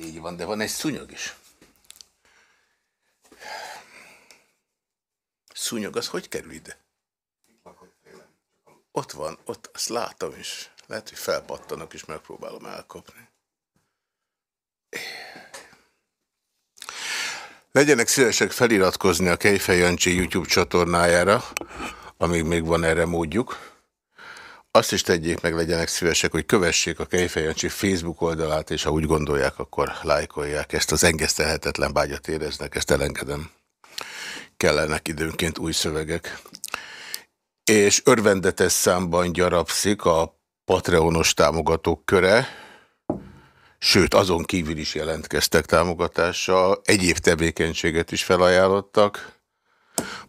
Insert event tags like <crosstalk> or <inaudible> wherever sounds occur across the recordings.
légy van, de van egy szúnyog is. Szúnyog, az hogy kerül ide? Ott van, ott, azt látom is. Lehet, hogy felpattanok, és megpróbálom elkapni. Legyenek szívesek feliratkozni a Kejfej Jancsi YouTube csatornájára, amíg még van erre módjuk. Azt is tegyék meg, legyenek szívesek, hogy kövessék a Kejfej Jancsi Facebook oldalát, és ha úgy gondolják, akkor lájkolják. Ezt az engesztelhetetlen vágyat éreznek, ezt elengedem. Kellenek időnként új szövegek. És örvendetes számban gyarapszik a Patreonos támogatók köre, sőt azon kívül is jelentkeztek támogatással, egyéb tevékenységet is felajánlottak.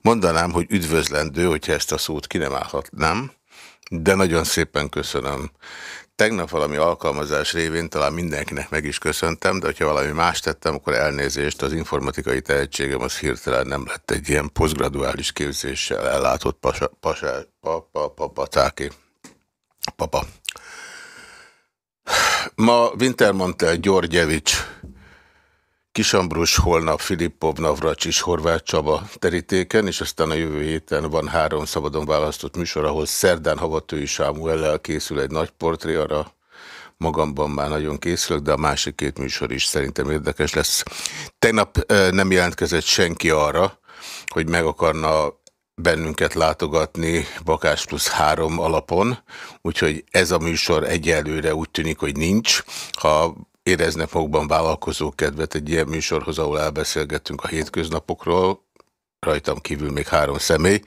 Mondanám, hogy üdvözlendő, hogyha ezt a szót ki nem állhatnám, de nagyon szépen köszönöm. Tegnap valami alkalmazás révén talán mindenkinek meg is köszöntem, de hogyha valami más tettem, akkor elnézést, az informatikai tehetségem az hirtelen nem lett egy ilyen posztgraduális képzéssel ellátott pasa, pasa, papa, papa. Papa. Ma Wintermantel Györgyevics, Kisambrus, holnap Filippov, Navracsis, Horváth Csaba terítéken, és aztán a jövő héten van három szabadon választott műsor, ahol szerdán Havatői Sámuellel készül egy nagy portré, arra magamban már nagyon készülök, de a másik két műsor is szerintem érdekes lesz. Tegnap nem jelentkezett senki arra, hogy meg akarna bennünket látogatni Bakás plusz három alapon, úgyhogy ez a műsor egyelőre úgy tűnik, hogy nincs. Ha éreznek magukban vállalkozó kedvet egy ilyen műsorhoz, ahol elbeszélgetünk a hétköznapokról, rajtam kívül még három személy,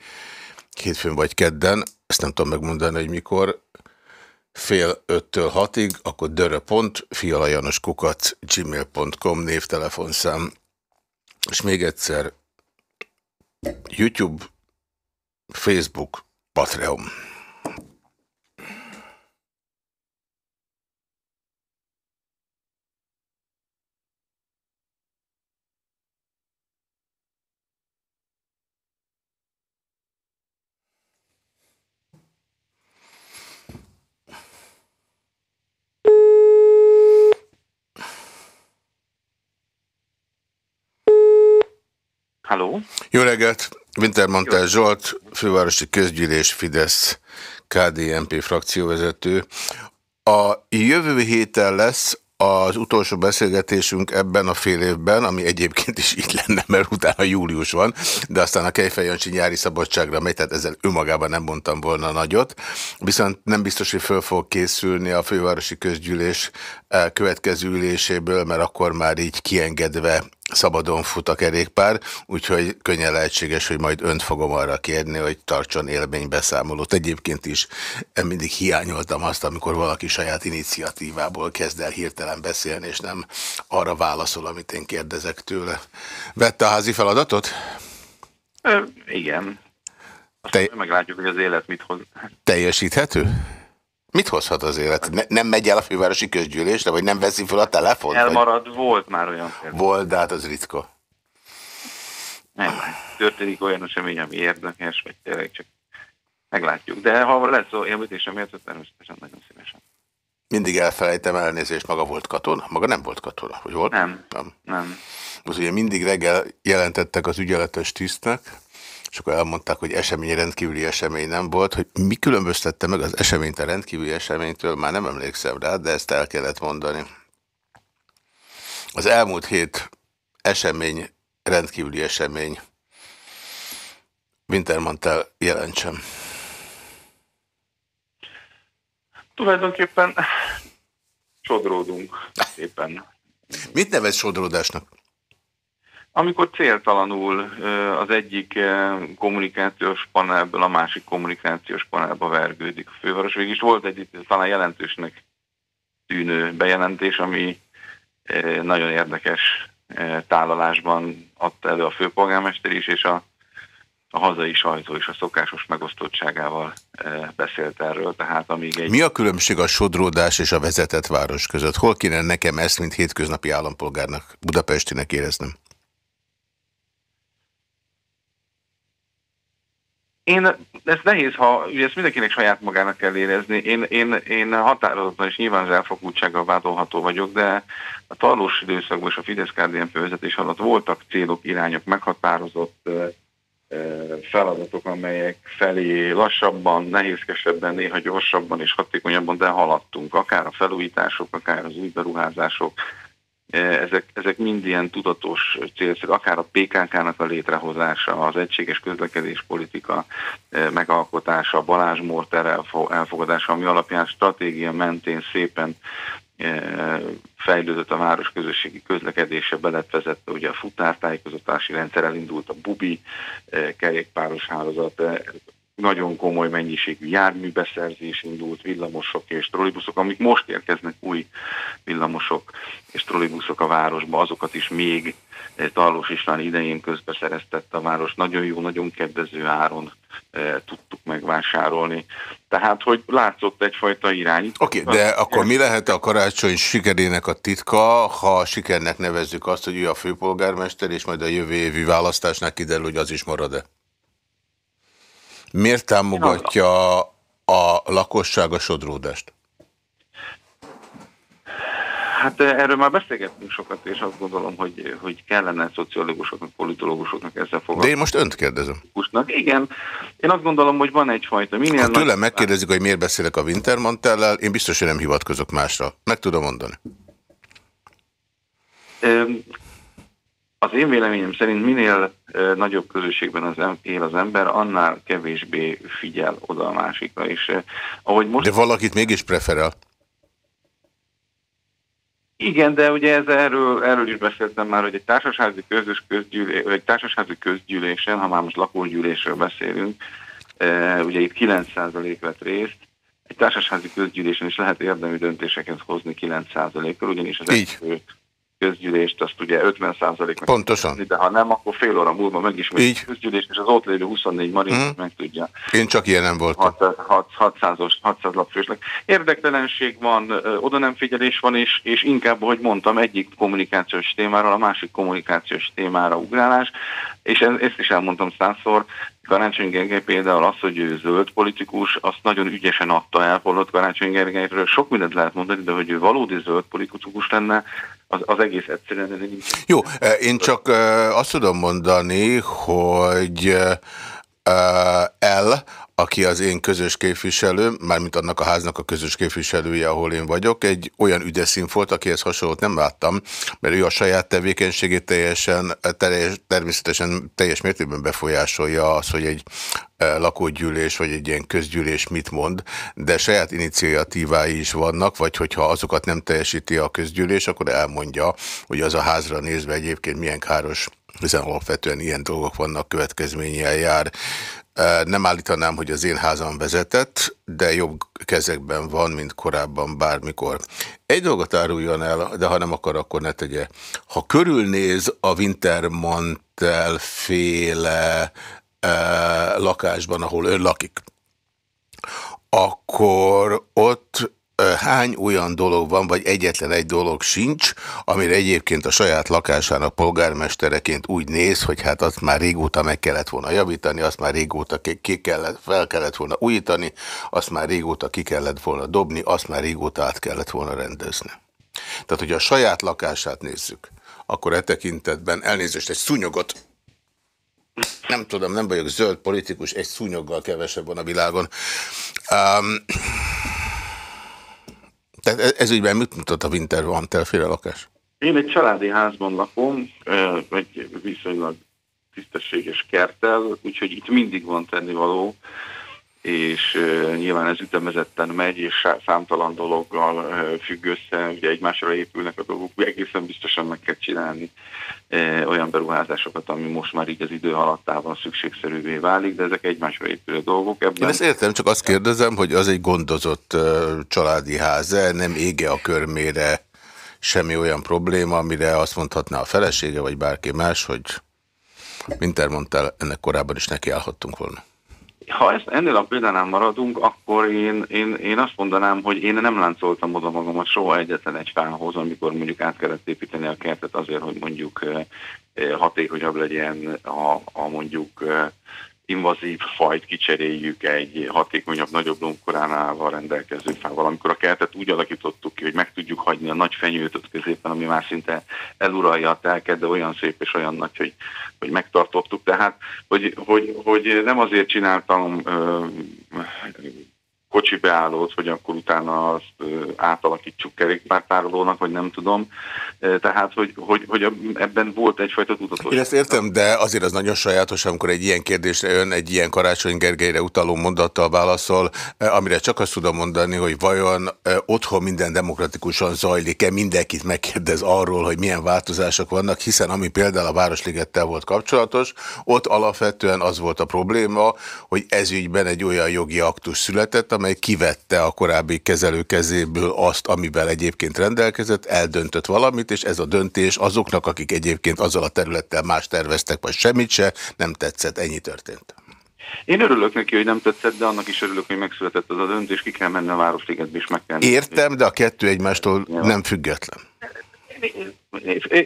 hétfőn vagy kedden, ezt nem tudom megmondani, hogy mikor, fél öttől hatig, akkor dörö.fialajanoskukat gmail.com névtelefonszám. És még egyszer YouTube, Facebook, Patreon. Halló? Jó reggelt! Wintermantel Zsolt, fővárosi közgyűlés Fidesz KDNP frakcióvezető. A jövő héten lesz az utolsó beszélgetésünk ebben a fél évben, ami egyébként is így lenne, mert utána július van, de aztán a Kejfejancsi nyári szabadságra megy, tehát ezzel önmagában nem mondtam volna nagyot. Viszont nem biztos, hogy föl fog készülni a fővárosi közgyűlés eh, következő üléséből, mert akkor már így kiengedve szabadon fut a kerékpár, úgyhogy könnyen lehetséges, hogy majd önt fogom arra kérni, hogy tartson élménybeszámolót. Egyébként is mindig hiányoltam azt, amikor valaki saját iniciatívából kezd el hirtelen beszélni, és nem arra válaszol, amit én kérdezek tőle. Vette a házi feladatot? Ö, igen. Te... meglátjuk, hogy az élet mit hoz. Teljesíthető? Mit hozhat az élet? Ne, nem megy el a fővárosi közgyűlésre, vagy nem veszi fel a telefon? Elmarad, vagy... volt már olyan. Volt, de hát az ritka. Nem, történik olyan esemény, ami érdekes, vagy tényleg csak meglátjuk. De ha lesz szó élmítésem miatt, természetesen nagyon szívesen. Mindig elfelejtem elnézést, maga volt katona? Maga nem volt katona, hogy volt? Nem. Nem. nem. Most ugye mindig reggel jelentettek az ügyeletes tisztnek, és akkor elmondták, hogy esemény rendkívüli esemény nem volt, hogy mi különböztette meg az eseményt a rendkívüli eseménytől, már nem emlékszem rá, de ezt el kellett mondani. Az elmúlt hét esemény, rendkívüli esemény, Wintermantel jelentsem. Tulajdonképpen sodródunk éppen. Mit nevez sodródásnak? Amikor céltalanul az egyik kommunikációs panelből a másik kommunikációs panelba vergődik a főváros. Végig is volt egy talán jelentősnek tűnő bejelentés, ami nagyon érdekes tálalásban adta elő a főpolgármester is, és a, a hazai sajtó is a szokásos megosztottságával beszélt erről. Tehát amíg egy... Mi a különbség a sodródás és a vezetett város között? Hol kéne nekem ezt, mint hétköznapi állampolgárnak, budapestinek éreznem? Én, ez nehéz, ha ugye ezt mindenkinek saját magának kell érezni. Én, én, én határozottan és nyilván az elfogultsággal vádolható vagyok, de a tarlós időszakban és a fidesz kdnp vezetés alatt voltak célok, irányok, meghatározott feladatok, amelyek felé lassabban, nehézkesebben, néha gyorsabban és hatékonyabban, de haladtunk. Akár a felújítások, akár az új beruházások, ezek, ezek mind ilyen tudatos célszerű, akár a PKK-nak a létrehozása, az egységes közlekedés politika megalkotása, Balázs Morter elfogadása, ami alapján stratégia mentén szépen fejlődött a város közösségi közlekedése, beletvezette ugye a futártájékozatási rendszer, elindult a Bubi kerékpáros hálózat, nagyon komoly mennyiségű járműbeszerzés indult, villamosok és trollibuszok, amik most érkeznek új villamosok és trollibuszok a városba, azokat is még Tarlós István idején közbeszereztett a város, nagyon jó, nagyon kedvező áron e, tudtuk megvásárolni. Tehát, hogy látszott egyfajta irány. Oké, okay, de akkor mi lehet a karácsony sikerének a titka, ha sikernek nevezzük azt, hogy ő a főpolgármester, és majd a jövő évi választásnál kiderül, hogy az is marad-e? Miért támogatja a lakosság a sodródást? Hát eh, erről már beszélgettünk sokat, és azt gondolom, hogy, hogy kellene szociológusoknak, politológusoknak ezzel foglalkozni. De én most önt kérdezem. Igen, én azt gondolom, hogy van egyfajta... Minél ha tőlem megkérdezik, hogy miért beszélek a Wintermantellel, én biztos, hogy nem hivatkozok másra. Meg tudom mondani. Az én véleményem szerint minél nagyobb közösségben az él az ember, annál kevésbé figyel oda a másikra. És, ahogy most... De valakit mégis preferál. Igen, de ugye ez erről, erről is beszéltem már, hogy egy társasági, közös közgyűlés, egy társasági közgyűlésen, ha már most lakógyűlésről beszélünk, ugye itt 9% vett részt, egy társasági közgyűlésen is lehet érdemű döntéseket hozni 9%-kal, ugyanis az első közgyűlést, azt ugye 50%-nak Pontosan. de ha nem, akkor fél óra múlva megismerjük a közgyűlést, és az ott lévő 24 marin hmm. meg tudja. Én csak ilyen nem voltam. 600, 600 lapfősnek. Érdektelenség van, oda nem figyelés van, és, és inkább, hogy mondtam, egyik kommunikációs témára, a másik kommunikációs témára ugrálás, és ezt is elmondtam százszor, Karácsony Gergely például az, hogy ő zöld politikus, azt nagyon ügyesen adta el, holott Karácsony Gergelyről sok mindent lehet mondani, de hogy ő valódi zöld politikus lenne, az, az egész egyszerűen nincs. Jó, én csak azt tudom mondani, hogy el aki az én közös képviselőm, mármint annak a háznak a közös képviselője, ahol én vagyok, egy olyan üdeszín volt, akihez hasonlót nem láttam, mert ő a saját tevékenységét teljesen, teljes, természetesen teljes mértékben befolyásolja az, hogy egy lakógyűlés vagy egy ilyen közgyűlés mit mond, de saját iniciatívái is vannak, vagy hogyha azokat nem teljesíti a közgyűlés, akkor elmondja, hogy az a házra nézve egyébként milyen káros hiszen alapvetően ilyen dolgok vannak, következménnyel jár. Nem állítanám, hogy az én házam vezetett, de jobb kezekben van, mint korábban bármikor. Egy dolgot áruljon el, de ha nem akar, akkor ne tegye. Ha körülnéz a Wintermantel féle lakásban, ahol ön lakik, akkor ott hány olyan dolog van, vagy egyetlen egy dolog sincs, amire egyébként a saját lakásának polgármestereként úgy néz, hogy hát azt már régóta meg kellett volna javítani, azt már régóta ki kellett, fel kellett volna újítani, azt már régóta ki kellett volna dobni, azt már régóta át kellett volna rendezni. Tehát, hogy a saját lakását nézzük, akkor e tekintetben elnézést egy szúnyogot, nem tudom, nem vagyok zöld politikus, egy szúnyoggal kevesebb van a világon. Um, tehát e- ez ügyben mit mutat a Winter van féle lakás? Én egy családi házban lakom, egy viszonylag tisztességes kerttel, úgyhogy itt mindig van tennivaló és nyilván ez ütemezetten megy, és számtalan dologgal függ össze, ugye egymásra épülnek a dolgok, egészen biztosan meg kell csinálni olyan beruházásokat, ami most már így az idő alattában szükségszerűvé válik, de ezek egymásra épülő dolgok. Ebben... Én ezt értem, csak azt kérdezem, hogy az egy gondozott családi ház -e, nem ége a körmére semmi olyan probléma, amire azt mondhatná a felesége, vagy bárki más, hogy mint elmondtál, ennek korábban is nekiállhattunk volna. Ha ezt ennél a példánál maradunk, akkor én, én, én azt mondanám, hogy én nem láncoltam oda magamat soha egyetlen egy fához, amikor mondjuk át kellett építeni a kertet azért, hogy mondjuk hatékonyabb legyen a, a mondjuk invazív fajt kicseréljük egy hatékonyabb, nagyobb lombkoránával rendelkező fával. Amikor a kertet úgy alakítottuk ki, hogy meg tudjuk hagyni a nagy fenyőt ott középen, ami már szinte eluralja a telket, de olyan szép és olyan nagy, hogy, hogy megtartottuk. Tehát, hogy, hogy, hogy nem azért csináltam kocsi beállót, hogy akkor utána azt átalakítsuk kerékpártárolónak, vagy nem tudom. Tehát, hogy, hogy, hogy ebben volt egyfajta tudatos. Én ezt értem, de azért az nagyon sajátos, amikor egy ilyen kérdésre ön egy ilyen Karácsony Gergelyre utaló mondattal válaszol, amire csak azt tudom mondani, hogy vajon otthon minden demokratikusan zajlik-e, mindenkit megkérdez arról, hogy milyen változások vannak, hiszen ami például a Városligettel volt kapcsolatos, ott alapvetően az volt a probléma, hogy ezügyben egy olyan jogi aktus született, amely kivette a korábbi kezelő kezéből azt, amivel egyébként rendelkezett, eldöntött valamit, és ez a döntés azoknak, akik egyébként azzal a területtel más terveztek, vagy semmit se, nem tetszett. Ennyi történt. Én örülök neki, hogy nem tetszett, de annak is örülök, hogy megszületett az a döntés, ki kell menni a Városligetbe, és meg kell... Értem, de a kettő egymástól nem független.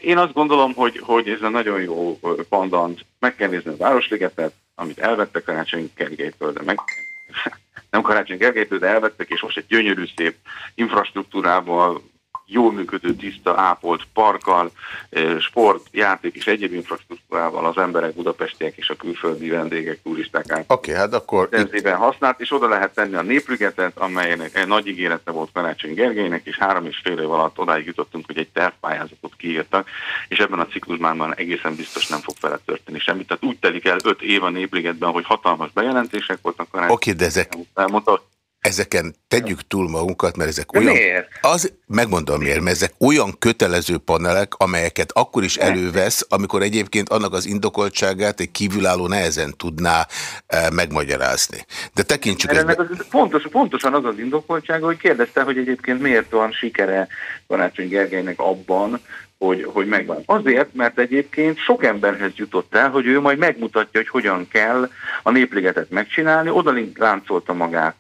Én azt gondolom, hogy, hogy ez a nagyon jó pandant. Meg kell nézni a Városligetet, amit elvettek Karácsony Gergelytől, de meg nem Karácsony Gergelytől, de elvettek, és most egy gyönyörű szép infrastruktúrával jól működő, tiszta, ápolt parkkal, sport, játék és egyéb infrastruktúrával az emberek, budapestiek és a külföldi vendégek, turisták át. Oké, okay, hát akkor... Intenzíven használt, és oda lehet tenni a néplügetet, amelynek nagy ígérete volt Karácsony Gergelynek, és három és fél év alatt odáig jutottunk, hogy egy tervpályázatot kiírtak, és ebben a ciklusban már egészen biztos nem fog fele történni semmit. Tehát úgy telik el öt év a népligetben, hogy hatalmas bejelentések voltak. Oké, okay, de ezek... Elmondta, ezeken tegyük túl magunkat, mert ezek olyan... Miért? Az, megmondom miért, mert ezek olyan kötelező panelek, amelyeket akkor is elővesz, amikor egyébként annak az indokoltságát egy kívülálló nehezen tudná e, megmagyarázni. De tekintsük... Ezt... Az, pontos, pontosan az az indokoltsága, hogy kérdezte, hogy egyébként miért van sikere Karácsony Gergelynek abban, hogy, hogy megvan. Azért, mert egyébként sok emberhez jutott el, hogy ő majd megmutatja, hogy hogyan kell a népligetet megcsinálni, oda láncolta magát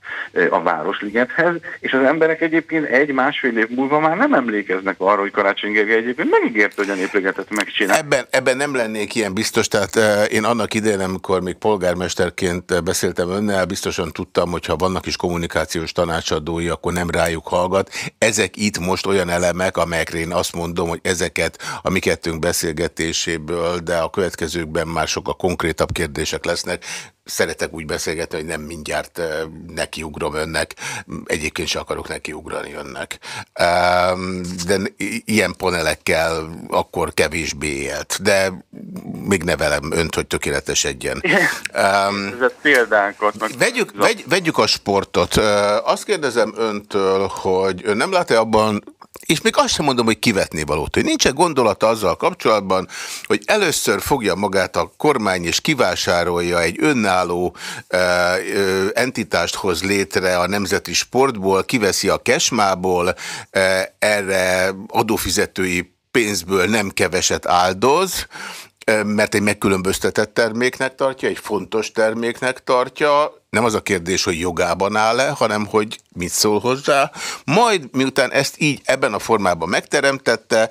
a Városligethez, és az emberek egyébként egy-másfél év múlva már nem emlékeznek arra, hogy Karácsony Gergely egyébként megígérte, hogy a népligetet megcsinál. Ebben, ebben nem lennék ilyen biztos, tehát én annak idején, amikor még polgármesterként beszéltem önnel, biztosan tudtam, hogy ha vannak is kommunikációs tanácsadói, akkor nem rájuk hallgat. Ezek itt most olyan elemek, amelyekre én azt mondom, hogy ezek ezeket a mi kettőnk beszélgetéséből, de a következőkben már sokkal konkrétabb kérdések lesznek. Szeretek úgy beszélgetni, hogy nem mindjárt nekiugrom önnek, egyébként se akarok nekiugrani önnek. De ilyen panelekkel akkor kevésbé élt, de még nevelem önt, hogy tökéletesedjen. Ez példákat. Vegyük, vegy, vegyük a sportot. Azt kérdezem öntől, hogy ön nem lát-e abban és még azt sem mondom, hogy kivetni valót, hogy nincs -e gondolata azzal kapcsolatban, hogy először fogja magát a kormány és kivásárolja egy önálló e, e, entitást hoz létre a nemzeti sportból, kiveszi a kesmából, e, erre adófizetői pénzből nem keveset áldoz, mert egy megkülönböztetett terméknek tartja, egy fontos terméknek tartja, nem az a kérdés, hogy jogában áll-e, hanem hogy mit szól hozzá. Majd miután ezt így ebben a formában megteremtette,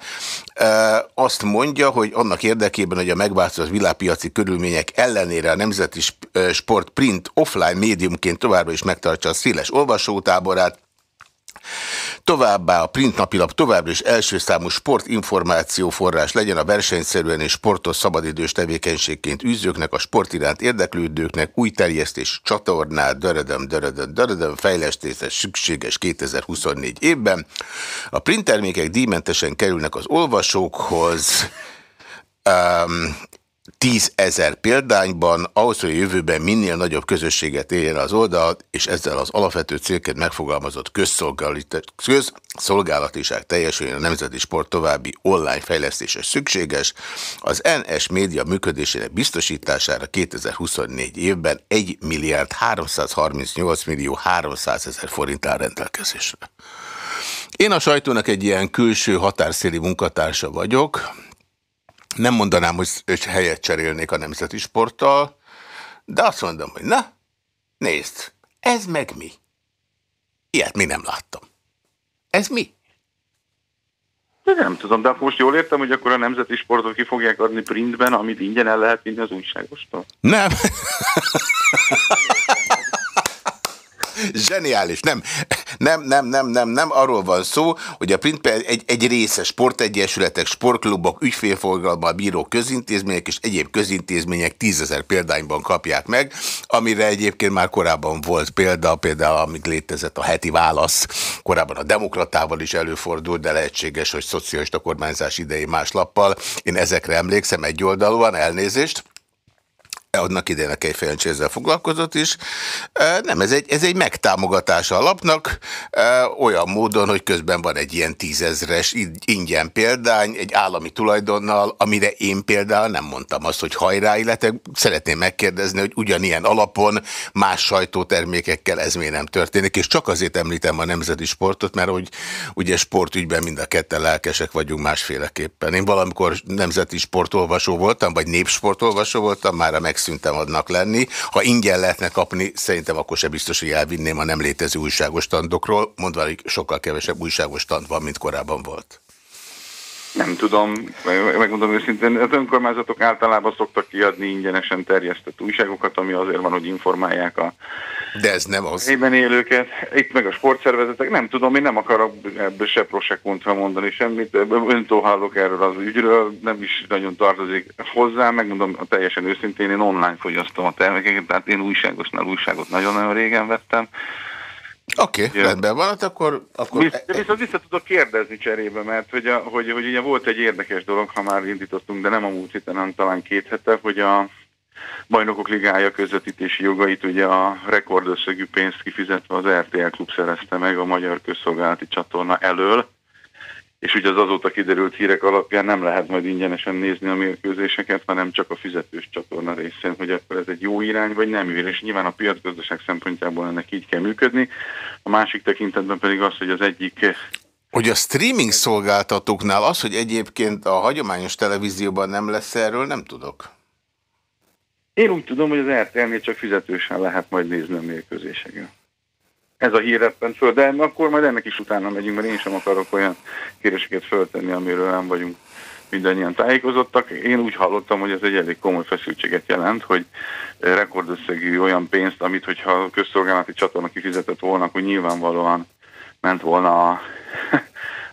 azt mondja, hogy annak érdekében, hogy a megváltozott világpiaci körülmények ellenére a Nemzeti Sport Print offline médiumként továbbra is megtartsa a széles olvasótáborát, Továbbá a print napilap továbbra is első számú sportinformáció forrás legyen a versenyszerűen és sportos szabadidős tevékenységként űzőknek, a sport iránt érdeklődőknek, új terjesztés csatornát, dörödöm, dörödöm, dörödöm, fejlesztése szükséges 2024 évben. A print termékek díjmentesen kerülnek az olvasókhoz, um, tízezer példányban, ahhoz, hogy a jövőben minél nagyobb közösséget éljen az oldal, és ezzel az alapvető célként megfogalmazott közszolgálatiság teljesüljön a Nemzeti Sport további online fejlesztése szükséges, az NS média működésének biztosítására 2024 évben 1 milliárd 338 millió 300 ezer forint áll rendelkezésre. Én a sajtónak egy ilyen külső határszéli munkatársa vagyok, nem mondanám, hogy helyet cserélnék a nemzeti sporttal, de azt mondom, hogy na, nézd, ez meg mi? Ilyet mi nem láttam. Ez mi? De nem tudom, de most jól értem, hogy akkor a nemzeti sportot ki fogják adni printben, amit ingyen el lehet vinni az újságostól? Nem. <laughs> Zseniális. Nem, nem, nem, nem, nem, nem. Arról van szó, hogy a print egy, egy része sportegyesületek, sportklubok, ügyfélforgalommal bíró közintézmények és egyéb közintézmények tízezer példányban kapják meg, amire egyébként már korábban volt példa, például amíg létezett a heti válasz, korábban a demokratával is előfordult, de lehetséges, hogy szocialista kormányzás idei más lappal. Én ezekre emlékszem egy oldalúan, elnézést annak idején a Kejfejancsi ezzel foglalkozott is. Nem, ez egy, ez egy megtámogatása a lapnak, olyan módon, hogy közben van egy ilyen tízezres ingyen példány, egy állami tulajdonnal, amire én például nem mondtam azt, hogy hajrá, illetve szeretném megkérdezni, hogy ugyanilyen alapon más sajtótermékekkel ez miért nem történik, és csak azért említem a nemzeti sportot, mert hogy ugye sportügyben mind a ketten lelkesek vagyunk másféleképpen. Én valamikor nemzeti sportolvasó voltam, vagy népsportolvasó voltam, már a megsz megszűntem adnak lenni. Ha ingyen lehetne kapni, szerintem akkor se biztos, hogy elvinném a nem létező újságos standokról, mondva, hogy sokkal kevesebb újságos stand van, mint korábban volt. Nem tudom, megmondom őszintén, az önkormányzatok általában szoktak kiadni ingyenesen terjesztett újságokat, ami azért van, hogy informálják a de ez nem az. Helyben élőket, itt meg a sportszervezetek, nem tudom, én nem akarok ebből se pro se kontra mondani semmit, öntóhálok erről az ügyről, nem is nagyon tartozik hozzá, megmondom a teljesen őszintén, én online fogyasztom a termékeket, tehát én újságosnál újságot nagyon-nagyon régen vettem, Oké, okay, rendben van, hát akkor... akkor... Visz, viszont vissza tudok kérdezni cserébe, mert hogy, a, hogy, hogy ugye volt egy érdekes dolog, ha már indítottunk, de nem a múlt héten, hanem talán két hete, hogy a Bajnokok Ligája közvetítési jogait ugye a rekordösszegű pénzt kifizetve az RTL Klub szerezte meg a Magyar Közszolgálati Csatorna elől, és ugye az azóta kiderült hírek alapján nem lehet majd ingyenesen nézni a mérkőzéseket, hanem csak a fizetős csatorna részén, hogy akkor ez egy jó irány, vagy nem jó, és nyilván a piacgazdaság szempontjából ennek így kell működni. A másik tekintetben pedig az, hogy az egyik hogy a streaming szolgáltatóknál az, hogy egyébként a hagyományos televízióban nem lesz erről, nem tudok. Én úgy tudom, hogy az RTL-nél csak fizetősen lehet majd nézni a mérkőzéseket. Ez a híreppen föl, de akkor majd ennek is utána megyünk, mert én sem akarok olyan kérdéseket föltenni, amiről nem vagyunk mindannyian tájékozottak. Én úgy hallottam, hogy ez egy elég komoly feszültséget jelent, hogy rekordösszegű olyan pénzt, amit hogyha a közszolgálati csatorna kifizetett volna, hogy nyilvánvalóan ment volna a,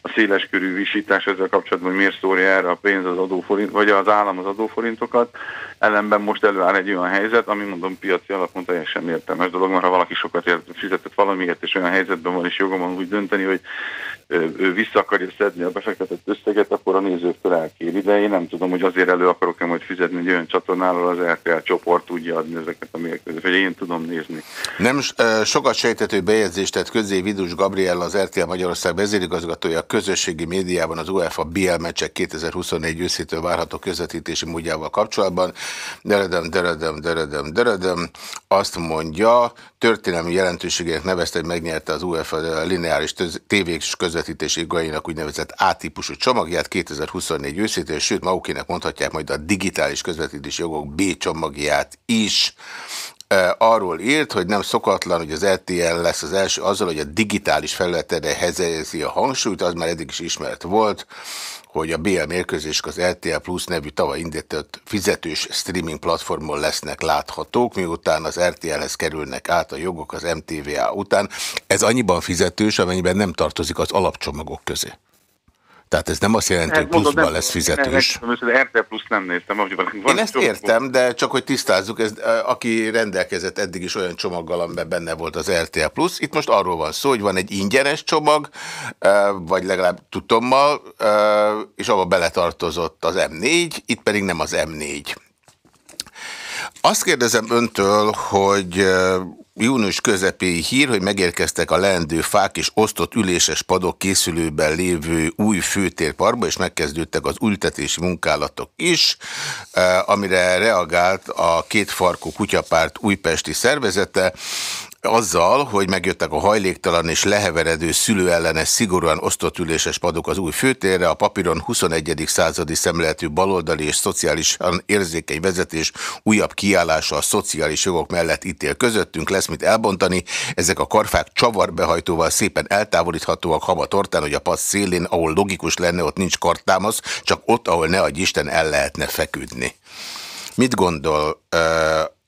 a széleskörű visítás ezzel kapcsolatban, hogy miért szórja erre a pénz az adóforint, vagy az állam az adóforintokat. Ellenben most előáll egy olyan helyzet, ami mondom piaci alapon teljesen értelmes dolog, mert ha valaki sokat fizetett valamiért, és olyan helyzetben van, és jogom van úgy dönteni, hogy ő vissza akarja szedni a befektetett összeget, akkor a nézőktől elkéri, de én nem tudom, hogy azért elő akarok-e majd fizetni egy olyan csatornáról, az RTL csoport tudja adni ezeket a mérkőzéseket, hogy én tudom nézni. Nem sokat sejtető bejegyzést tett közé Vidus Gabriel, az RTL Magyarország vezérigazgatója a közösségi médiában az UEFA BL meccsek 2024 őszétől várható közvetítési módjával kapcsolatban. Deredem, deredem, deredem, deredem. Azt mondja, történelmi jelentőségének nevezte, hogy megnyerte az UEFA lineáris tévés közvetítési igainak úgynevezett A-típusú csomagját 2024 őszétől, sőt magukének mondhatják majd a digitális közvetítési jogok B csomagját is. Arról írt, hogy nem szokatlan, hogy az RTL lesz az első azzal, hogy a digitális felületere helyezi a hangsúlyt, az már eddig is ismert volt hogy a BL mérkőzések az RTL Plus nevű tavaly indított fizetős streaming platformon lesznek láthatók, miután az RTL-hez kerülnek át a jogok az MTVA után. Ez annyiban fizetős, amennyiben nem tartozik az alapcsomagok közé. Tehát ez nem azt jelenti, hogy pluszban lesz fizetős. RTL plusz nem néztem. Én ezt értem, de csak hogy tisztázzuk, ez, aki rendelkezett eddig is olyan csomaggal, amiben benne volt az RTL plusz, itt most arról van szó, hogy van egy ingyenes csomag, vagy legalább tudtommal, és abba beletartozott az M4, itt pedig nem az M4. Azt kérdezem öntől, hogy június közepéi hír, hogy megérkeztek a leendő fák és osztott üléses padok készülőben lévő új főtérparkba, és megkezdődtek az ültetési munkálatok is, amire reagált a két farkú kutyapárt újpesti szervezete, azzal, hogy megjöttek a hajléktalan és leheveredő szülőellenes, szigorúan osztott üléses padok az új főtérre, a papíron 21. századi szemléletű baloldali és szociálisan érzékeny vezetés újabb kiállása a szociális jogok mellett ítél közöttünk, lesz mit elbontani. Ezek a karfák csavarbehajtóval szépen eltávolíthatóak haba tortán, hogy a passz szélén, ahol logikus lenne, ott nincs kartámasz, csak ott, ahol ne adj Isten el lehetne feküdni. Mit gondol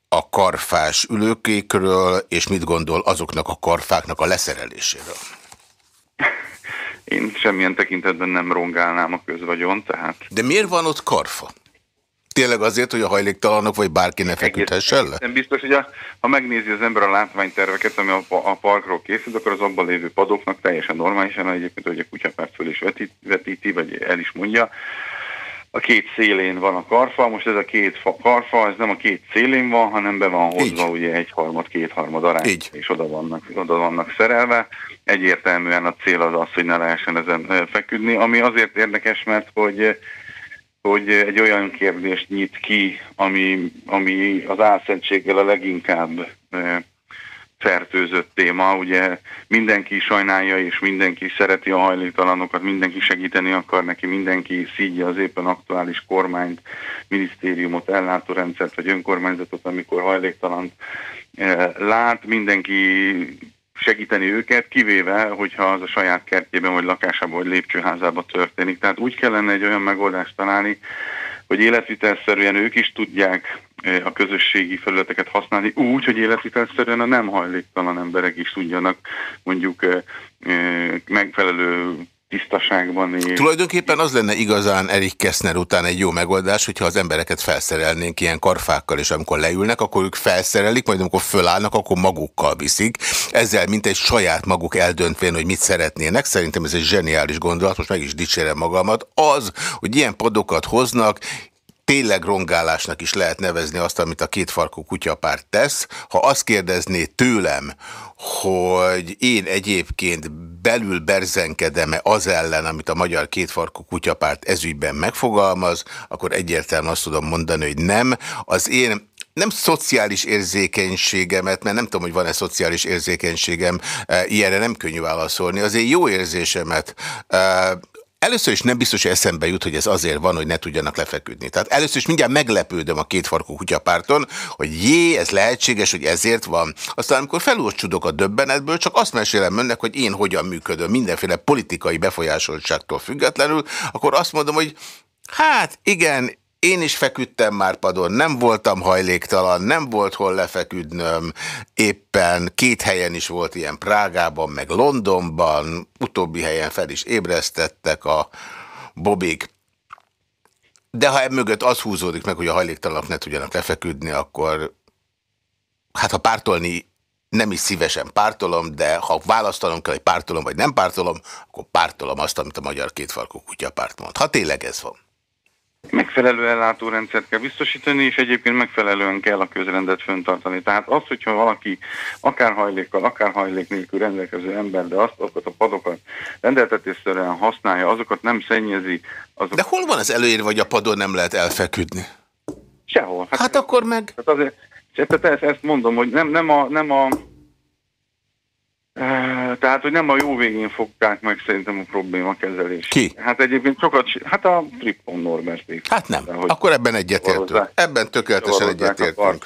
a karfás ülőkékről, és mit gondol azoknak a karfáknak a leszereléséről? Én semmilyen tekintetben nem rongálnám a közvagyon, tehát... De miért van ott karfa? Tényleg azért, hogy a hajléktalanok vagy bárki ne feküdhessen le? Nem biztos, hogy a, ha megnézi az ember a látványterveket, ami a, a parkról készült, akkor az abban lévő padoknak teljesen normálisan, egyébként, hogy a kutyapárt föl is vetít, vetíti, vagy el is mondja, a két szélén van a karfa, most ez a két karfa, ez nem a két szélén van, hanem be van hozva Így. ugye egyharmad, kétharmad arány, Így. és oda vannak, oda vannak szerelve. Egyértelműen a cél az az, hogy ne lehessen ezen feküdni, ami azért érdekes, mert hogy hogy egy olyan kérdést nyit ki, ami, ami az álszentséggel a leginkább fertőzött téma. Ugye mindenki sajnálja, és mindenki szereti a hajléktalanokat, mindenki segíteni akar neki, mindenki szígye az éppen aktuális kormányt, minisztériumot, ellátórendszert vagy önkormányzatot, amikor hajléktalant eh, lát, mindenki segíteni őket, kivéve, hogyha az a saját kertjében, vagy lakásában, vagy lépcsőházában történik. Tehát úgy kellene egy olyan megoldást találni, hogy életvitelszerűen ők is tudják a közösségi felületeket használni úgy, hogy életvitelszerűen a nem hajléktalan emberek is tudjanak mondjuk megfelelő tisztaságban. És... Tulajdonképpen az lenne igazán Erik Kessner után egy jó megoldás, hogyha az embereket felszerelnénk ilyen karfákkal, és amikor leülnek, akkor ők felszerelik, majd amikor fölállnak, akkor magukkal viszik. Ezzel mint egy saját maguk eldöntvén, hogy mit szeretnének. Szerintem ez egy zseniális gondolat, most meg is dicsérem magamat. Az, hogy ilyen padokat hoznak, tényleg rongálásnak is lehet nevezni azt, amit a kétfarkú kutyapárt tesz. Ha azt kérdezné tőlem, hogy én egyébként belül berzenkedem-e az ellen, amit a magyar kétfarkú kutyapárt ezügyben megfogalmaz, akkor egyértelműen azt tudom mondani, hogy nem. Az én nem szociális érzékenységemet, mert nem tudom, hogy van-e szociális érzékenységem, e, ilyenre nem könnyű válaszolni. Azért jó érzésemet e, Először is nem biztos, hogy eszembe jut, hogy ez azért van, hogy ne tudjanak lefeküdni. Tehát először is mindjárt meglepődöm a kétfarkú kutyapárton, hogy jé, ez lehetséges, hogy ezért van. Aztán amikor felúrcsudok a döbbenetből, csak azt mesélem önnek, hogy én hogyan működöm mindenféle politikai befolyásoltságtól függetlenül, akkor azt mondom, hogy hát igen, én is feküdtem már padon, nem voltam hajléktalan, nem volt hol lefeküdnöm, éppen két helyen is volt ilyen Prágában, meg Londonban, utóbbi helyen fel is ébresztettek a bobik. De ha mögött az húzódik meg, hogy a hajléktalanok ne tudjanak lefeküdni, akkor hát ha pártolni nem is szívesen pártolom, de ha választanom kell, hogy pártolom vagy nem pártolom, akkor pártolom azt, amit a magyar kétfarkú kutyapárt mond. Ha tényleg ez van. Megfelelő ellátórendszert kell biztosítani, és egyébként megfelelően kell a közrendet föntartani. Tehát az, hogyha valaki akár hajlékkal, akár hajlék nélkül rendelkező ember, de azt, azokat a padokat rendeltetésszerűen használja, azokat nem szennyezi. Azok... De hol van az előírva, hogy a padon nem lehet elfeküdni? Sehol. Hát, hát akkor meg... Tehát azért, tehát ezt, ezt mondom, hogy nem, nem a, nem a tehát, hogy nem a jó végén fogták meg szerintem a probléma kezelés. Ki? Hát egyébként sokat, hát a Trippon Norberték. Hát nem, akkor ebben egyetértünk. Ebben tökéletesen egyetértünk.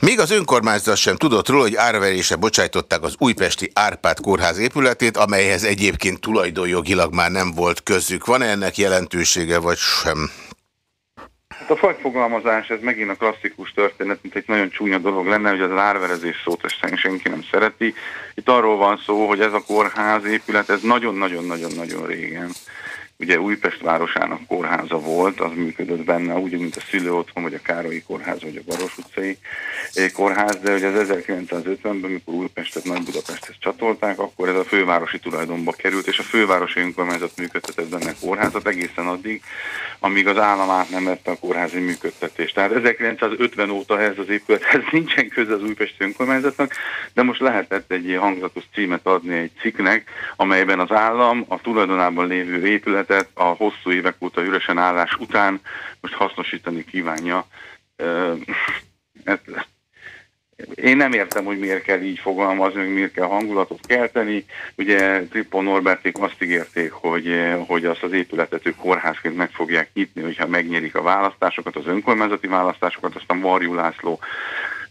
Még az önkormányzat sem tudott róla, hogy árverése bocsájtották az újpesti Árpád kórház épületét, amelyhez egyébként tulajdonjogilag már nem volt közük. Van -e ennek jelentősége, vagy sem? A fajfogalmazás, ez megint a klasszikus történet, mint egy nagyon csúnya dolog lenne, hogy az árverezés szót ezt senki nem szereti. Itt arról van szó, hogy ez a kórház épület, ez nagyon-nagyon-nagyon-nagyon régen ugye Újpest városának kórháza volt, az működött benne, úgy, mint a szülőotthon, vagy a Károlyi kórház, vagy a Baros utcai eh, kórház, de ugye az 1950-ben, amikor Újpestet Nagy Budapesthez csatolták, akkor ez a fővárosi tulajdonba került, és a fővárosi önkormányzat működtetett benne kórházat egészen addig, amíg az állam át nem vette a kórházi működtetést. Tehát 1950 óta ez az épülethez <laughs> nincsen köze az Újpesti önkormányzatnak, de most lehetett egy hangzatos címet adni egy cikknek, amelyben az állam a tulajdonában lévő épület területet a hosszú évek óta üresen állás után most hasznosítani kívánja. én nem értem, hogy miért kell így fogalmazni, hogy miért kell hangulatot kelteni. Ugye Trippo Norberték azt ígérték, hogy, hogy azt az épületet ők kórházként meg fogják nyitni, hogyha megnyerik a választásokat, az önkormányzati választásokat, aztán Varjú László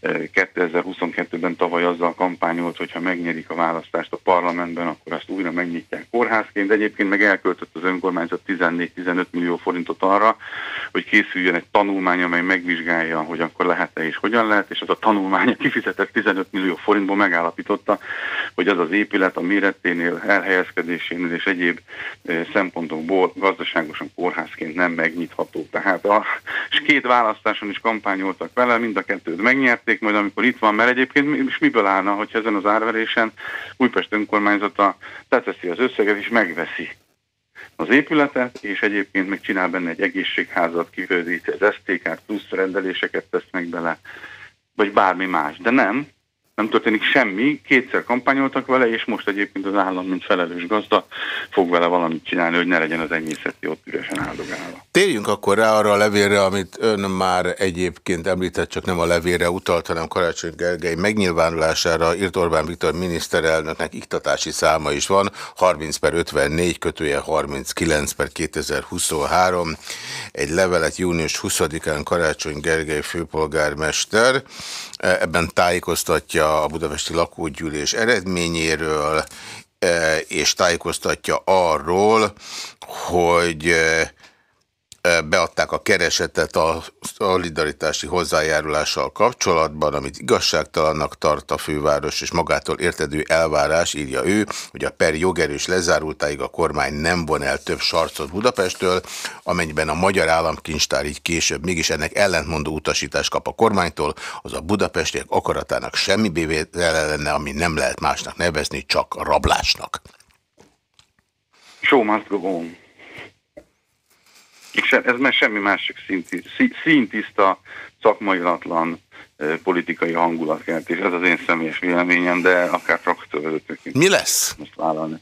2022-ben tavaly azzal kampányolt, hogyha megnyerik a választást a parlamentben, akkor azt újra megnyitják kórházként. De egyébként meg elköltött az önkormányzat 14-15 millió forintot arra, hogy készüljön egy tanulmány, amely megvizsgálja, hogy akkor lehet-e és hogyan lehet, és az a tanulmány kifizetett 15 millió forintból megállapította, hogy az az épület a méreténél, elhelyezkedésénél és egyéb szempontokból gazdaságosan kórházként nem megnyitható. Tehát a, és két választáson is kampányoltak vele, mind a kettőt megnyert, megvették majd, amikor itt van, mert egyébként is miből állna, hogyha ezen az árverésen Újpest önkormányzata leteszi az összeget és megveszi az épületet, és egyébként még csinál benne egy egészségházat, kifejezíti az STK-t, plusz rendeléseket tesz meg bele, vagy bármi más. De nem, nem történik semmi, kétszer kampányoltak vele, és most egyébként az állam, mint felelős gazda, fog vele valamit csinálni, hogy ne legyen az enyészeti ott üresen áldogálva. Térjünk akkor rá arra a levélre, amit ön már egyébként említett, csak nem a levélre utalt, hanem Karácsony Gergely megnyilvánulására írt Orbán Viktor miniszterelnöknek iktatási száma is van, 30 per 54 kötője 39 per 2023. Egy levelet június 20-án Karácsony Gergely főpolgármester ebben tájékoztatja a budapesti lakógyűlés eredményéről, e, és tájékoztatja arról, hogy e, beadták a keresetet a szolidaritási hozzájárulással kapcsolatban, amit igazságtalannak tart a főváros, és magától értedő elvárás, írja ő, hogy a per jogerős lezárultáig a kormány nem von el több sarcot Budapestől, amennyiben a magyar államkincstár így később mégis ennek ellentmondó utasítást kap a kormánytól, az a budapestiek akaratának semmi bévétele lenne, ami nem lehet másnak nevezni, csak rablásnak. Show must go on. És ez már semmi másik színtiszta, szakmailatlan politikai hangulatkeltés. Ez az én személyes véleményem, de akár frakcióvezetőként. Mi lesz? Most vállalni.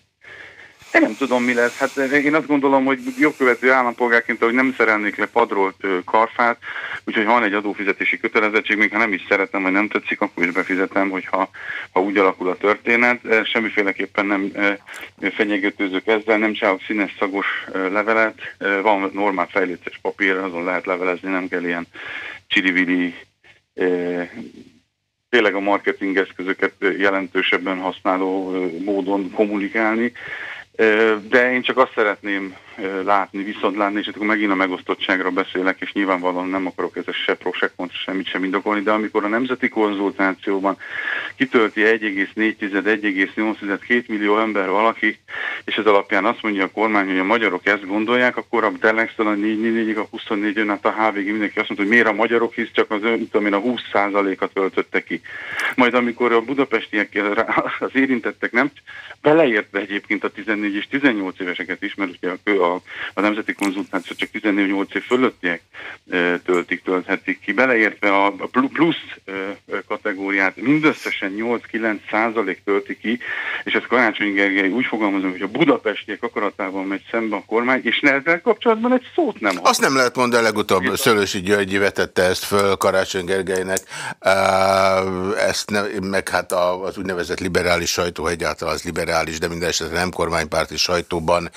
Én nem tudom, mi lesz. Hát én azt gondolom, hogy jogkövető állampolgárként, hogy nem szerelnék le padrolt karfát, úgyhogy van egy adófizetési kötelezettség, még ha nem is szeretem, vagy nem tetszik, akkor is befizetem, hogyha ha úgy alakul a történet. Semmiféleképpen nem fenyegetőzök ezzel, nem csinálok színes szagos levelet. Van normál fejléces papír, azon lehet levelezni, nem kell ilyen csirivili tényleg a marketing eszközöket jelentősebben használó módon kommunikálni. De én csak azt szeretném látni, viszont látni, és akkor megint a megosztottságra beszélek, és nyilvánvalóan nem akarok ezzel se pro, se kontra, semmit sem indokolni, de amikor a nemzeti konzultációban kitölti 1,4-1,8-2 millió ember valaki, és ez alapján azt mondja a kormány, hogy a magyarok ezt gondolják, akkor a Telextől a 4 a 24 ön át a HVG mindenki azt mondta, hogy miért a magyarok hisz csak az, tudom én, a 20%-a töltötte ki. Majd amikor a budapestiek az érintettek nem, beleértve egyébként a 14 és 18 éveseket is, mert ugye a a, a nemzeti konzultáció csak 14-8 év fölöttiek töltik, tölthetik ki, beleértve a plusz kategóriát mindösszesen 8-9 százalék tölti ki, és ezt Karácsony Gergely úgy fogalmazom, hogy a budapestiek akaratával megy szembe a kormány, és ezzel kapcsolatban egy szót nem hallott. Azt nem lehet mondani, legutóbb Szörösi Györgyi vetette ezt föl Karácsony Gergelynek, ezt ne, meg hát az úgynevezett liberális sajtó egyáltalán az liberális, de minden esetre nem kormánypárti sajtóban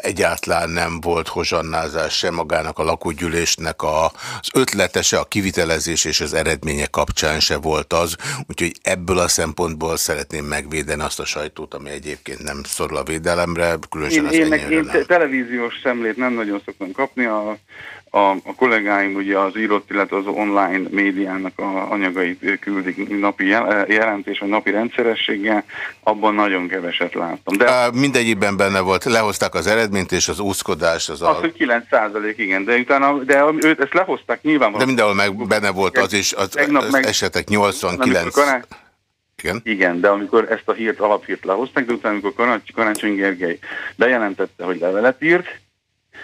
egyáltalán egyáltalán nem volt hozsannázás sem magának a lakógyűlésnek az ötletese, a kivitelezés és az eredménye kapcsán se volt az, úgyhogy ebből a szempontból szeretném megvédeni azt a sajtót, ami egyébként nem szorul a védelemre, különösen én, az én, meg, én televíziós szemlét nem nagyon szoktam kapni, a a, a kollégáim ugye az írott, illetve az online médiának a anyagait küldik napi jelentés, vagy napi rendszerességgel, abban nagyon keveset láttam. De mindegyikben benne volt, lehozták az eredményt, és az úszkodás az, az a... Hogy 9 százalék, igen, de utána, de őt ezt lehozták nyilvánvalóan. De mindenhol meg benne volt az is, az, az meg, esetek 89... Karács... Igen. Igen, de amikor ezt a hírt, alaphírt lehozták, de utána, amikor Karácsony Gergely bejelentette, hogy levelet írt,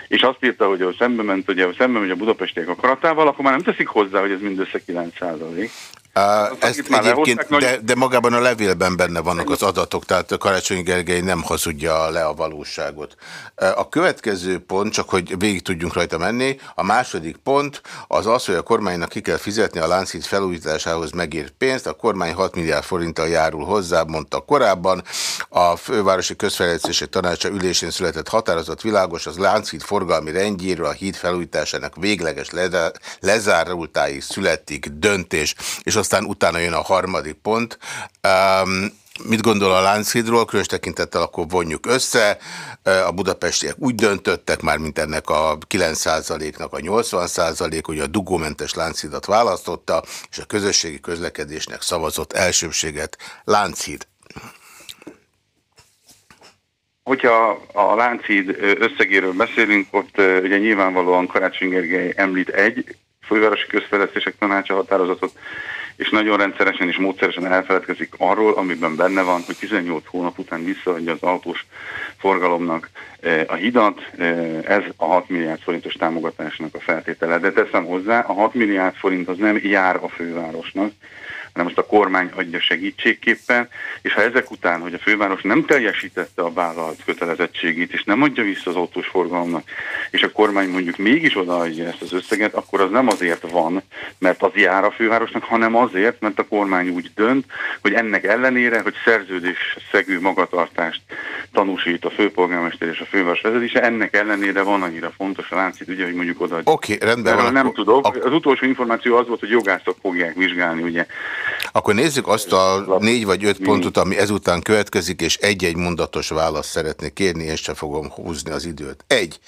és azt írta, hogy a szembe ment, ugye, szembe megy a budapestiek akaratával, akkor már nem teszik hozzá, hogy ez mindössze 9 százalék. Uh, ezt egyébként, de, de magában a levélben benne vannak az adatok, tehát Karácsony Gergely nem hazudja le a valóságot. A következő pont, csak hogy végig tudjunk rajta menni, a második pont az az, hogy a kormánynak ki kell fizetni a Lánchíd felújításához megírt pénzt, a kormány 6 milliárd forinttal járul hozzá, mondta korábban. A fővárosi közfejlesztési tanácsa ülésén született határozat világos, az Lánchíd forgalmi rendjéről a híd felújításának végleges lezárultáig születik döntés, és aztán utána jön a harmadik pont. Um, Mit gondol a Lánchídról? Különös tekintettel akkor vonjuk össze. A budapestiek úgy döntöttek, már mint ennek a 9%-nak a 80%, hogy a dugómentes Lánchídat választotta, és a közösségi közlekedésnek szavazott elsőbséget. Lánchíd. Hogyha a Lánchíd összegéről beszélünk, ott ugye nyilvánvalóan Karácsony Gergely említ egy fővárosi közfejlesztések tanácsa határozatot, és nagyon rendszeresen és módszeresen elfeledkezik arról, amiben benne van, hogy 18 hónap után visszaadja az autós forgalomnak eh, a hidat, eh, ez a 6 milliárd forintos támogatásnak a feltétele. De teszem hozzá, a 6 milliárd forint az nem jár a fővárosnak, hanem most a kormány adja segítségképpen, és ha ezek után, hogy a főváros nem teljesítette a vállalt kötelezettségét, és nem adja vissza az autós forgalomnak, és a kormány mondjuk mégis odaadja ezt az összeget, akkor az nem azért van, mert az jár a fővárosnak, hanem azért, mert a kormány úgy dönt, hogy ennek ellenére, hogy szerződés szegű magatartást tanúsít a főpolgármester és a főváros vezetése, ennek ellenére van annyira fontos a láncid, ugye, hogy mondjuk odaadja. Oké, okay, rendben van. Nem akkor... tudok. Az utolsó információ az volt, hogy jogászok fogják vizsgálni ugye akkor nézzük azt a négy vagy öt pontot, ami ezután következik, és egy-egy mondatos választ szeretnék kérni, és sem fogom húzni az időt. Egy.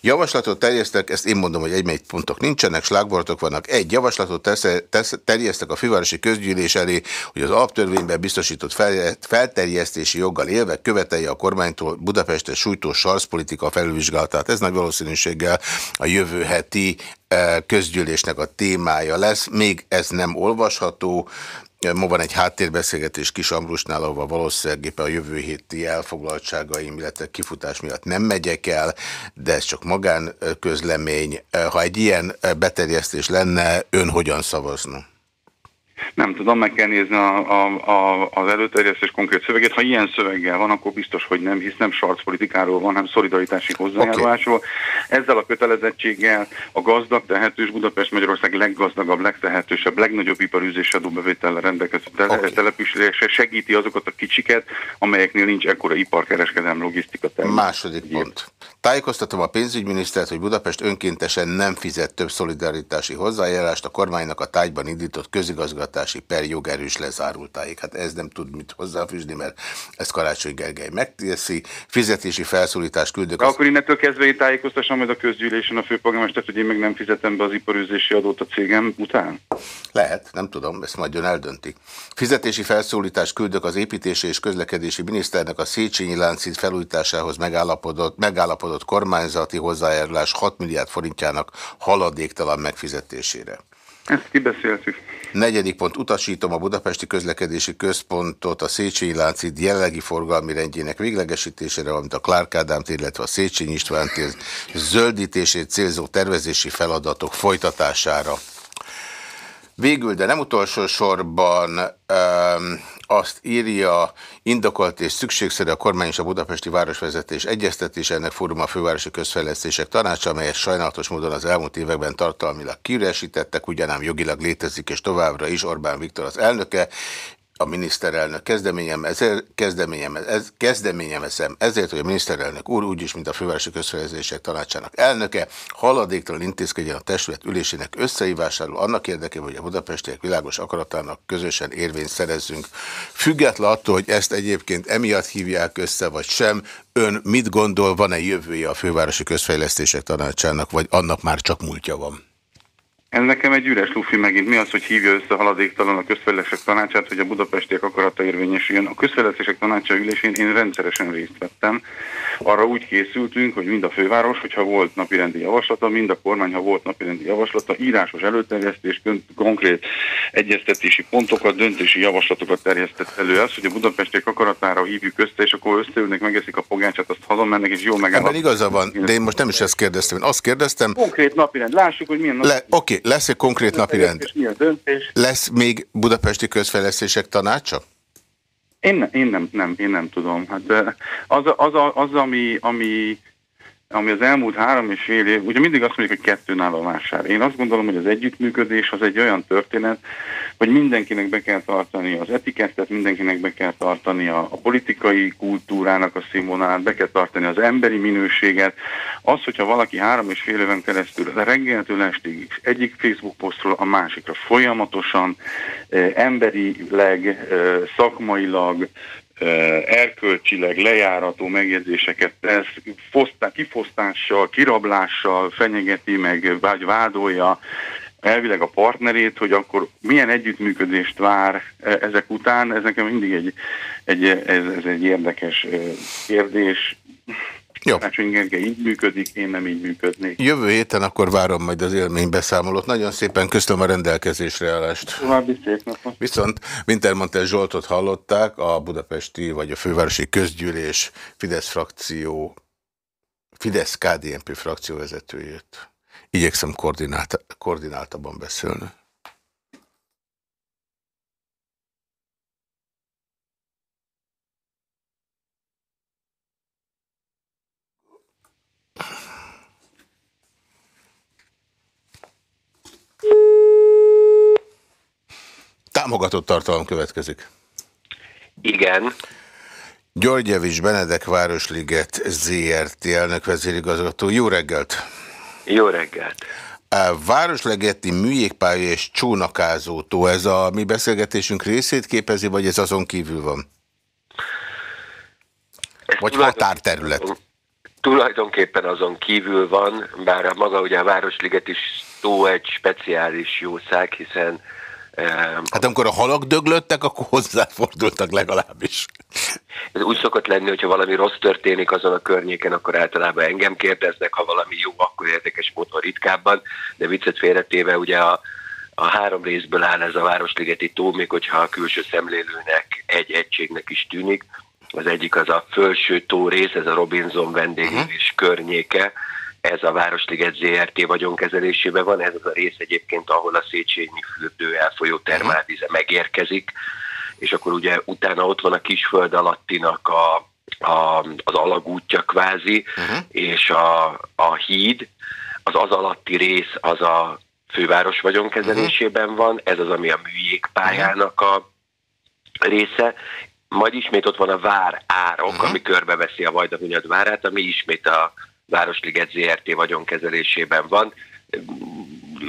Javaslatot terjesztek, ezt én mondom, hogy egy-egy pontok nincsenek, slágbortok vannak. Egy. Javaslatot tesz, tesz, terjesztek a fővárosi közgyűlés elé, hogy az alaptörvényben biztosított fel, felterjesztési joggal élve követelje a kormánytól Budapestes sújtó sarszpolitika felülvizsgálatát. Ez nagy valószínűséggel a jövő heti közgyűlésnek a témája lesz. Még ez nem olvasható. Ma van egy háttérbeszélgetés Kis Ambrusnál, ahol valószínűleg éppen a jövő héti elfoglaltságaim, illetve kifutás miatt nem megyek el, de ez csak magánközlemény. Ha egy ilyen beterjesztés lenne, ön hogyan szavazna? Nem tudom, meg kell nézni a, a, a, az előterjesztés konkrét szövegét. Ha ilyen szöveggel van, akkor biztos, hogy nem, hisz nem sarcpolitikáról van, hanem szolidaritási hozzájárulásról. Okay. Ezzel a kötelezettséggel a gazdag, tehetős Budapest Magyarország leggazdagabb, legtehetősebb, legnagyobb iparűzési adóbevétellel rendelkező okay. települése segíti azokat a kicsiket, amelyeknél nincs ekkora iparkereskedelem, logisztika terület. Második pont. Tájékoztatom a pénzügyminisztert, hogy Budapest önkéntesen nem fizet több szolidaritási hozzájárulást a kormánynak a tájban indított közigazgatási per jogerős lezárultáig. Hát ez nem tud mit hozzáfűzni, mert ezt Karácsony Gergely megteszi. Fizetési felszólítás küldök. Az... Akkor innentől kezdve én tájékoztassam majd a közgyűlésen a főpolgármestert, hogy én meg nem fizetem be az iparűzési adót a cégem után? Lehet, nem tudom, ezt majd ön eldönti. Fizetési felszólítást küldök az építési és közlekedési miniszternek a Széchenyi láncít felújításához megállapodott, megállapodott adott kormányzati hozzájárulás 6 milliárd forintjának haladéktalan megfizetésére. Ezt kibeszéltük. Negyedik pont, utasítom a Budapesti Közlekedési Központot a Széchenyi Láncid jelenlegi forgalmi rendjének véglegesítésére, valamint a Clark Ádám tér, illetve a Széchenyi István tér zöldítését célzó tervezési feladatok folytatására. Végül, de nem utolsó sorban um, azt írja, indokolt és szükségszerű a kormány és a budapesti városvezetés egyeztetése, ennek fórum a fővárosi közfejlesztések tanácsa, amelyet sajnálatos módon az elmúlt években tartalmilag kiüresítettek, ugyanám jogilag létezik és továbbra is Orbán Viktor az elnöke, a miniszterelnök kezdeményem, ezért, kezdeményem, ez, kezdeményemezem ezért, hogy a miniszterelnök úr úgyis, mint a fővárosi közfejezések tanácsának elnöke, haladéktalan intézkedjen a testület ülésének összehívásáról annak érdekében, hogy a budapestiek világos akaratának közösen érvényt szerezzünk. Független attól, hogy ezt egyébként emiatt hívják össze, vagy sem, ön mit gondol, van-e jövője a fővárosi közfejlesztések tanácsának, vagy annak már csak múltja van? Ez nekem egy üres lufi megint. Mi az, hogy hívja össze haladéktalan a közfejlesztések tanácsát, hogy a budapestiek akarata érvényesüljön. A közfejlesztések tanácsa ülésén én rendszeresen részt vettem. Arra úgy készültünk, hogy mind a főváros, hogyha volt napirendi javaslata, mind a kormány, ha volt napirendi javaslata, írásos előterjesztés, konkrét egyeztetési pontokat, döntési javaslatokat terjesztett elő. Az, hogy a budapestiek akaratára hívjuk össze, és akkor összeülnek, megeszik a pogácsát, azt hazamennek, és jól megállapodnak. Ebben igaza van, de én most nem is ezt kérdeztem. Én azt kérdeztem... Konkrét napirend, lássuk, hogy milyen Le, Oké, lesz egy konkrét napi rend? Lesz még budapesti közfejlesztések tanácsa? Én, én, nem, nem, én nem tudom. Hát az, az, az, az ami, ami ami az elmúlt három és fél év, ugye mindig azt mondjuk, hogy kettőnál a vásár. Én azt gondolom, hogy az együttműködés az egy olyan történet, hogy mindenkinek be kell tartani az etikettet, mindenkinek be kell tartani a, a politikai kultúrának a színvonalát, be kell tartani az emberi minőséget. Az, hogyha valaki három és fél éven keresztül reggeltől estig egyik Facebook posztról a másikra folyamatosan, eh, emberileg, eh, szakmailag, erkölcsileg lejárató megjegyzéseket tesz, fosztá, kifosztással, kirablással fenyegeti meg, vagy vádolja elvileg a partnerét, hogy akkor milyen együttműködést vár ezek után, ez nekem mindig egy, egy, ez, ez egy érdekes kérdés. Jó. Karácsony Gergely így működik, én nem így működnék. Jövő héten akkor várom majd az élménybeszámolót. Nagyon szépen köszönöm a rendelkezésre állást. További szép napot. Viszont Wintermantel Zsoltot hallották, a budapesti vagy a fővárosi közgyűlés Fidesz frakció, Fidesz-KDNP frakció vezetőjét. Igyekszem koordinált, koordináltabban beszélni. Támogatott tartalom következik. Igen. Györgyevics Benedek Városliget ZRT elnök vezérigazgató. Jó reggelt! Jó reggelt! Városlegeti műjégpálya és csónakázótó, ez a mi beszélgetésünk részét képezi, vagy ez azon kívül van? Ez vagy határterület? Tulajdonképpen azon kívül van, bár a maga ugye a Városliget is tó egy speciális jószág, hiszen Hát amikor a halak döglöttek, akkor hozzáfordultak legalábbis. Ez úgy szokott lenni, hogyha valami rossz történik azon a környéken, akkor általában engem kérdeznek, ha valami jó, akkor érdekes módon ritkábban, de viccet félretéve ugye a, a három részből áll ez a Városligeti tó, még hogyha a külső szemlélőnek egy egységnek is tűnik. Az egyik az a felső tó rész, ez a Robinson vendéglés uh-huh. környéke, ez a Városliget ZRT vagyonkezelésében van, ez az a rész egyébként, ahol a Széchenyi fürdő elfolyó termálvíze megérkezik, és akkor ugye utána ott van a Kisföld alattinak a, a, az alagútja kvázi, uh-huh. és a, a híd, az az alatti rész az a főváros vagyonkezelésében uh-huh. van, ez az, ami a műjégpályának a része, majd ismét ott van a vár árok, uh-huh. ami körbeveszi a Vajdahunyad várát, ami ismét a Városliget ZRT vagyonkezelésében van.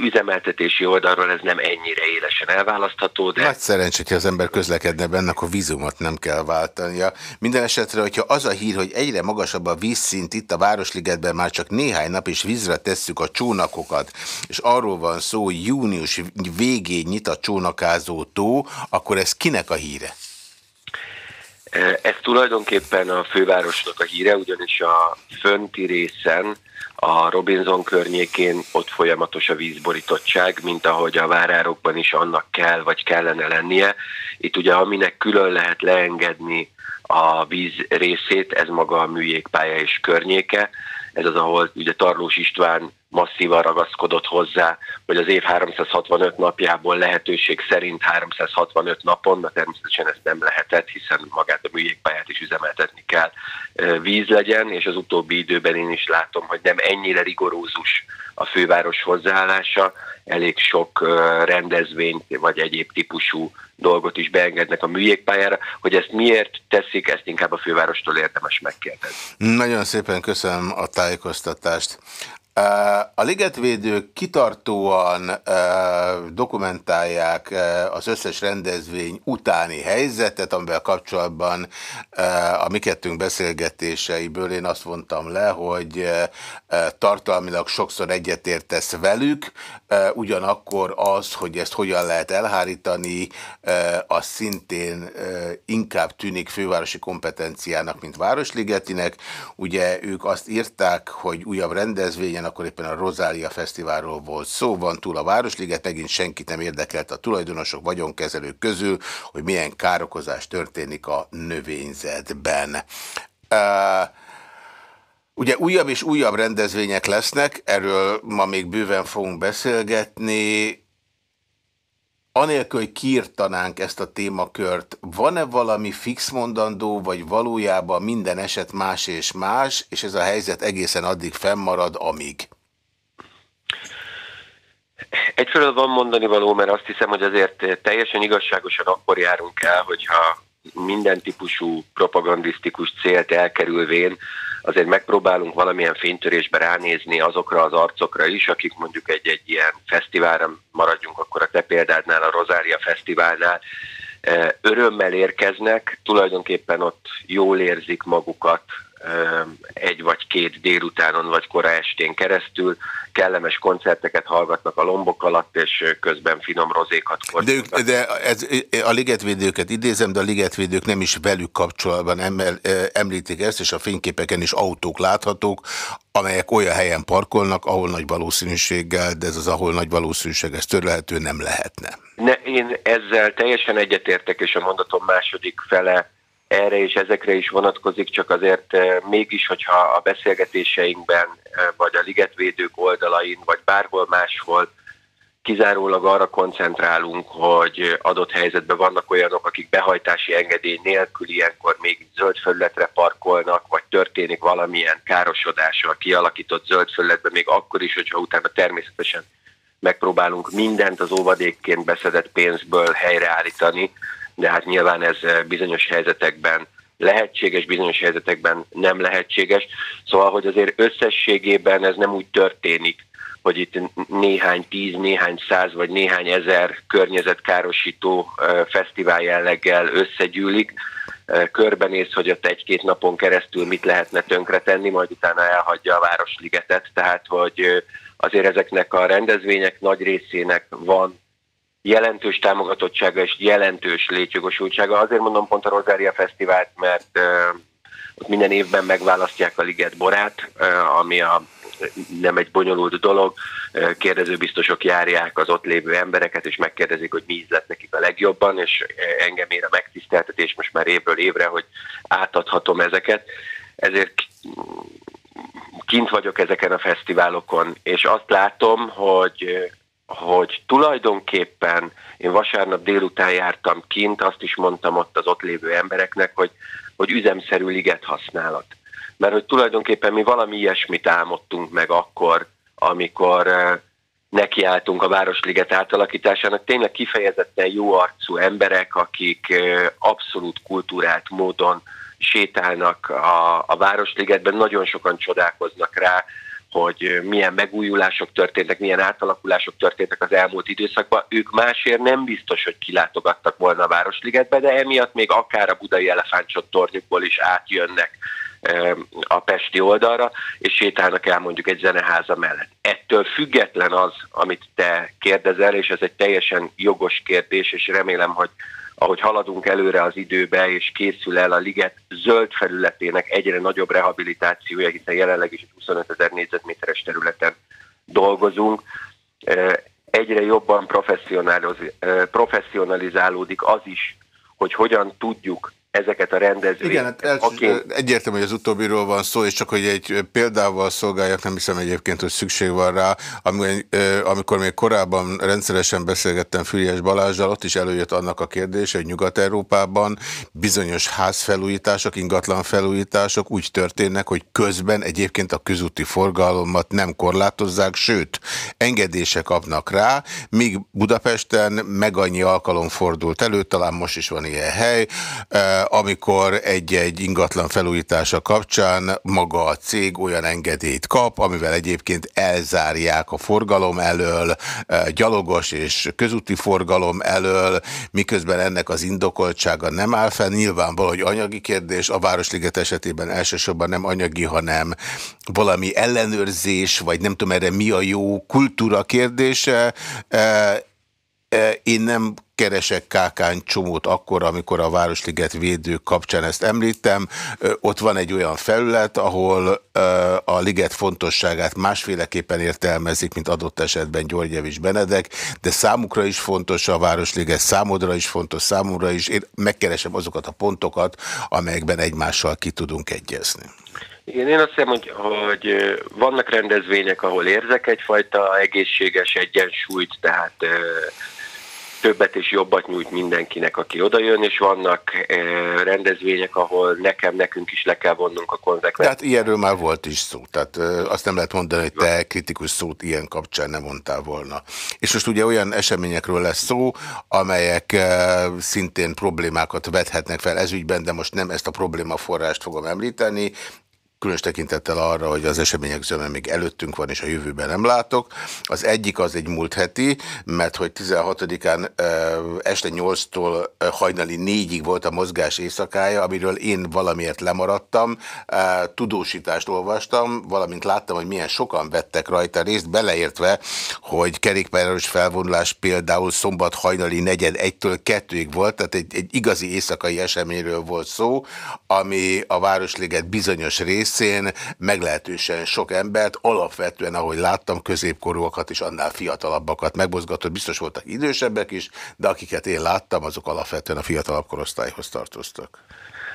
Üzemeltetési oldalról ez nem ennyire élesen elválasztható, de... Nagy szerencs, hogyha az ember közlekedne benne, akkor vízumot nem kell váltania. Minden esetre, hogyha az a hír, hogy egyre magasabb a vízszint itt a Városligetben, már csak néhány nap is vízre tesszük a csónakokat, és arról van szó, hogy június végén nyit a csónakázó tó, akkor ez kinek a híre? Ez tulajdonképpen a fővárosnak a híre, ugyanis a fönti részen, a Robinson környékén ott folyamatos a vízborítottság, mint ahogy a várárokban is annak kell, vagy kellene lennie. Itt ugye aminek külön lehet leengedni a víz részét, ez maga a műjégpálya és környéke. Ez az, ahol ugye Tarlós István masszívan ragaszkodott hozzá, hogy az év 365 napjából lehetőség szerint 365 napon, de természetesen ezt nem lehetett, hiszen magát a műjégpályát is üzemeltetni kell, víz legyen, és az utóbbi időben én is látom, hogy nem ennyire rigorózus a főváros hozzáállása, elég sok rendezvényt vagy egyéb típusú dolgot is beengednek a műjégpályára, hogy ezt miért teszik, ezt inkább a fővárostól érdemes megkérdezni. Nagyon szépen köszönöm a tájékoztatást. A ligetvédők kitartóan dokumentálják az összes rendezvény utáni helyzetet, amivel kapcsolatban a mi kettőnk beszélgetéseiből én azt mondtam le, hogy tartalmilag sokszor egyetértesz velük, ugyanakkor az, hogy ezt hogyan lehet elhárítani, az szintén inkább tűnik fővárosi kompetenciának, mint Városligetinek. Ugye ők azt írták, hogy újabb rendezvényen helyen, akkor éppen a Rozália Fesztiválról volt szó, van túl a Városliget, megint senkit nem érdekelt a tulajdonosok, vagyonkezelők közül, hogy milyen károkozás történik a növényzetben. Ugye újabb és újabb rendezvények lesznek, erről ma még bőven fogunk beszélgetni. Anélkül, hogy kiirtanánk ezt a témakört, van-e valami fix mondandó, vagy valójában minden eset más és más, és ez a helyzet egészen addig fennmarad, amíg? Egyfelől van mondani való, mert azt hiszem, hogy azért teljesen igazságosan akkor járunk el, hogyha minden típusú propagandisztikus célt elkerülvén azért megpróbálunk valamilyen fénytörésbe ránézni azokra az arcokra is, akik mondjuk egy-egy ilyen fesztiválra, maradjunk akkor a te példádnál, a Rosária Fesztiválnál, örömmel érkeznek, tulajdonképpen ott jól érzik magukat, egy vagy két délutánon vagy kora estén keresztül, kellemes koncerteket hallgatnak a lombok alatt, és közben finom rozékat De, ők, de ez, a ligetvédőket idézem, de a ligetvédők nem is velük kapcsolatban emel, említik ezt, és a fényképeken is autók láthatók, amelyek olyan helyen parkolnak, ahol nagy valószínűséggel, de ez az ahol nagy valószínűség, ez törlhető nem lehetne. Ne, én ezzel teljesen egyetértek, és a mondatom második fele erre és ezekre is vonatkozik, csak azért eh, mégis, hogyha a beszélgetéseinkben, eh, vagy a ligetvédők oldalain, vagy bárhol máshol kizárólag arra koncentrálunk, hogy adott helyzetben vannak olyanok, akik behajtási engedély nélkül ilyenkor még zöld felületre parkolnak, vagy történik valamilyen károsodása a kialakított zöld felületben, még akkor is, hogyha utána természetesen megpróbálunk mindent az óvadékként beszedett pénzből helyreállítani, de hát nyilván ez eh, bizonyos helyzetekben lehetséges, bizonyos helyzetekben nem lehetséges. Szóval, hogy azért összességében ez nem úgy történik, hogy itt néhány tíz, néhány száz vagy néhány ezer környezetkárosító eh, fesztivál jelleggel összegyűlik, eh, körbenéz, hogy ott egy-két napon keresztül mit lehetne tönkretenni, majd utána elhagyja a Városligetet, tehát hogy azért ezeknek a rendezvények nagy részének van jelentős támogatottsága és jelentős létjogosultsága. Azért mondom pont a Rosária Fesztivált, mert uh, ott minden évben megválasztják a Liget borát, uh, ami a nem egy bonyolult dolog. Kérdezőbiztosok járják az ott lévő embereket, és megkérdezik, hogy mi ízlet nekik a legjobban, és engem ér a megtiszteltetés most már évről évre, hogy átadhatom ezeket. Ezért kint vagyok ezeken a fesztiválokon, és azt látom, hogy hogy tulajdonképpen én vasárnap délután jártam kint, azt is mondtam ott az ott lévő embereknek, hogy, hogy üzemszerű liget használat. Mert hogy tulajdonképpen mi valami ilyesmit álmodtunk meg akkor, amikor eh, nekiálltunk a Városliget átalakításának. Tényleg kifejezetten jó arcú emberek, akik eh, abszolút kultúrált módon sétálnak a, a Városligetben, nagyon sokan csodálkoznak rá, hogy milyen megújulások történtek, milyen átalakulások történtek az elmúlt időszakban. Ők másért nem biztos, hogy kilátogattak volna a Városligetbe, de emiatt még akár a budai elefántcsot tornyukból is átjönnek a Pesti oldalra, és sétálnak el mondjuk egy zeneháza mellett. Ettől független az, amit te kérdezel, és ez egy teljesen jogos kérdés, és remélem, hogy ahogy haladunk előre az időbe, és készül el a liget zöld felületének egyre nagyobb rehabilitációja, hiszen jelenleg is egy 25 ezer négyzetméteres területen dolgozunk, egyre jobban professzionalizálódik az is, hogy hogyan tudjuk ezeket a rendezvényeket. Igen, hát el, aki... egyértelmű, hogy az utóbbiról van szó, és csak hogy egy példával szolgáljak, nem hiszem egyébként, hogy szükség van rá. Amikor még korábban rendszeresen beszélgettem Füriás Balázsral, ott is előjött annak a kérdése, hogy Nyugat-Európában bizonyos házfelújítások, ingatlan felújítások úgy történnek, hogy közben egyébként a közúti forgalmat nem korlátozzák, sőt, engedése kapnak rá, míg Budapesten meg annyi alkalom fordult elő, talán most is van ilyen hely, amikor egy-egy ingatlan felújítása kapcsán maga a cég olyan engedélyt kap, amivel egyébként elzárják a forgalom elől, gyalogos és közúti forgalom elől, miközben ennek az indokoltsága nem áll fel. Nyilvánvaló, hogy anyagi kérdés, a Városliget esetében elsősorban nem anyagi, hanem valami ellenőrzés, vagy nem tudom erre mi a jó kultúra kérdése. E, e, én nem keresek kákán csomót akkor, amikor a Városliget védők kapcsán ezt említem. Ott van egy olyan felület, ahol a liget fontosságát másféleképpen értelmezik, mint adott esetben Györgyevics Benedek, de számukra is fontos a Városliget, számodra is fontos, számomra is. Én megkeresem azokat a pontokat, amelyekben egymással ki tudunk egyezni. Igen, én azt hiszem, hogy, hogy vannak rendezvények, ahol érzek egyfajta egészséges egyensúlyt, tehát többet és jobbat nyújt mindenkinek, aki odajön, és vannak rendezvények, ahol nekem, nekünk is le kell vonnunk a konzekvenciát. Tehát ilyenről már volt is szó, tehát azt nem lehet mondani, hogy te kritikus szót ilyen kapcsán nem mondtál volna. És most ugye olyan eseményekről lesz szó, amelyek szintén problémákat vethetnek fel ezügyben, de most nem ezt a problémaforrást fogom említeni, különös tekintettel arra, hogy az események zöme még előttünk van, és a jövőben nem látok. Az egyik az egy múlt heti, mert hogy 16-án este 8-tól hajnali 4-ig volt a mozgás éjszakája, amiről én valamiért lemaradtam. Tudósítást olvastam, valamint láttam, hogy milyen sokan vettek rajta részt, beleértve, hogy kerékpáros felvonulás például szombat hajnali negyed 1-től 2-ig volt, tehát egy, egy igazi éjszakai eseményről volt szó, ami a Városliget bizonyos rész részén meglehetősen sok embert, alapvetően, ahogy láttam, középkorúakat és annál fiatalabbakat megmozgatott, biztos voltak idősebbek is, de akiket én láttam, azok alapvetően a fiatalabb korosztályhoz tartoztak.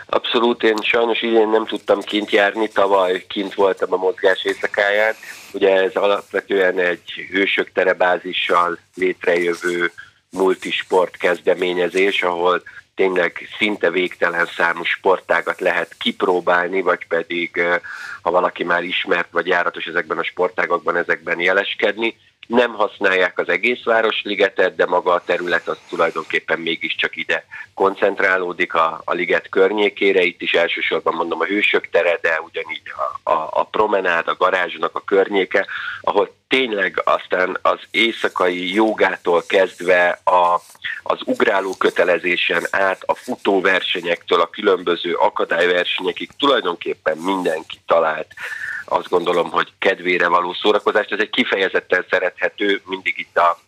Abszolút, én sajnos idén nem tudtam kint járni, tavaly kint voltam a mozgás éjszakáján. Ugye ez alapvetően egy hősök terebázissal létrejövő multisport kezdeményezés, ahol tényleg szinte végtelen számú sportágat lehet kipróbálni, vagy pedig, ha valaki már ismert vagy járatos ezekben a sportágakban, ezekben jeleskedni. Nem használják az egész Városligetet, de maga a terület az tulajdonképpen mégiscsak ide koncentrálódik a, a liget környékére. Itt is elsősorban mondom a hősök tere, de ugyanígy a, a, a promenád, a garázsnak a környéke, ahol tényleg aztán az éjszakai jogától kezdve a, az ugráló kötelezésen át a futóversenyektől a különböző akadályversenyekig tulajdonképpen mindenki talált azt gondolom, hogy kedvére való szórakozást. Ez egy kifejezetten szerethető, mindig itt a,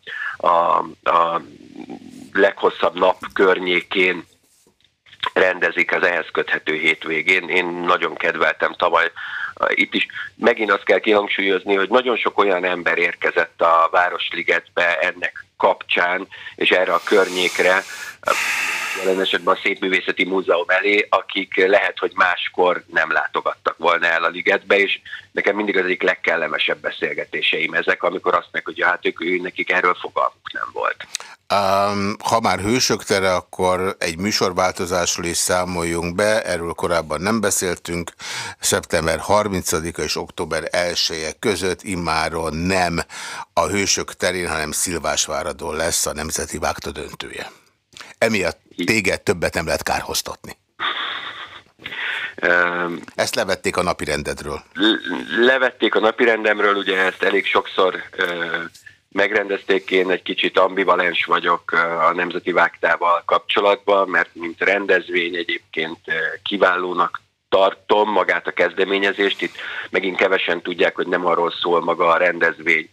a, a leghosszabb nap környékén rendezik az ehhez köthető hétvégén. Én nagyon kedveltem tavaly itt is megint azt kell kihangsúlyozni, hogy nagyon sok olyan ember érkezett a Városligetbe ennek kapcsán, és erre a környékre, jelen esetben a Szépművészeti Múzeum elé, akik lehet, hogy máskor nem látogattak volna el a ligetbe, és nekem mindig az egyik legkellemesebb beszélgetéseim ezek, amikor azt meg, hogy hát ők, ő, nekik erről fogalmuk nem volt. Um, ha már hősök tere, akkor egy műsorváltozásról is számoljunk be, erről korábban nem beszéltünk. Szeptember 30-a és október 1 -e között immáron nem a hősök terén, hanem Szilvásváradon lesz a Nemzeti Vágta döntője. Emiatt téged többet nem lehet kárhoztatni. Ezt levették a napirendedről. Levették a napirendemről, ugye ezt elég sokszor megrendezték, én egy kicsit ambivalens vagyok a Nemzeti Vágtával kapcsolatban, mert mint rendezvény egyébként kiválónak tartom magát a kezdeményezést. Itt megint kevesen tudják, hogy nem arról szól maga a rendezvény,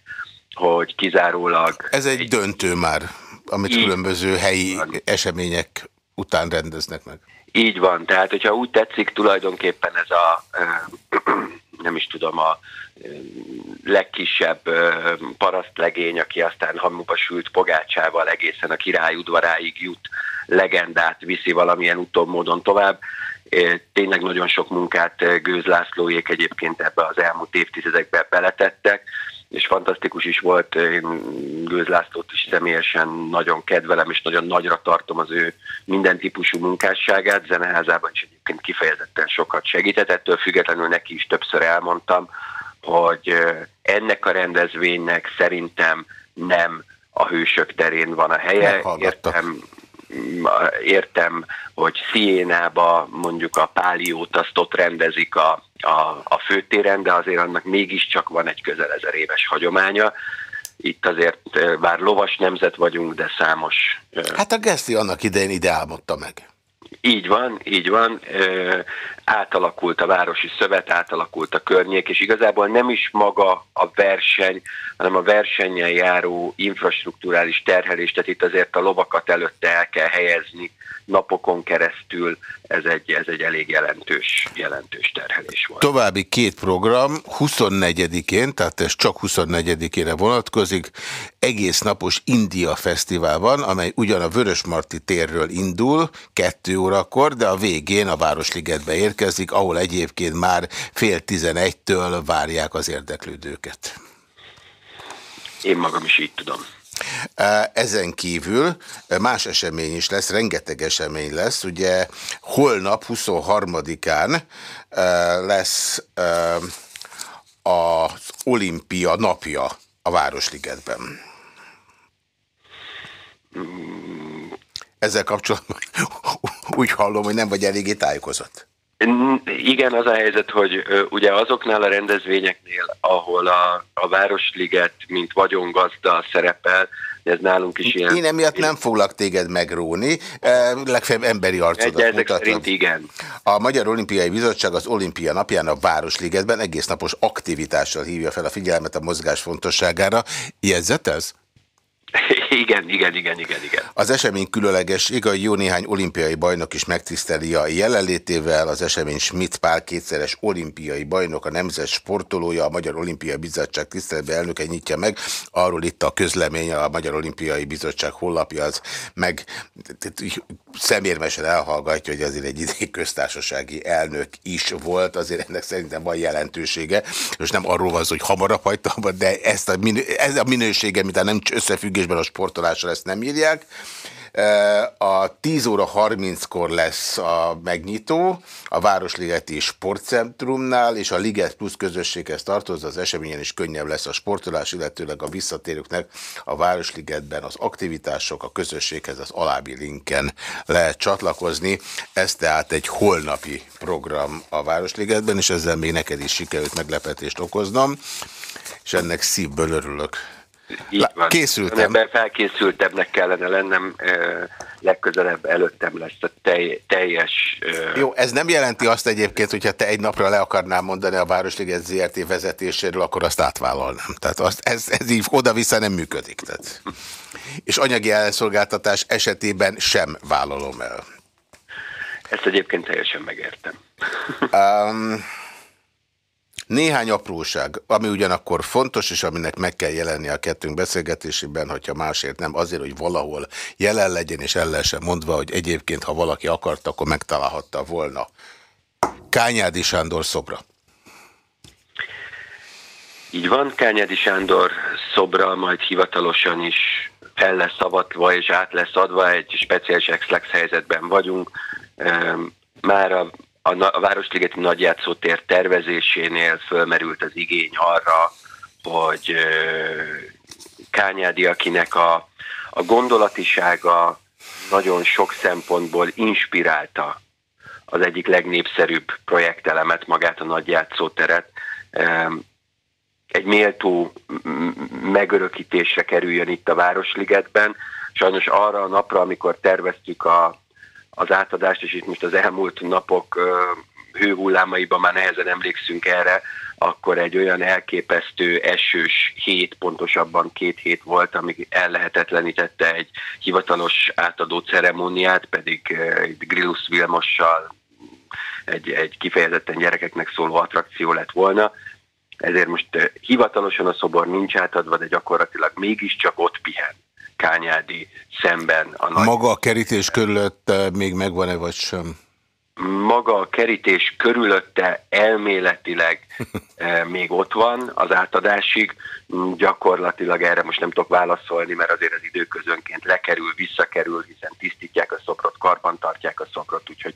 hogy kizárólag... Ez egy, egy döntő már, amit így, különböző helyi események után rendeznek meg. Így van, tehát hogyha úgy tetszik, tulajdonképpen ez a, <clears throat> nem is tudom, a legkisebb parasztlegény, aki aztán hamuba sült pogácsával egészen a király udvaráig jut, legendát viszi valamilyen utóbb módon tovább. Tényleg nagyon sok munkát Gőz Lászlóék egyébként ebbe az elmúlt évtizedekbe beletettek, és fantasztikus is volt, én Gőz Lászlót is személyesen nagyon kedvelem, és nagyon nagyra tartom az ő minden típusú munkásságát, zeneházában is egyébként kifejezetten sokat segített, ettől függetlenül neki is többször elmondtam, hogy ennek a rendezvénynek szerintem nem a hősök terén van a helye. Értem, értem, hogy Szijénába mondjuk a páliót azt ott rendezik a, a, a főtéren, de azért annak mégiscsak van egy közel ezer éves hagyománya. Itt azért, bár lovas nemzet vagyunk, de számos... Hát a Geszti annak idején ide álmodta meg. Így van, így van. Átalakult a városi szövet, átalakult a környék, és igazából nem is maga a verseny, hanem a versenyen járó infrastruktúrális terhelés, tehát itt azért a lovakat előtte el kell helyezni napokon keresztül, ez egy, ez egy elég jelentős, jelentős terhelés volt. További két program, 24-én, tehát ez csak 24-ére vonatkozik, egész napos India Fesztivál van, amely ugyan a Vörösmarty térről indul, kettő órakor, de a végén a Városligetbe érkezik, ahol egyébként már fél tizenegytől várják az érdeklődőket. Én magam is így tudom. Ezen kívül más esemény is lesz, rengeteg esemény lesz. Ugye holnap 23-án lesz az olimpia napja a Városligetben. Ezzel kapcsolatban <laughs> úgy hallom, hogy nem vagy eléggé tájékozott. Igen, az a helyzet, hogy ugye azoknál a rendezvényeknél, ahol a, a Városliget, mint vagyongazda szerepel, ez nálunk is ilyen... Én emiatt nem foglak téged megróni, legfeljebb emberi arcodat Egy, ezek szerint igen. A Magyar Olimpiai Bizottság az olimpia napján a Városligetben egész napos aktivitással hívja fel a figyelmet a mozgás fontosságára. Jegyzet ez? <laughs> Igen, igen, igen, igen, igen. Az esemény különleges, igaz, jó néhány olimpiai bajnok is megtiszteli a jelenlétével. Az esemény Schmidt Pál kétszeres olimpiai bajnok, a nemzet sportolója, a Magyar Olimpiai Bizottság tiszteletbe elnöke nyitja meg. Arról itt a közlemény, a Magyar Olimpiai Bizottság honlapja az meg szemérmesen elhallgatja, hogy azért egy idei köztársasági elnök is volt, azért ennek szerintem van jelentősége. Most nem arról van hogy hamarabb hagytam, de ezt a, ez a minősége, mint nem összefüggésben a sportolásra ezt nem írják. A 10 óra 30-kor lesz a megnyitó a Városligeti Sportcentrumnál, és a Liget Plus közösséghez tartozza az eseményen is könnyebb lesz a sportolás, illetőleg a visszatérőknek a Városligetben az aktivitások, a közösséghez az alábbi linken lehet csatlakozni. Ez tehát egy holnapi program a Városligetben, és ezzel még neked is sikerült meglepetést okoznom, és ennek szívből örülök. Így van. Készültem. Ebben felkészültebbnek kellene lennem, legközelebb előttem lesz a tej, teljes... Jó, ez nem jelenti azt egyébként, hogyha te egy napra le akarnál mondani a Városliget ZRT vezetéséről, akkor azt átvállalnám. Tehát azt, ez, ez így oda-vissza nem működik. Tehát. És anyagi elszolgáltatás esetében sem vállalom el. Ezt egyébként teljesen megértem. Um, néhány apróság, ami ugyanakkor fontos, és aminek meg kell jelenni a kettőnk beszélgetésében, hogyha másért nem, azért, hogy valahol jelen legyen, és el lehessen mondva, hogy egyébként, ha valaki akart, akkor megtalálhatta volna. Kányádi Sándor szobra. Így van, Kányádi Sándor szobra majd hivatalosan is fel lesz avatva és át lesz adva, egy speciális exlex helyzetben vagyunk. Már a a, a Városligeti nagyjátszótér tervezésénél fölmerült az igény arra, hogy Kányádi, akinek a, a gondolatisága nagyon sok szempontból inspirálta az egyik legnépszerűbb projektelemet, magát a nagyjátszóteret, egy méltó megörökítésre kerüljön itt a Városligetben. Sajnos arra a napra, amikor terveztük a, az átadást, és itt most az elmúlt napok hőhullámaiban már nehezen emlékszünk erre, akkor egy olyan elképesztő esős hét, pontosabban két hét volt, amíg ellehetetlenítette egy hivatalos átadó ceremóniát, pedig egy Grillus Vilmossal egy, egy kifejezetten gyerekeknek szóló attrakció lett volna. Ezért most hivatalosan a szobor nincs átadva, de gyakorlatilag mégiscsak ott pihen Kányádi szemben. A nagy... Maga a kerítés körülötte még megvan-e vagy sem? Maga a kerítés körülötte elméletileg <laughs> eh, még ott van az átadásig. Gyakorlatilag erre most nem tudok válaszolni, mert azért az időközönként lekerül, visszakerül, hiszen tisztítják a szobrot, karban tartják a szobrot, úgyhogy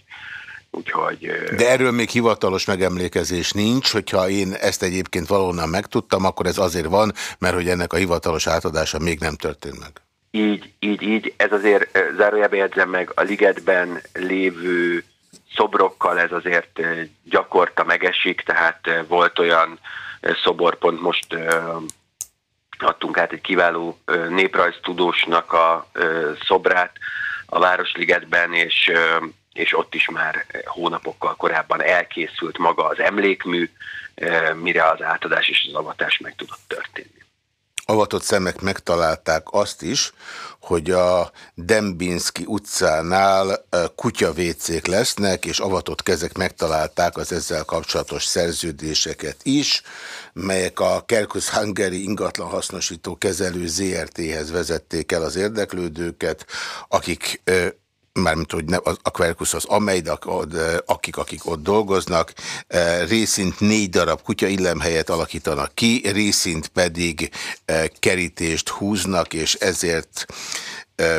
Úgyhogy, eh, De erről még hivatalos megemlékezés nincs, hogyha én ezt egyébként valóban megtudtam, akkor ez azért van, mert hogy ennek a hivatalos átadása még nem történt meg. Így, így, így. Ez azért zárójelbe jegyzem meg, a ligetben lévő szobrokkal ez azért gyakorta megesik, tehát volt olyan szoborpont, most adtunk át egy kiváló néprajztudósnak a szobrát a Városligetben, és, és ott is már hónapokkal korábban elkészült maga az emlékmű, mire az átadás és az avatás meg tudott történni. Avatott szemek megtalálták azt is, hogy a Dembinski utcánál kutyavécék lesznek, és avatott kezek megtalálták az ezzel kapcsolatos szerződéseket is, melyek a Kerkus Hungary ingatlan hasznosító kezelő ZRT-hez vezették el az érdeklődőket, akik mármint, hogy ne, a Quercus az amely, de akik, akik ott dolgoznak, részint négy darab kutya illemhelyet alakítanak ki, részint pedig kerítést húznak, és ezért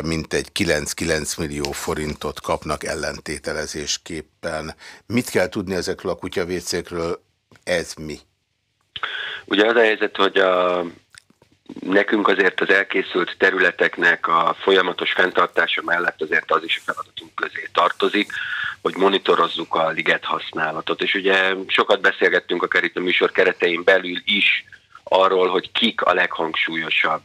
mintegy 9-9 millió forintot kapnak ellentételezésképpen. Mit kell tudni ezekről a kutyavécékről? Ez mi? Ugye az a helyzet, hogy a nekünk azért az elkészült területeknek a folyamatos fenntartása mellett azért az is a feladatunk közé tartozik, hogy monitorozzuk a liget használatot. És ugye sokat beszélgettünk a kerítő műsor keretein belül is arról, hogy kik a leghangsúlyosabb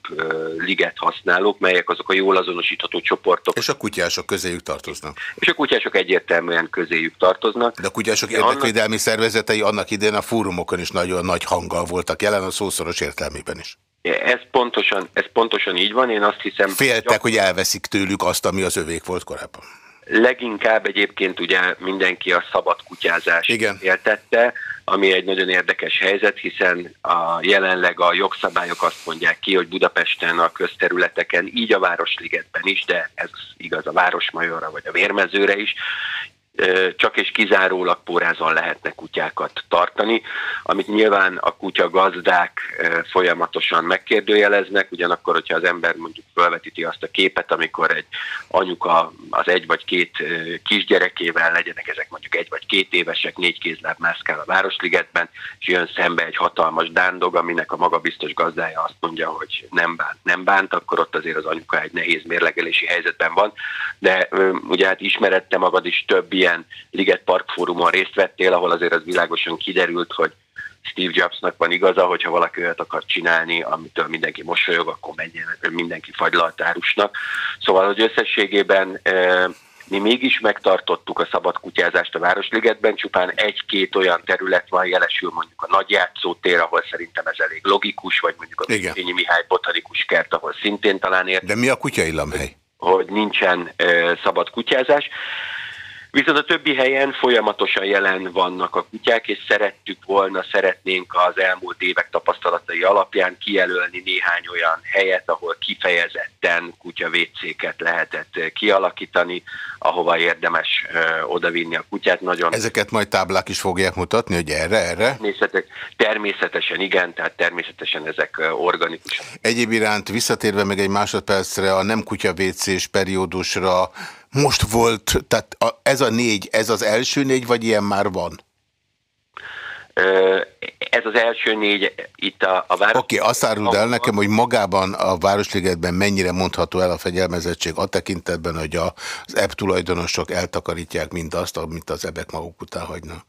liget használók, melyek azok a jól azonosítható csoportok. És a kutyások közéjük tartoznak. És a kutyások egyértelműen közéjük tartoznak. De a kutyások érdekvédelmi annak... szervezetei annak idén a fórumokon is nagyon nagy hanggal voltak jelen, a szószoros értelmében is. Ez pontosan, ez pontosan így van, én azt hiszem... Féltek, hogy elveszik tőlük azt, ami az övék volt korábban. Leginkább egyébként ugye mindenki a szabad kutyázást Igen. éltette, ami egy nagyon érdekes helyzet, hiszen a, jelenleg a jogszabályok azt mondják ki, hogy Budapesten a közterületeken, így a Városligetben is, de ez igaz a Városmajorra vagy a Vérmezőre is, csak és kizárólag pórázon lehetne kutyákat tartani, amit nyilván a kutya gazdák folyamatosan megkérdőjeleznek, ugyanakkor, hogyha az ember mondjuk felvetíti azt a képet, amikor egy anyuka az egy vagy két kisgyerekével legyenek ezek mondjuk egy vagy két évesek, négy kézláb mászkál a Városligetben, és jön szembe egy hatalmas dándog, aminek a magabiztos gazdája azt mondja, hogy nem bánt, nem bánt, akkor ott azért az anyuka egy nehéz mérlegelési helyzetben van, de ugye hát ismerette magad is több ilyen ilyen Liget Park fórumon részt vettél, ahol azért az világosan kiderült, hogy Steve Jobsnak van igaza, hogyha valaki olyat akar csinálni, amitől mindenki mosolyog, akkor menjen mindenki fagylaltárusnak. Szóval, hogy összességében mi mégis megtartottuk a szabad kutyázást a Városligetben, csupán egy-két olyan terület van, jelesül mondjuk a nagy játszótér, ahol szerintem ez elég logikus, vagy mondjuk a Tényi Mihály botanikus kert, ahol szintén talán ért. De mi a kutyaillamhely? Hogy nincsen e, szabad kutyázás. Viszont a többi helyen folyamatosan jelen vannak a kutyák, és szerettük volna, szeretnénk az elmúlt évek tapasztalatai alapján kijelölni néhány olyan helyet, ahol kifejezetten kutyavécéket lehetett kialakítani, ahova érdemes odavinni a kutyát. Nagyon Ezeket majd táblák is fogják mutatni, hogy erre, erre? Természetesen, természetesen igen, tehát természetesen ezek organikusan. Egyéb iránt visszatérve meg egy másodpercre a nem kutyavécés periódusra, most volt, tehát a, ez a négy, ez az első négy, vagy ilyen már van? Ez az első négy itt a, a város... Oké, okay, azt áruld el nekem, hogy magában a Városligetben mennyire mondható el a fegyelmezettség a tekintetben, hogy a, az ebb tulajdonosok eltakarítják mindazt, amit az ebek maguk után hagynak.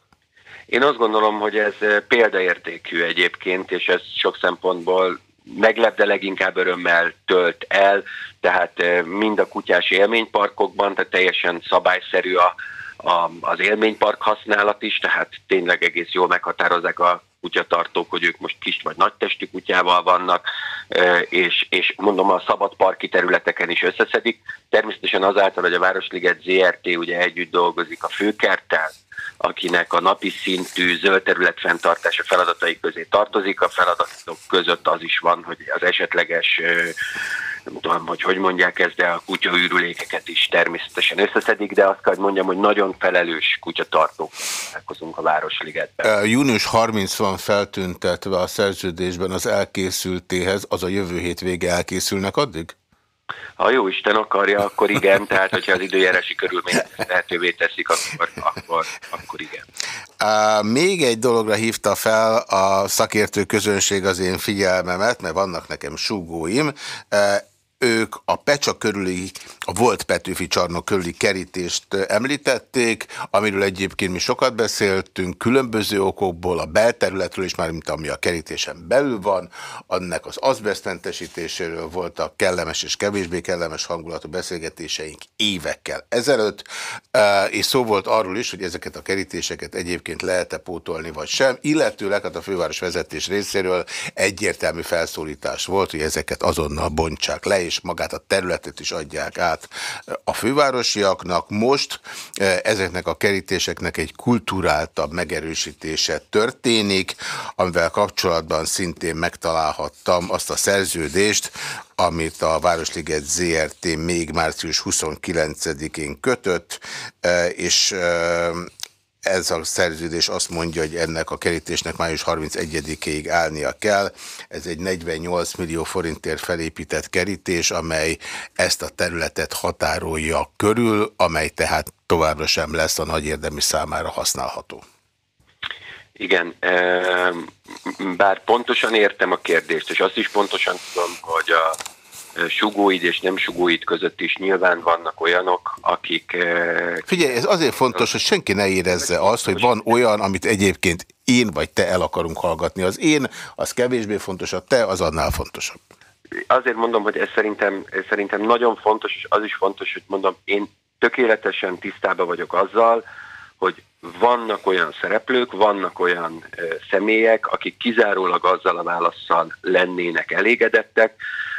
Én azt gondolom, hogy ez példaértékű egyébként, és ez sok szempontból meglep, de leginkább örömmel tölt el, tehát mind a kutyás élményparkokban, tehát teljesen szabályszerű a, a, az élménypark használat is, tehát tényleg egész jól meghatározzák a kutyatartók, hogy ők most kis vagy nagy testű kutyával vannak, és, és mondom a szabad parki területeken is összeszedik. Természetesen azáltal, hogy a Városliget ZRT ugye együtt dolgozik a főkerttel, akinek a napi szintű zöld terület fenntartása feladatai közé tartozik. A feladatok között az is van, hogy az esetleges nem tudom, hogy hogy mondják ezt, de a kutyaűrülékeket is természetesen összeszedik, de azt kell, hogy mondjam, hogy nagyon felelős kutyatartók találkozunk a Városligetben. Június 30 van feltüntetve a szerződésben az elkészültéhez, az a jövő hét vége elkészülnek addig? Ha jó Isten akarja, akkor igen, tehát hogyha az időjárási körülmények lehetővé teszik, akkor, akkor, akkor igen. Még egy dologra hívta fel a szakértő közönség az én figyelmemet, mert vannak nekem súgóim. Ők a Pecsa körüli, a volt Petőfi csarnok körüli kerítést említették, amiről egyébként mi sokat beszéltünk, különböző okokból, a belterületről is, már mint ami a kerítésen belül van, annak az azbesztmentesítéséről voltak kellemes és kevésbé kellemes hangulatú beszélgetéseink évekkel ezelőtt, és szó volt arról is, hogy ezeket a kerítéseket egyébként lehet-e pótolni, vagy sem, illetőleg hát a főváros vezetés részéről egyértelmű felszólítás volt, hogy ezeket azonnal bontsák le, és magát a területet is adják át a fővárosiaknak. Most e, ezeknek a kerítéseknek egy kulturáltabb megerősítése történik, amivel kapcsolatban szintén megtalálhattam azt a szerződést, amit a Városliget ZRT még március 29-én kötött, e, és e, ez a szerződés azt mondja, hogy ennek a kerítésnek május 31-ig állnia kell. Ez egy 48 millió forintért felépített kerítés, amely ezt a területet határolja körül, amely tehát továbbra sem lesz a nagy érdemi számára használható. Igen, bár pontosan értem a kérdést, és azt is pontosan tudom, hogy a sugóid és nem sugóid között is nyilván vannak olyanok, akik... Figyelj, ez azért fontos, hogy senki ne érezze azt, hogy van olyan, amit egyébként én vagy te el akarunk hallgatni. Az én, az kevésbé fontos, a te, az annál fontosabb. Azért mondom, hogy ez szerintem, ez szerintem nagyon fontos, és az is fontos, hogy mondom, én tökéletesen tisztában vagyok azzal, hogy vannak olyan szereplők, vannak olyan személyek, akik kizárólag azzal a válaszsal lennének elégedettek,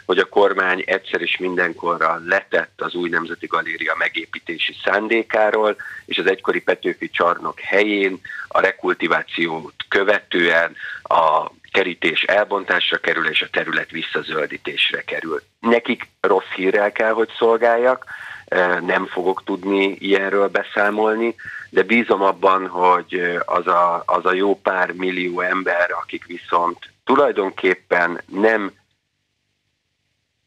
hogy a kormány egyszer is mindenkorra letett az új Nemzeti Galéria megépítési szándékáról, és az egykori Petőfi csarnok helyén a rekultivációt követően a kerítés elbontásra kerül, és a terület visszazöldítésre kerül. Nekik rossz hírrel kell, hogy szolgáljak, nem fogok tudni ilyenről beszámolni, de bízom abban, hogy az a, az a jó pár millió ember, akik viszont tulajdonképpen nem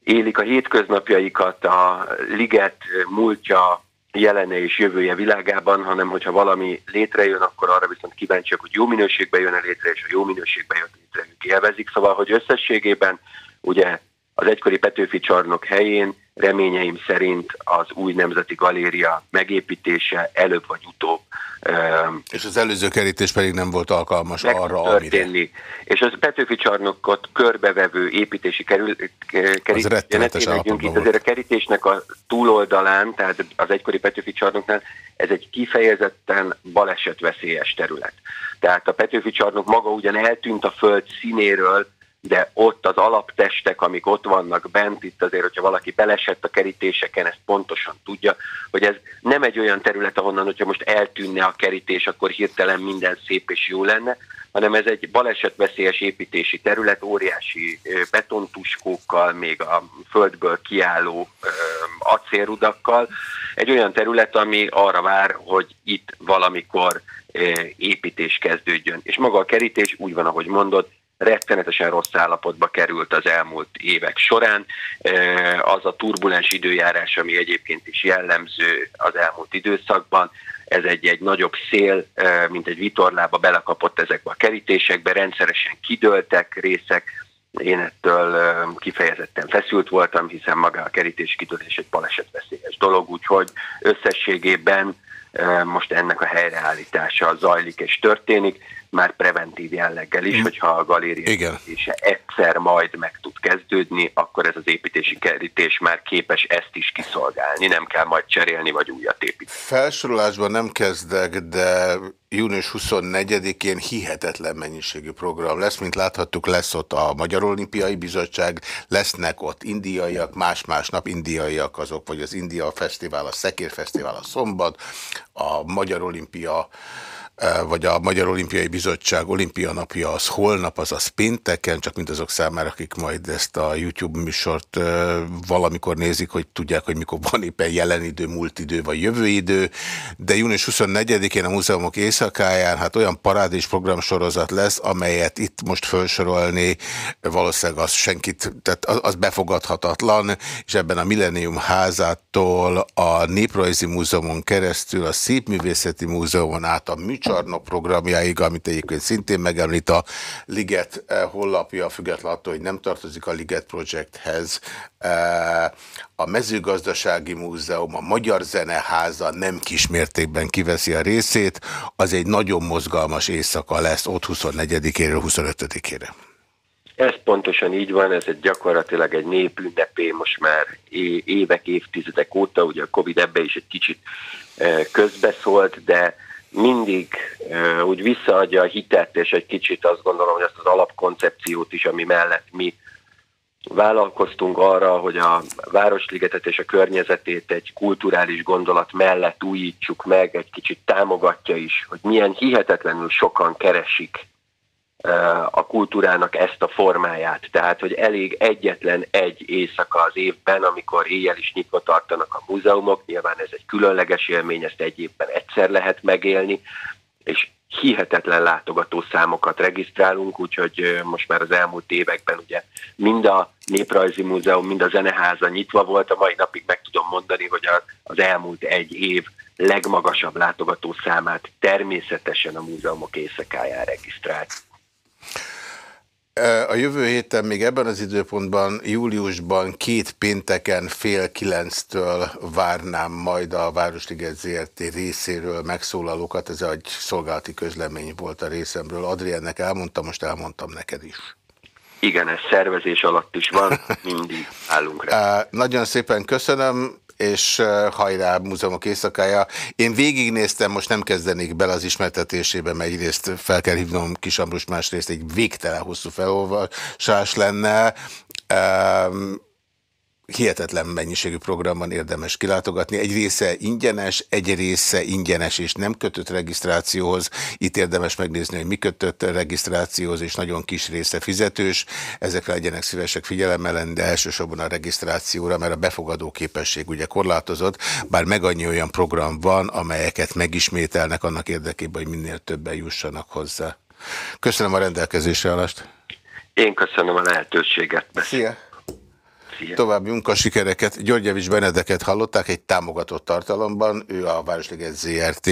élik a hétköznapjaikat a liget múltja, jelene és jövője világában, hanem hogyha valami létrejön, akkor arra viszont kíváncsiak, hogy jó minőségben jön-e létre, és a jó minőségben jön létre, ők élvezik. Szóval, hogy összességében ugye az egykori Petőfi csarnok helyén reményeim szerint az új Nemzeti Galéria megépítése előbb vagy utóbb. És az előző kerítés pedig nem volt alkalmas arra, történni. amire. És az Petőfi csarnokot körbevevő építési kerül, kerítés, megyünk itt azért a kerítésnek a túloldalán, tehát az egykori Petőfi csarnoknál, ez egy kifejezetten balesetveszélyes terület. Tehát a Petőfi csarnok maga ugyan eltűnt a föld színéről, de ott az alaptestek, amik ott vannak bent, itt azért, hogyha valaki belesett a kerítéseken, ezt pontosan tudja, hogy ez nem egy olyan terület, ahonnan, hogyha most eltűnne a kerítés, akkor hirtelen minden szép és jó lenne, hanem ez egy balesetveszélyes építési terület, óriási betontuskókkal, még a földből kiálló acélrudakkal. Egy olyan terület, ami arra vár, hogy itt valamikor építés kezdődjön. És maga a kerítés úgy van, ahogy mondod, rettenetesen rossz állapotba került az elmúlt évek során. Az a turbulens időjárás, ami egyébként is jellemző az elmúlt időszakban, ez egy, egy nagyobb szél, mint egy vitorlába belekapott ezekbe a kerítésekbe, rendszeresen kidőltek részek, én ettől kifejezetten feszült voltam, hiszen maga a kerítés kidőlés egy balesetveszélyes dolog, úgyhogy összességében most ennek a helyreállítása zajlik és történik már preventív jelleggel is, mm. hogyha a galéria építése egyszer majd meg tud kezdődni, akkor ez az építési kerítés már képes ezt is kiszolgálni, nem kell majd cserélni vagy újat építeni. Felsorolásban nem kezdek, de június 24-én hihetetlen mennyiségű program lesz, mint láthattuk, lesz ott a Magyar Olimpiai Bizottság, lesznek ott indiaiak, más-más nap indiaiak azok, vagy az India Fesztivál, a Szekér Fesztivál a szombat, a Magyar Olimpia vagy a Magyar Olimpiai Bizottság olimpia napja az holnap, azaz pénteken, csak mint azok számára, akik majd ezt a YouTube műsort valamikor nézik, hogy tudják, hogy mikor van éppen jelen idő, múlt idő vagy jövő idő, de június 24-én a múzeumok éjszakáján hát olyan parád és programsorozat lesz, amelyet itt most felsorolni valószínűleg az senkit, tehát az befogadhatatlan, és ebben a Millennium házától a Néprajzi Múzeumon keresztül a Szépművészeti Múzeumon át a Műcs csarnok programjáig, amit egyébként szintén megemlít a Liget hollapja, függetlenül attól, hogy nem tartozik a Liget Projecthez. A mezőgazdasági múzeum, a Magyar Zeneháza nem kismértékben kiveszi a részét, az egy nagyon mozgalmas éjszaka lesz ott 24-éről 25-ére. Ez pontosan így van, ez egy gyakorlatilag egy népünnepé most már évek, évtizedek óta, ugye a Covid ebbe is egy kicsit e, közbeszólt, de mindig e, úgy visszaadja a hitet, és egy kicsit azt gondolom, hogy azt az alapkoncepciót is, ami mellett mi vállalkoztunk arra, hogy a Városligetet és a környezetét egy kulturális gondolat mellett újítsuk meg, egy kicsit támogatja is, hogy milyen hihetetlenül sokan keresik a kultúrának ezt a formáját. Tehát, hogy elég egyetlen egy éjszaka az évben, amikor éjjel is nyitva tartanak a múzeumok, nyilván ez egy különleges élmény, ezt egy évben egyszer lehet megélni, és hihetetlen látogató számokat regisztrálunk, úgyhogy most már az elmúlt években ugye mind a Néprajzi Múzeum, mind a Zeneháza nyitva volt, a mai napig meg tudom mondani, hogy az elmúlt egy év legmagasabb látogató számát természetesen a múzeumok éjszakáján regisztrált. A jövő héten még ebben az időpontban, júliusban két pénteken fél kilenctől várnám majd a Városliget ZRT részéről megszólalókat. Ez egy szolgálati közlemény volt a részemről. Adriennek elmondtam, most elmondtam neked is. Igen, ez szervezés alatt is van, <laughs> mindig állunk rá. Nagyon szépen köszönöm és hajrá múzeumok éjszakája. Én végignéztem, most nem kezdenék bele az ismertetésébe, mert egyrészt fel kell hívnom Kis Ambrus, másrészt egy végtelen hosszú felolvasás lenne hihetetlen mennyiségű programban érdemes kilátogatni. Egy része ingyenes, egy része ingyenes és nem kötött regisztrációhoz. Itt érdemes megnézni, hogy mi kötött regisztrációhoz, és nagyon kis része fizetős. Ezekre legyenek szívesek figyelemmel lenni, de elsősorban a regisztrációra, mert a befogadó képesség ugye korlátozott, bár meg annyi olyan program van, amelyeket megismételnek annak érdekében, hogy minél többen jussanak hozzá. Köszönöm a rendelkezésre állást. Én köszönöm a lehetőséget. Szia! Szia. További munkasikereket. Györgyevics Benedeket hallották egy támogatott tartalomban. Ő a Városliget ZRT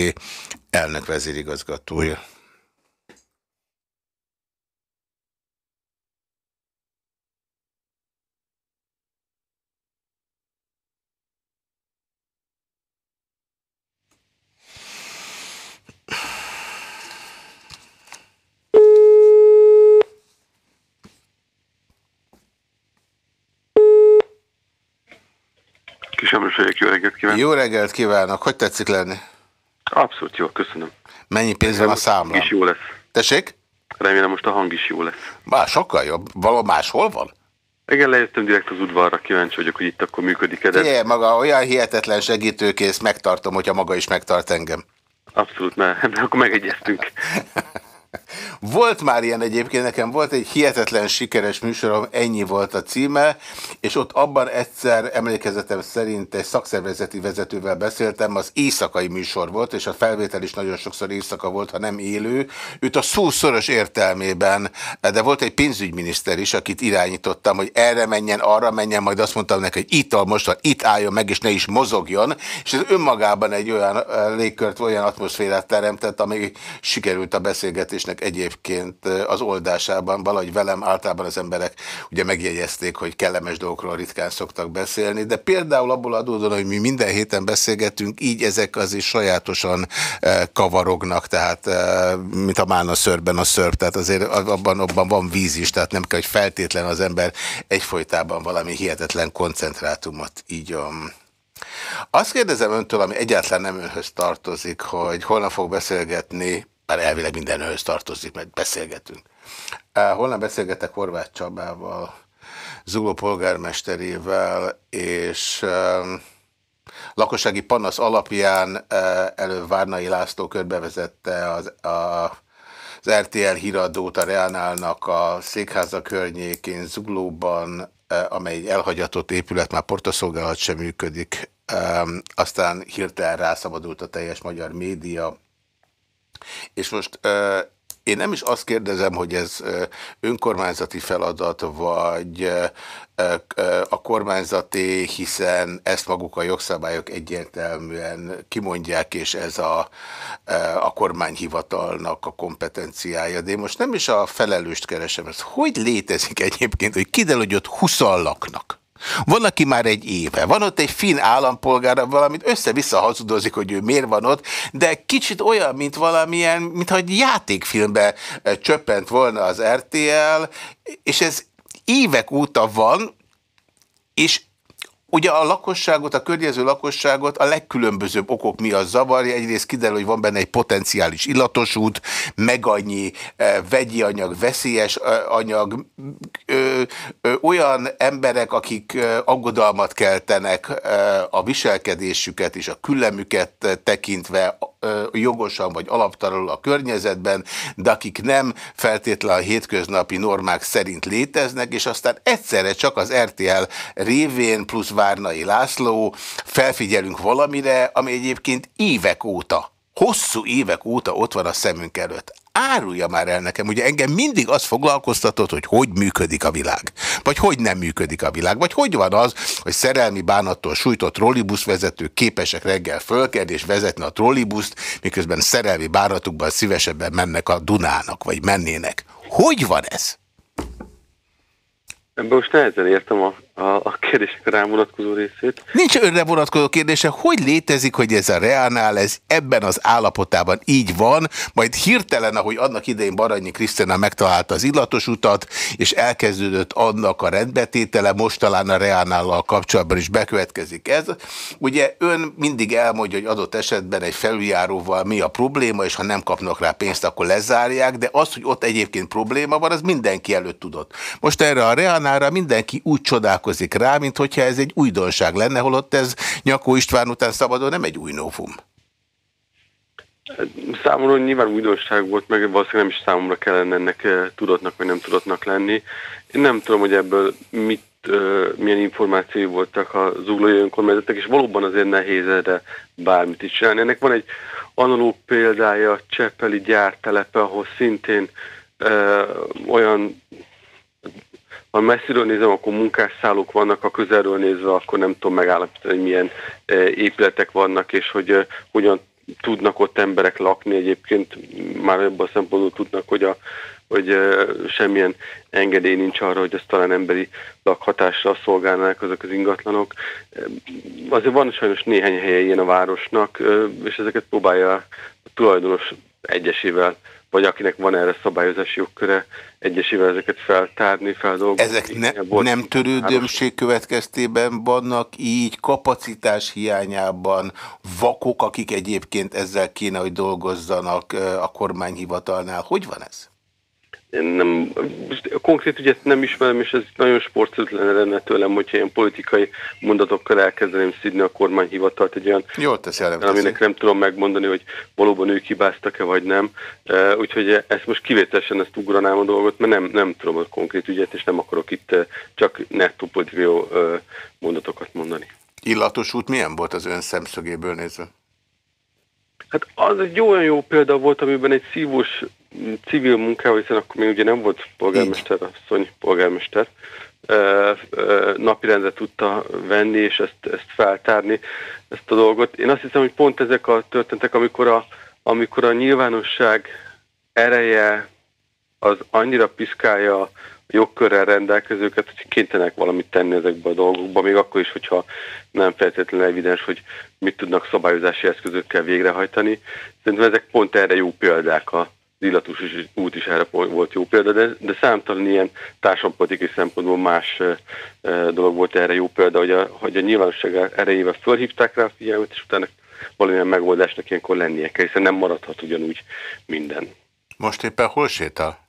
elnök vezérigazgatója. Soros vagyok, jó reggelt kívánok. Jó reggelt kívánok, hogy tetszik lenni? Abszolút jó, köszönöm. Mennyi pénz van a számlán? is jó lesz. Tessék? Remélem most a hang is jó lesz. Már sokkal jobb. Való máshol van? Igen, lejöttem direkt az udvarra, kíváncsi vagyok, hogy itt akkor működik-e. De... Igen, maga olyan hihetetlen segítőkész, megtartom, hogyha maga is megtart engem. Abszolút, mert <laughs> akkor megegyeztünk. <laughs> Volt már ilyen egyébként, nekem volt egy hihetetlen sikeres műsorom, ennyi volt a címe, és ott abban egyszer emlékezetem szerint egy szakszervezeti vezetővel beszéltem, az éjszakai műsor volt, és a felvétel is nagyon sokszor éjszaka volt, ha nem élő. Őt a szó szoros értelmében, de volt egy pénzügyminiszter is, akit irányítottam, hogy erre menjen, arra menjen, majd azt mondtam neki, hogy itt, most van, itt álljon meg, és ne is mozogjon, és ez önmagában egy olyan légkört, olyan atmoszférát teremtett, ami sikerült a beszélgetésnek egyébként az oldásában, valahogy velem általában az emberek ugye megjegyezték, hogy kellemes dolgokról ritkán szoktak beszélni, de például abból adódóan, hogy mi minden héten beszélgetünk, így ezek az is sajátosan kavarognak, tehát mint a mána szörben a szörp, tehát azért abban, abban van víz is, tehát nem kell, hogy feltétlen az ember egyfolytában valami hihetetlen koncentrátumot így azt kérdezem öntől, ami egyáltalán nem önhöz tartozik, hogy holnap fog beszélgetni már elvileg mindenhöz tartozik, mert beszélgetünk. Holnap beszélgetek Horváth Csabával, Zuló polgármesterével, és lakossági panasz alapján elő Várnai László körbevezette az, a, az RTL híradót a Reálnálnak a székháza környékén, Zuglóban, amely egy elhagyatott épület, már portaszolgálat sem működik, aztán hirtelen rászabadult a teljes magyar média, és most én nem is azt kérdezem, hogy ez önkormányzati feladat, vagy a kormányzati, hiszen ezt maguk a jogszabályok egyértelműen kimondják, és ez a, a kormányhivatalnak a kompetenciája. De én most nem is a felelőst keresem, ez hogy létezik egyébként, hogy kiderül, hogy ott huszan laknak? Van, aki már egy éve. Van ott egy finn állampolgár, valamit össze-vissza hazudozik, hogy ő miért van ott, de kicsit olyan, mint valamilyen, mintha egy játékfilmbe eh, csöppent volna az RTL, és ez évek óta van, és Ugye a lakosságot, a környező lakosságot a legkülönbözőbb okok miatt zavarja. Egyrészt kiderül, hogy van benne egy potenciális illatosút, meg annyi e, vegyi anyag, veszélyes e, anyag, ö, ö, olyan emberek, akik aggodalmat keltenek e, a viselkedésüket és a küllemüket tekintve jogosan vagy alaptalanul a környezetben, de akik nem feltétlenül a hétköznapi normák szerint léteznek, és aztán egyszerre csak az RTL révén plusz Várnai László felfigyelünk valamire, ami egyébként évek óta, hosszú évek óta ott van a szemünk előtt árulja már el nekem, ugye engem mindig az foglalkoztatott, hogy hogy működik a világ, vagy hogy nem működik a világ, vagy hogy van az, hogy szerelmi bánattól sújtott trollibuszvezetők képesek reggel fölkelni és vezetni a trollibuszt, miközben szerelmi bánatukban szívesebben mennek a Dunának, vagy mennének. Hogy van ez? Ebben most nehezen értem a, a, a kérdések rám vonatkozó részét. Nincs önre vonatkozó kérdése, hogy létezik, hogy ez a Reánál ez ebben az állapotában így van, majd hirtelen, ahogy annak idején Baranyi Krisztina megtalálta az illatos utat, és elkezdődött annak a rendbetétele, most talán a Reánállal kapcsolatban is bekövetkezik ez. Ugye ön mindig elmondja, hogy adott esetben egy felüljáróval mi a probléma, és ha nem kapnak rá pénzt, akkor lezárják, de az, hogy ott egyébként probléma van, az mindenki előtt tudott. Most erre a Reánára mindenki úgy csodálkozik rá, mint hogyha ez egy újdonság lenne, holott ez Nyakó István után szabadon nem egy új novum. Számomra nyilván újdonság volt, meg valószínűleg nem is számomra kellene ennek eh, tudatnak, vagy nem tudatnak lenni. Én nem tudom, hogy ebből mit, eh, milyen információi voltak a zuglói önkormányzatok, és valóban azért nehéz erre bármit is csinálni. Ennek van egy analóg példája, Cseppeli gyártelepe, ahol szintén eh, olyan ha messziről nézem, akkor munkásszállók vannak, ha közelről nézve, akkor nem tudom megállapítani, hogy milyen e, épületek vannak, és hogy e, hogyan tudnak ott emberek lakni. Egyébként már ebből a szempontból tudnak, hogy, a, hogy e, semmilyen engedély nincs arra, hogy ezt talán emberi lakhatásra szolgálnák azok az ingatlanok. Azért van sajnos néhány helye ilyen a városnak, és ezeket próbálja a tulajdonos egyesével vagy akinek van erre szabályozási jogköre, egyesével ezeket feltárni, feldolgozni. Ezek ne, nem törődömség következtében vannak így, kapacitás hiányában, vakok, akik egyébként ezzel kéne, hogy dolgozzanak a kormányhivatalnál. Hogy van ez? Én nem, a konkrét ügyet nem ismerem, és ez nagyon sportszerűtlen lenne tőlem, hogyha ilyen politikai mondatokkal elkezdeném szidni a kormányhivatalt egy olyan, Jól teszi, nem aminek nem tudom megmondani, hogy valóban ők hibáztak-e vagy nem. Úgyhogy ezt most kivételesen ezt ugranám a dolgot, mert nem, nem tudom a konkrét ügyet, és nem akarok itt csak nettó politikai mondatokat mondani. Illatos út milyen volt az ön szemszögéből nézve? Hát az egy olyan jó példa volt, amiben egy szívós civil munkával, hiszen akkor még ugye nem volt polgármester, asszony polgármester, napirendre tudta venni, és ezt, ezt feltárni, ezt a dolgot. Én azt hiszem, hogy pont ezek a történtek, amikor a, amikor a nyilvánosság ereje az annyira piszkálja a jogkörrel rendelkezőket, hogy kénytelenek valamit tenni ezekbe a dolgokba, még akkor is, hogyha nem feltétlenül evidens, hogy mit tudnak szabályozási eszközökkel végrehajtani. Szerintem ezek pont erre jó példák a illatus út is erre volt jó példa, de, de számtalan ilyen társadalompolitikai szempontból más e, e, dolog volt erre jó példa, hogy a, hogy a nyilvánosság erejével fölhívták rá a figyelmet, és utána valamilyen megoldásnak ilyenkor lennie kell, hiszen nem maradhat ugyanúgy minden. Most éppen hol sétál?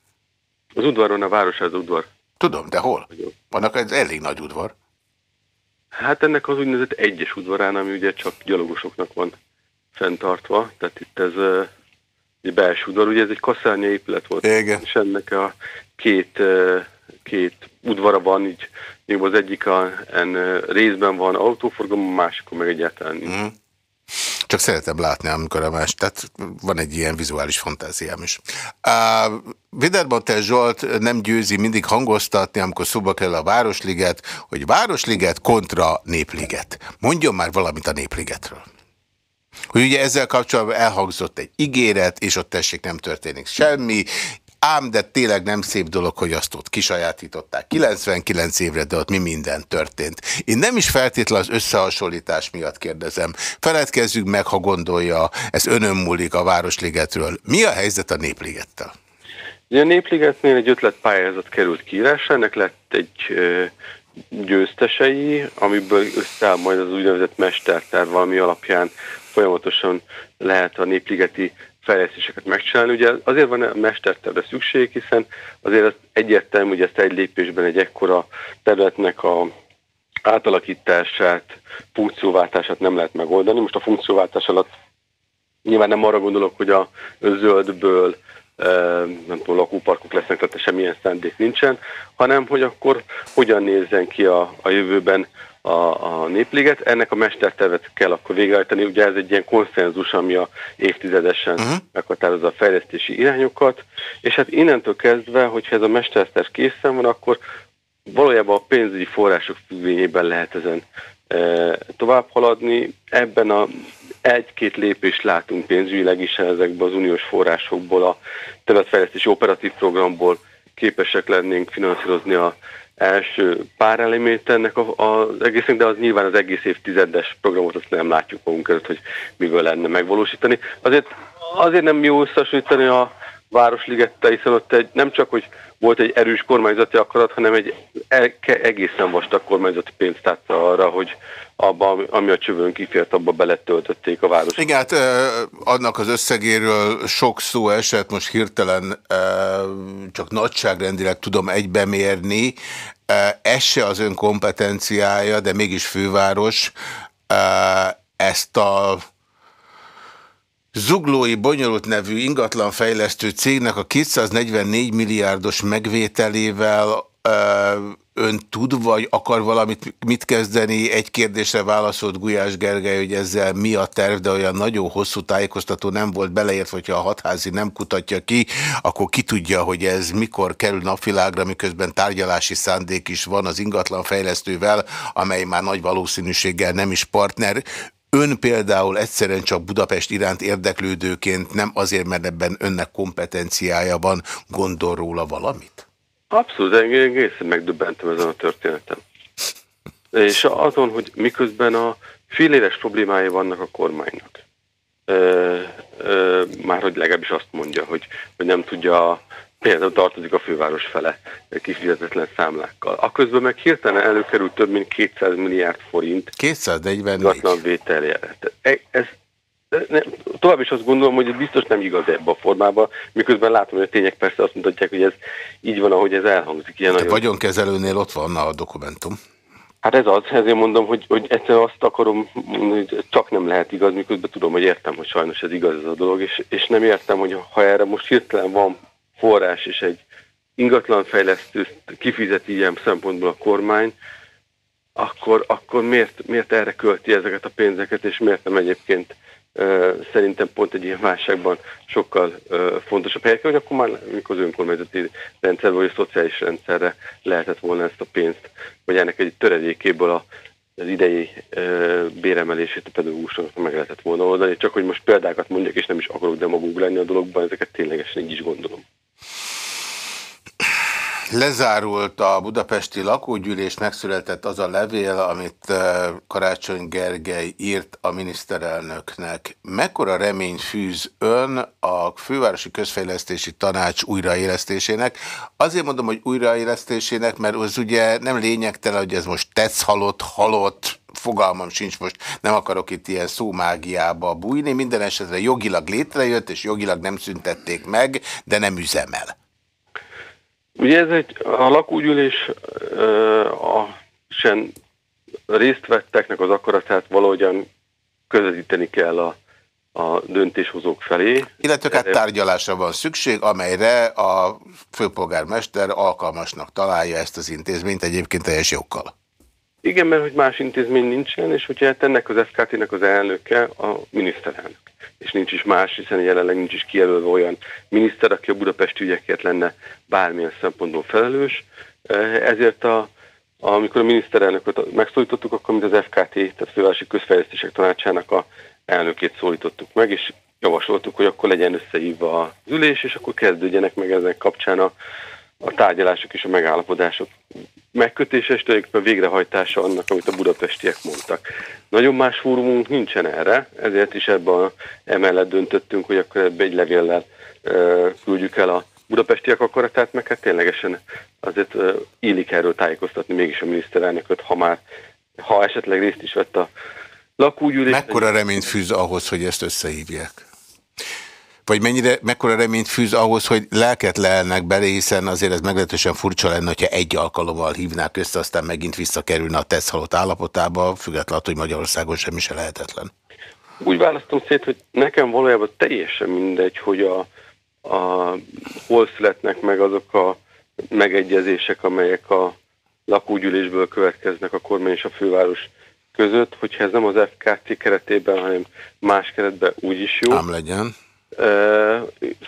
Az udvaron a város az udvar. Tudom, de hol? Vannak egy elég nagy udvar. Hát ennek az úgynevezett egyes udvarán, ami ugye csak gyalogosoknak van fenntartva, tehát itt ez egy belső udvar, ugye ez egy kaszárnya épület volt, Igen. és ennek a két, két udvara van, így még az egyik a en, részben van autóforgalom, a másikon meg egyáltalán nincs. Mm. Csak szeretem látni, amikor a más, tehát van egy ilyen vizuális fantáziám is. Uh, Viderbantel Zsolt nem győzi mindig hangoztatni, amikor szóba kell a Városliget, hogy Városliget kontra Népliget. Mondjon már valamit a Népligetről. Hogy ugye ezzel kapcsolatban elhangzott egy ígéret, és ott tessék nem történik semmi, ám de tényleg nem szép dolog, hogy azt ott kisajátították 99 évre, de ott mi minden történt. Én nem is feltétlenül az összehasonlítás miatt kérdezem. Feledkezzük meg, ha gondolja, ez önön múlik a Városligetről. Mi a helyzet a Népligettel? A Népligetnél egy ötletpályázat került kiírásra, ennek lett egy győztesei, amiből összeáll majd az úgynevezett mesterterv valami alapján folyamatosan lehet a népligeti fejlesztéseket megcsinálni. Ugye azért van a mestertervre szükség, hiszen azért az egyértelmű, hogy ezt egy lépésben egy ekkora területnek a átalakítását, funkcióváltását nem lehet megoldani. Most a funkcióváltás alatt nyilván nem arra gondolok, hogy a zöldből nem tudom, lakóparkok lesznek, tehát semmilyen szándék nincsen, hanem hogy akkor hogyan nézzen ki a, a jövőben a, a népliget. Ennek a mestertervet kell akkor végrehajtani. Ugye ez egy ilyen konszenzus, ami a évtizedesen uh-huh. meghatározza a fejlesztési irányokat, és hát innentől kezdve, hogyha ez a mesterterv készen van, akkor valójában a pénzügyi források függvényében lehet ezen e, tovább haladni. Ebben a egy-két lépést látunk pénzügyileg is ezekben az uniós forrásokból, a területfejlesztési operatív programból képesek lennénk finanszírozni a első pár elemét ennek az egésznek, de az nyilván az egész évtizedes programot azt nem látjuk magunk között, hogy miből lenne megvalósítani. Azért, azért nem jó összehasonlítani a Városligettel, hiszen ott egy, nem csak, hogy volt egy erős kormányzati akarat, hanem egy egészen vastag kormányzati pénztárca arra, hogy abba, ami a csövön kifért, abba beletöltötték a város. Igen, hát annak az összegéről sok szó esett, most hirtelen csak nagyságrendileg tudom egybemérni. Ez se az ön kompetenciája, de mégis főváros. Ezt a Zuglói Bonyolult nevű ingatlanfejlesztő cégnek a 244 milliárdos megvételével ön tud, vagy akar valamit mit kezdeni? Egy kérdésre válaszolt Gulyás Gergely, hogy ezzel mi a terv, de olyan nagyon hosszú tájékoztató nem volt beleért, hogyha a hatházi nem kutatja ki, akkor ki tudja, hogy ez mikor kerül napvilágra, miközben tárgyalási szándék is van az ingatlanfejlesztővel, amely már nagy valószínűséggel nem is partner. Ön például egyszerűen csak Budapest iránt érdeklődőként nem azért, mert ebben önnek kompetenciája van, gondol róla valamit? Abszolút, egészen megdöbbentem ezen a történeten. És azon, hogy miközben a féléres problémái vannak a kormánynak. Ö, ö, már hogy legalábbis azt mondja, hogy, hogy nem tudja, például tartozik a főváros fele kifizetetlen számlákkal. A közben meg hirtelen előkerült több mint 200 milliárd forint 244 vételére. E, ez, ne, tovább is azt gondolom, hogy ez biztos nem igaz ebbe a formában, miközben látom, hogy a tények persze azt mutatják, hogy ez így van, ahogy ez elhangzik. Ilyen nagyon... vagyonkezelőnél ott van a dokumentum. Hát ez az, ezért mondom, hogy, hogy egyszer azt akarom mondani, hogy csak nem lehet igaz, miközben tudom, hogy értem, hogy sajnos ez igaz ez a dolog, és, és nem értem, hogy ha erre most hirtelen van forrás és egy ingatlanfejlesztő kifizeti ilyen szempontból a kormány, akkor, akkor miért, miért erre költi ezeket a pénzeket, és miért nem egyébként szerintem pont egy ilyen válságban sokkal fontosabb helyek, hogy akkor már mikor az önkormányzati rendszer vagy a szociális rendszerre lehetett volna ezt a pénzt, vagy ennek egy töredékéből a, az idei béremelését a pedagógusnak meg lehetett volna oldani, csak hogy most példákat mondjak, és nem is akarok demagóg lenni a dologban, ezeket ténylegesen így is gondolom. Lezárult a budapesti lakógyűlés, megszületett az a levél, amit eh, Karácsony Gergely írt a miniszterelnöknek. Mekkora remény fűz ön a Fővárosi Közfejlesztési Tanács újraélesztésének? Azért mondom, hogy újraélesztésének, mert az ugye nem lényegtelen, hogy ez most tetsz halott, halott, fogalmam sincs most, nem akarok itt ilyen szómágiába bújni, minden esetre jogilag létrejött, és jogilag nem szüntették meg, de nem üzemel. Ugye ez egy, a lakógyűlés a, sen részt vetteknek az akaratát valahogyan közvetíteni kell a, a döntéshozók felé. Illetve hát tárgyalásra van szükség, amelyre a főpolgármester alkalmasnak találja ezt az intézményt egyébként teljes jogkal. Igen, mert hogy más intézmény nincsen, és hogyha hát ennek az FKT-nek az elnöke a miniszterelnök. És nincs is más, hiszen jelenleg nincs is kijelölve olyan miniszter, aki a budapesti ügyekért lenne bármilyen szempontból felelős. Ezért a, amikor a miniszterelnököt megszólítottuk, akkor mint az FKT, tehát Fővárosi Közfejlesztések Tanácsának a elnökét szólítottuk meg, és javasoltuk, hogy akkor legyen összehívva az ülés, és akkor kezdődjenek meg ezek kapcsán a, a tárgyalások és a megállapodások megkötése, és tulajdonképpen végrehajtása annak, amit a budapestiek mondtak. Nagyon más fórumunk nincsen erre, ezért is ebben emellett döntöttünk, hogy akkor ebbe egy levéllel e, küldjük el a budapestiek akaratát, meg hát ténylegesen azért e, illik erről tájékoztatni mégis a miniszterelnököt, ha már, ha esetleg részt is vett a lakógyűlés. Mekkora reményt fűz ahhoz, hogy ezt összehívják? Vagy mennyire, mekkora reményt fűz ahhoz, hogy lelket leelnek bele, hiszen azért ez meglehetősen furcsa lenne, hogyha egy alkalommal hívnák össze, aztán megint visszakerülne a tesz halott állapotába, függetlenül, hogy Magyarországon semmi se lehetetlen. Úgy választom szét, hogy nekem valójában teljesen mindegy, hogy a, a, hol születnek meg azok a megegyezések, amelyek a lakógyűlésből következnek a kormány és a főváros között, hogyha ez nem az FKC keretében, hanem más keretben úgy is jó. Ám legyen.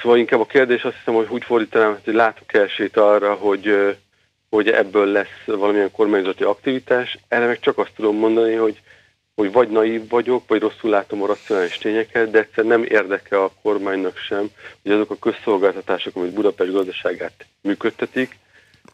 Szóval inkább a kérdés azt hiszem, hogy úgy fordítanám, hogy látok esélyt arra, hogy, hogy ebből lesz valamilyen kormányzati aktivitás. Erre meg csak azt tudom mondani, hogy, hogy vagy naív vagyok, vagy rosszul látom a racionális tényeket, de egyszer nem érdeke a kormánynak sem, hogy azok a közszolgáltatások, amit Budapest gazdaságát működtetik,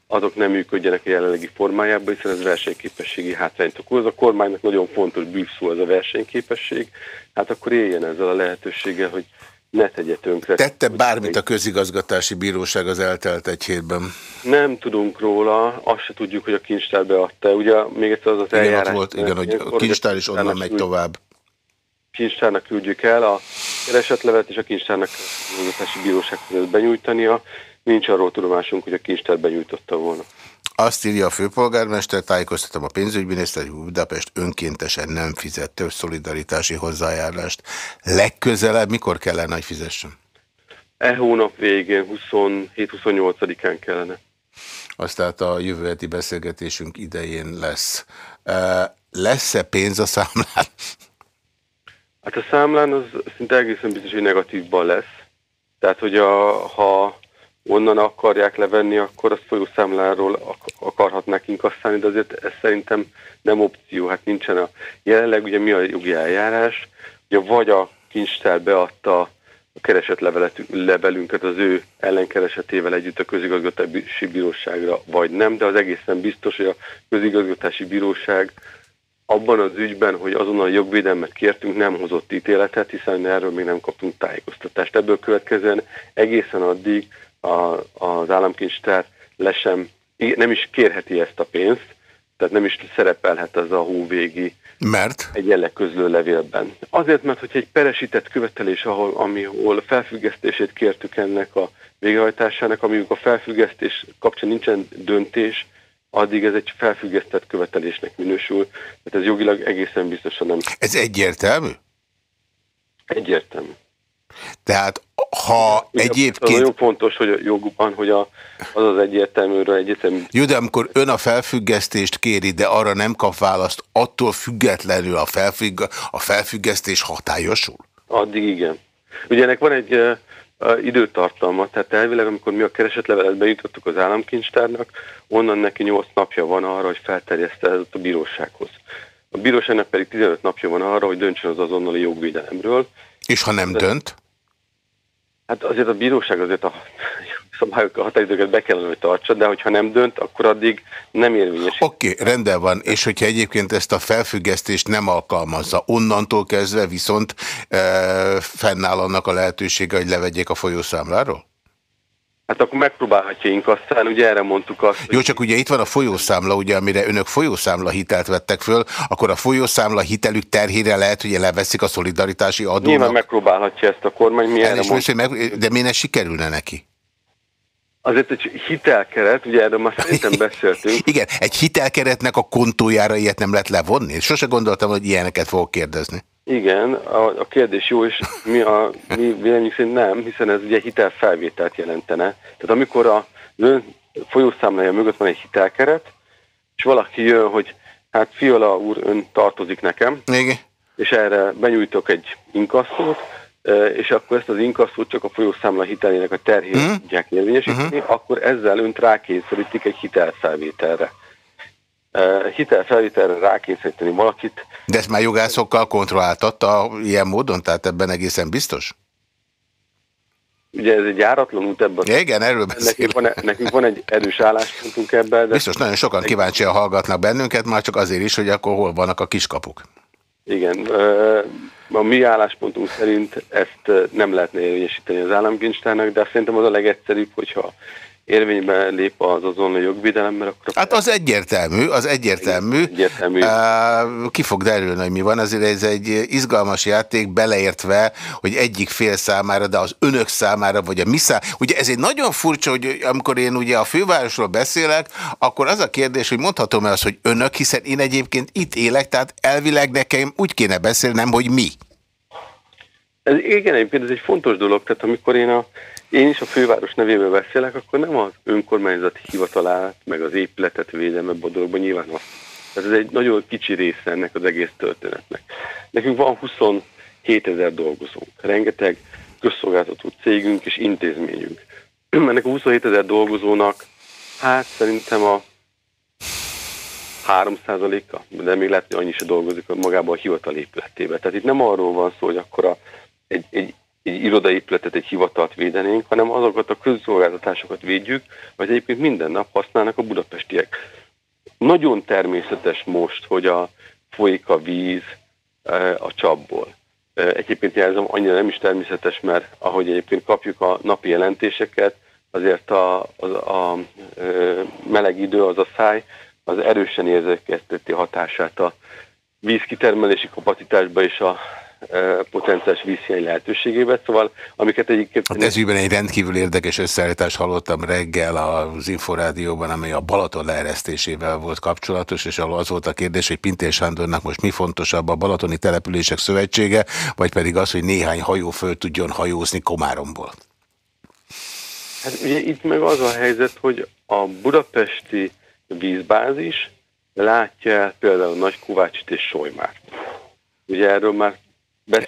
azok nem működjenek a jelenlegi formájában, hiszen ez versenyképességi hátrányt okoz. A kormánynak nagyon fontos bűvszó az a versenyképesség, hát akkor éljen ezzel a lehetőséggel, hogy ne tegye tönkre. Tette bármit a közigazgatási bíróság az eltelt egy hétben? Nem tudunk róla, azt se tudjuk, hogy a kincstár beadta. Ugye még egyszer az az igen, eljárás. volt, igen, hogy a kincstár is onnan megy tovább. Kincstárnak küldjük el a keresetlevet, és a kincstárnak a bíróság benyújtania. Nincs arról tudomásunk, hogy a kincstár benyújtotta volna. Azt írja a főpolgármester, tájékoztatom a pénzügyminiszter, hogy Budapest önkéntesen nem fizet több szolidaritási hozzájárulást. Legközelebb mikor kellene, hogy fizessen? E hónap végén, 27-28-án kellene. Azt tehát a jövő heti beszélgetésünk idején lesz. Lesz-e pénz a számlán? Hát a számlán az szinte egészen biztos, hogy negatívban lesz. Tehát, hogy a, ha onnan akarják levenni, akkor azt folyószámláról akarhatnák inkasszálni, de azért ez szerintem nem opció, hát nincsen a... Jelenleg ugye mi a jogi eljárás, ugye vagy a kincstár beadta a keresett levelünket az ő ellenkeresetével együtt a közigazgatási bíróságra, vagy nem, de az egészen biztos, hogy a közigazgatási bíróság abban az ügyben, hogy azonnal jogvédelmet kértünk, nem hozott ítéletet, hiszen erről még nem kaptunk tájékoztatást. Ebből következően egészen addig a, az államkincstár le sem, nem is kérheti ezt a pénzt, tehát nem is szerepelhet az a hóvégi mert? egy jellegközlő levélben. Azért, mert hogy egy peresített követelés, ahol, ahol felfüggesztését kértük ennek a végrehajtásának, amíg a felfüggesztés kapcsán nincsen döntés, addig ez egy felfüggesztett követelésnek minősül, tehát ez jogilag egészen biztosan nem. Ez egyértelmű? Egyértelmű. Tehát ha Ugye, egyébként... Nagyon fontos, hogy a jogban, hogy a, az az egyértelműről egyetem... Jó, de amikor ön a felfüggesztést kéri, de arra nem kap választ, attól függetlenül a, felfügg, a felfüggesztés hatályosul? Addig igen. Ugye ennek van egy uh, időtartalma, tehát elvileg, amikor mi a keresetlevelet bejutottuk az államkincstárnak, onnan neki 8 napja van arra, hogy felterjeszte ezt a bírósághoz. A bíróságnak pedig 15 napja van arra, hogy döntsön az azonnali jogvédelemről. És ha nem de, dönt? Hát azért a bíróság azért a szabályok, a határidőket be kellene, hogy tartsa, de hogyha nem dönt, akkor addig nem érvényes. Oké, okay, rendben van. És hogyha egyébként ezt a felfüggesztést nem alkalmazza, onnantól kezdve viszont e, fennáll annak a lehetősége, hogy levegyék a folyószámláról? Hát akkor megpróbálhatja inkasszálni, ugye erre mondtuk azt. Jó, csak ugye itt van a folyószámla, ugye amire önök folyószámla hitelt vettek föl, akkor a folyószámla hitelük terhére lehet, hogy leveszik a szolidaritási adónak. Nyilván megpróbálhatja ezt a kormány, mi erre mondtuk. Meg, de miért ne sikerülne neki? Azért egy hitelkeret, ugye erről már szerintem <laughs> beszéltünk. Igen, egy hitelkeretnek a kontójára ilyet nem lehet levonni. Sose gondoltam, hogy ilyeneket fogok kérdezni. Igen, a, a kérdés jó, és mi, a, mi véleményünk szerint nem, hiszen ez ugye hitelfelvételt jelentene. Tehát amikor a ön folyószámlája mögött van egy hitelkeret, és valaki jön, hogy hát Fiala úr, ön tartozik nekem, Igen. és erre benyújtok egy inkasszót, és akkor ezt az inkasszót csak a folyószámla hitelének a terhét uh-huh. tudják érvényesíteni, uh-huh. akkor ezzel önt rákényszerítik egy hitelfelvételre. Hitelfelvételre rákényszeríteni valakit. De ezt már jogászokkal kontrolláltatta ilyen módon, tehát ebben egészen biztos? Ugye ez egy járatlan út ebben. Ja, igen, erről beszélek. Nekünk van, nekünk van egy erős álláspontunk ebben. De... Biztos nagyon sokan kíváncsian hallgatnak bennünket, már csak azért is, hogy akkor hol vannak a kiskapuk. Igen, a mi álláspontunk szerint ezt nem lehetne érvényesíteni az államkincstárnak, de szerintem az a legegyszerűbb, hogyha érvénybe lép az azon a jogvédelem, mert akkor... Hát az egyértelmű, az egyértelmű. egyértelmű. Ki fog derülni, hogy mi van, azért ez egy izgalmas játék, beleértve, hogy egyik fél számára, de az önök számára, vagy a mi számára. Ugye ez egy nagyon furcsa, hogy amikor én ugye a fővárosról beszélek, akkor az a kérdés, hogy mondhatom-e azt, hogy önök, hiszen én egyébként itt élek, tehát elvileg nekem úgy kéne beszélnem, hogy mi. Ez, igen, egyébként ez egy fontos dolog, tehát amikor én a én is a főváros nevében beszélek, akkor nem az önkormányzati hivatalát, meg az épületet védem ebben a dologban nyilván az. Ez egy nagyon kicsi része ennek az egész történetnek. Nekünk van 27 ezer dolgozónk, rengeteg közszolgáltató cégünk és intézményünk. <clears throat> Ennek a 27 ezer dolgozónak, hát szerintem a 3%-a, de még lehet, hogy annyi se dolgozik magában a hivatal épületében. Tehát itt nem arról van szó, hogy akkor a, egy egy irodaépületet, egy hivatalt védenénk, hanem azokat a közszolgáltatásokat védjük, vagy egyébként minden nap használnak a budapestiek. Nagyon természetes most, hogy a folyik a víz e, a csapból. E, egyébként jelzem, annyira nem is természetes, mert ahogy egyébként kapjuk a napi jelentéseket, azért a, a, a, e, meleg idő, az a száj, az erősen érzékezteti hatását a vízkitermelési kapacitásba és a potenciális vízhiány lehetőségével, szóval amiket egyébként... Hát ezügyben egy rendkívül érdekes összeállítást hallottam reggel az Inforádióban, amely a Balaton leeresztésével volt kapcsolatos, és ahol az volt a kérdés, hogy Pintér Sándornak most mi fontosabb a Balatoni Települések Szövetsége, vagy pedig az, hogy néhány hajó föl tudjon hajózni Komáromból. Hát ugye itt meg az a helyzet, hogy a budapesti vízbázis látja például Nagykovácsit és Solymárt. Ugye erről már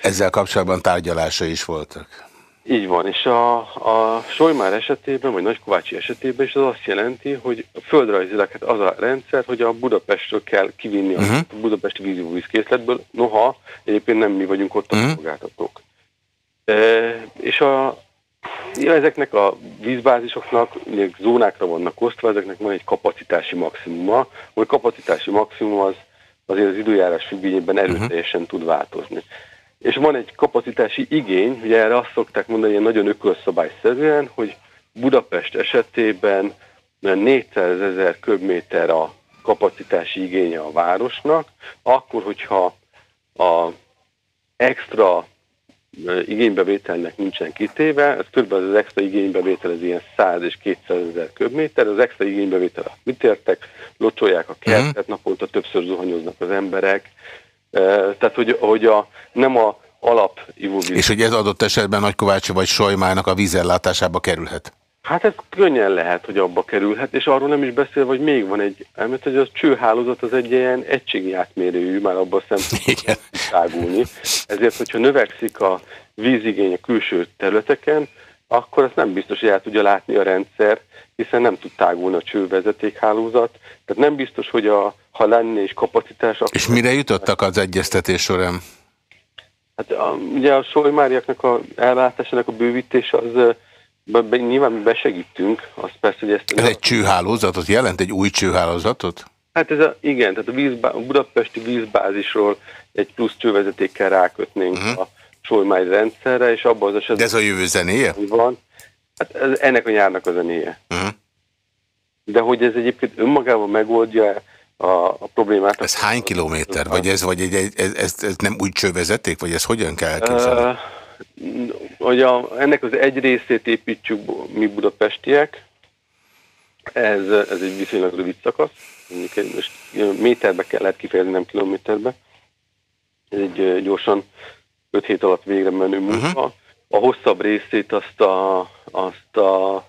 ezzel kapcsolatban tárgyalásai is voltak. Így van, és a, a Solymár esetében, vagy Nagykovácsi esetében is az azt jelenti, hogy földrajzilag hát az a rendszer, hogy a Budapestről kell kivinni uh-huh. a budapesti vízivúvízkészletből, noha egyébként nem mi vagyunk ott a uh-huh. szolgáltatók. E, és a, ja, ezeknek a vízbázisoknak zónákra vannak osztva, ezeknek van egy kapacitási maximuma, hogy kapacitási maximum az azért az időjárás függvényében mhm. erőteljesen uh-huh. tud változni és van egy kapacitási igény, ugye erre azt szokták mondani ilyen nagyon ökölszabályszerűen, hogy Budapest esetében 400 ezer köbméter a kapacitási igénye a városnak, akkor, hogyha a extra igénybevételnek nincsen kitéve, ez kb. az extra igénybevétel ez ilyen 100 és 200 ezer köbméter, az extra igénybevétel, mit értek, locsolják a kertet, uh-huh. naponta többször zuhanyoznak az emberek, tehát, hogy, hogy a, nem a alap ivóvíz. És hogy ez adott esetben Nagykovácsi vagy Solymának a vízellátásába kerülhet? Hát ez könnyen lehet, hogy abba kerülhet, és arról nem is beszél, hogy még van egy, mert hogy az csőhálózat az egy ilyen egységi átmérőjű, már abban a szempontból <laughs> tágulni. Ezért, hogyha növekszik a vízigény a külső területeken, akkor azt nem biztos, hogy el tudja látni a rendszer, hiszen nem tud tágulni a csővezetékhálózat. Tehát nem biztos, hogy a, ha lenne is kapacitás... Akkor És mire jutottak az egyeztetés során? Hát a, ugye a Solymáriaknak a ellátásának a bűvítés az be, be, nyilván besegítünk, az persze, hogy ezt... Ez egy csőhálózatot jelent, egy új csőhálózatot? Hát ez a, igen, tehát a, vízbá, a budapesti vízbázisról egy plusz csővezetékkel rákötnénk uh mhm. -huh. a Solymári rendszerre, és abban az esetben... De ez a jövő zenéje? Van. Hát ez, ennek a nyárnak a zenéje. Uh. -huh. De hogy ez egyébként önmagában megoldja a, a problémát. Ez hány kilométer? Vagy ez, vagy egy, ez, ez, ez nem úgy csővezeték? Vagy ez hogyan kell elképzelni? Uh, hogy a, ennek az egy részét építsük mi budapestiek, ez, ez egy viszonylag rövid szakasz, most méterbe kell lehet kifejezni, nem kilométerbe. Ez egy gyorsan 5 hét alatt végre menő munka. Uh -huh. A hosszabb részét azt a, azt a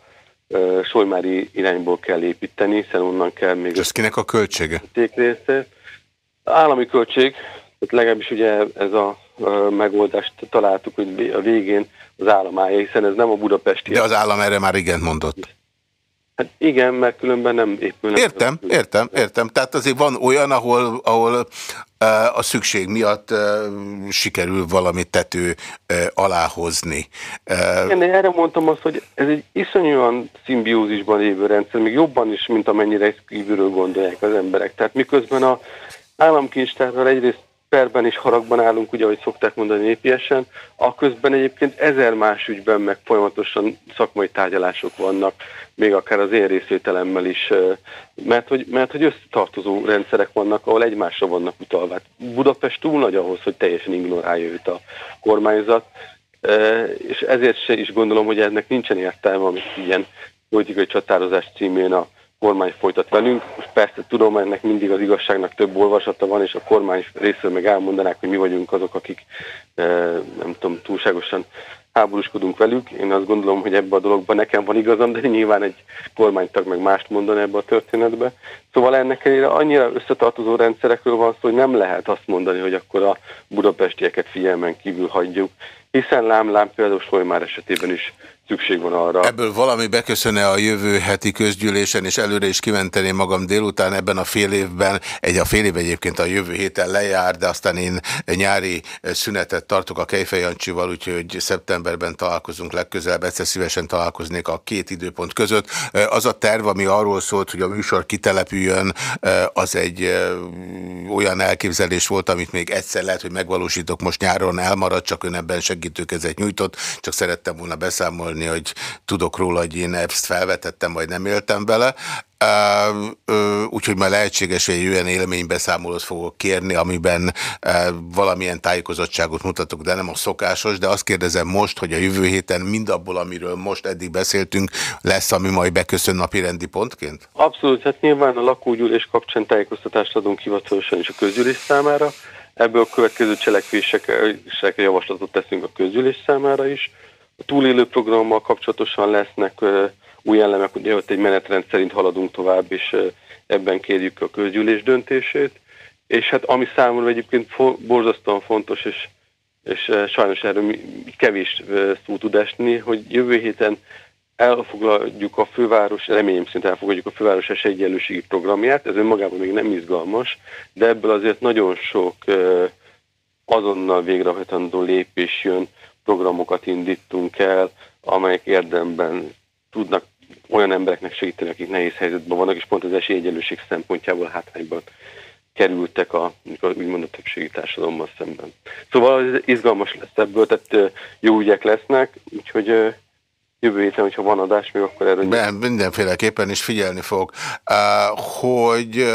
Solymári irányból kell építeni, hiszen onnan kell még... Ez kinek a költsége? Részét. Állami költség, legalábbis ugye ez a megoldást találtuk, hogy a végén az állam állja, hiszen ez nem a budapesti... De az állam erre már igen mondott. Hát igen, mert különben nem épülnek. Értem, értem, értem. Tehát azért van olyan, ahol, ahol a szükség miatt sikerül valami tető alá hozni. Igen, de erre mondtam azt, hogy ez egy iszonyúan szimbiózisban lévő rendszer, még jobban is, mint amennyire kívülről gondolják az emberek. Tehát miközben a államkincstárral egyrészt perben és haragban állunk, ugye, ahogy szokták mondani népiesen, a közben egyébként ezer más ügyben meg folyamatosan szakmai tárgyalások vannak, még akár az én részvételemmel is, mert hogy, mert hogy összetartozó rendszerek vannak, ahol egymásra vannak utalva. Hát Budapest túl nagy ahhoz, hogy teljesen ignorálja őt a kormányzat, és ezért se is gondolom, hogy ennek nincsen értelme, amit ilyen politikai csatározás címén a kormány folytat velünk. Most persze tudom, ennek mindig az igazságnak több olvasata van, és a kormány részéről meg elmondanák, hogy mi vagyunk azok, akik nem tudom, túlságosan háborúskodunk velük. Én azt gondolom, hogy ebbe a dologban nekem van igazam, de nyilván egy kormánytag meg mást mondan ebbe a történetbe. Szóval ennek annyira összetartozó rendszerekről van szó, hogy nem lehet azt mondani, hogy akkor a budapestieket figyelmen kívül hagyjuk, hiszen lám-lám például Solymár esetében is szükség van arra. Ebből valami beköszöne a jövő heti közgyűlésen, és előre is kimenteném magam délután ebben a fél évben, egy a fél év egyébként a jövő héten lejár, de aztán én nyári szünetet tartok a Kejfej Jancsival, úgyhogy szeptemberben találkozunk legközelebb, egyszer szívesen találkoznék a két időpont között. Az a terv, ami arról szólt, hogy a műsor kitelepüljön, az egy olyan elképzelés volt, amit még egyszer lehet, hogy megvalósítok most nyáron, elmarad, csak ön ebben segítőkezet nyújtott, csak szerettem volna beszámolni beszámolni, hogy tudok róla, hogy én ezt felvetettem, vagy nem éltem vele. Úgyhogy már lehetséges, hogy egy olyan élménybeszámolót fogok kérni, amiben valamilyen tájékozottságot mutatok, de nem a szokásos, de azt kérdezem most, hogy a jövő héten mindabból, amiről most eddig beszéltünk, lesz, ami majd beköszön napi rendi pontként? Abszolút, hát nyilván a lakógyűlés kapcsán tájékoztatást adunk hivatalosan is a közgyűlés számára. Ebből a következő cselekvésekre javaslatot teszünk a közgyűlés számára is. A túlélő programmal kapcsolatosan lesznek új elemek, ugye ott egy menetrend szerint haladunk tovább, és ebben kérjük a közgyűlés döntését. És hát ami számomra egyébként borzasztóan fontos, és, és sajnos erről kevés szó tud esni, hogy jövő héten elfoglaljuk a főváros, reményem szerint elfogadjuk a főváros esélyegyenlőségi programját, ez önmagában még nem izgalmas, de ebből azért nagyon sok azonnal végrehajtandó lépés jön programokat indítunk el, amelyek érdemben tudnak olyan embereknek segíteni, akik nehéz helyzetben vannak, és pont az esélyegyenlőség szempontjából hátrányban kerültek a, úgymond a többségi társadalommal szemben. Szóval ez izgalmas lesz ebből, tehát jó ügyek lesznek, úgyhogy jövő héten, hogyha van adás, még akkor erről... Ben, mindenféleképpen is figyelni fog. Hogy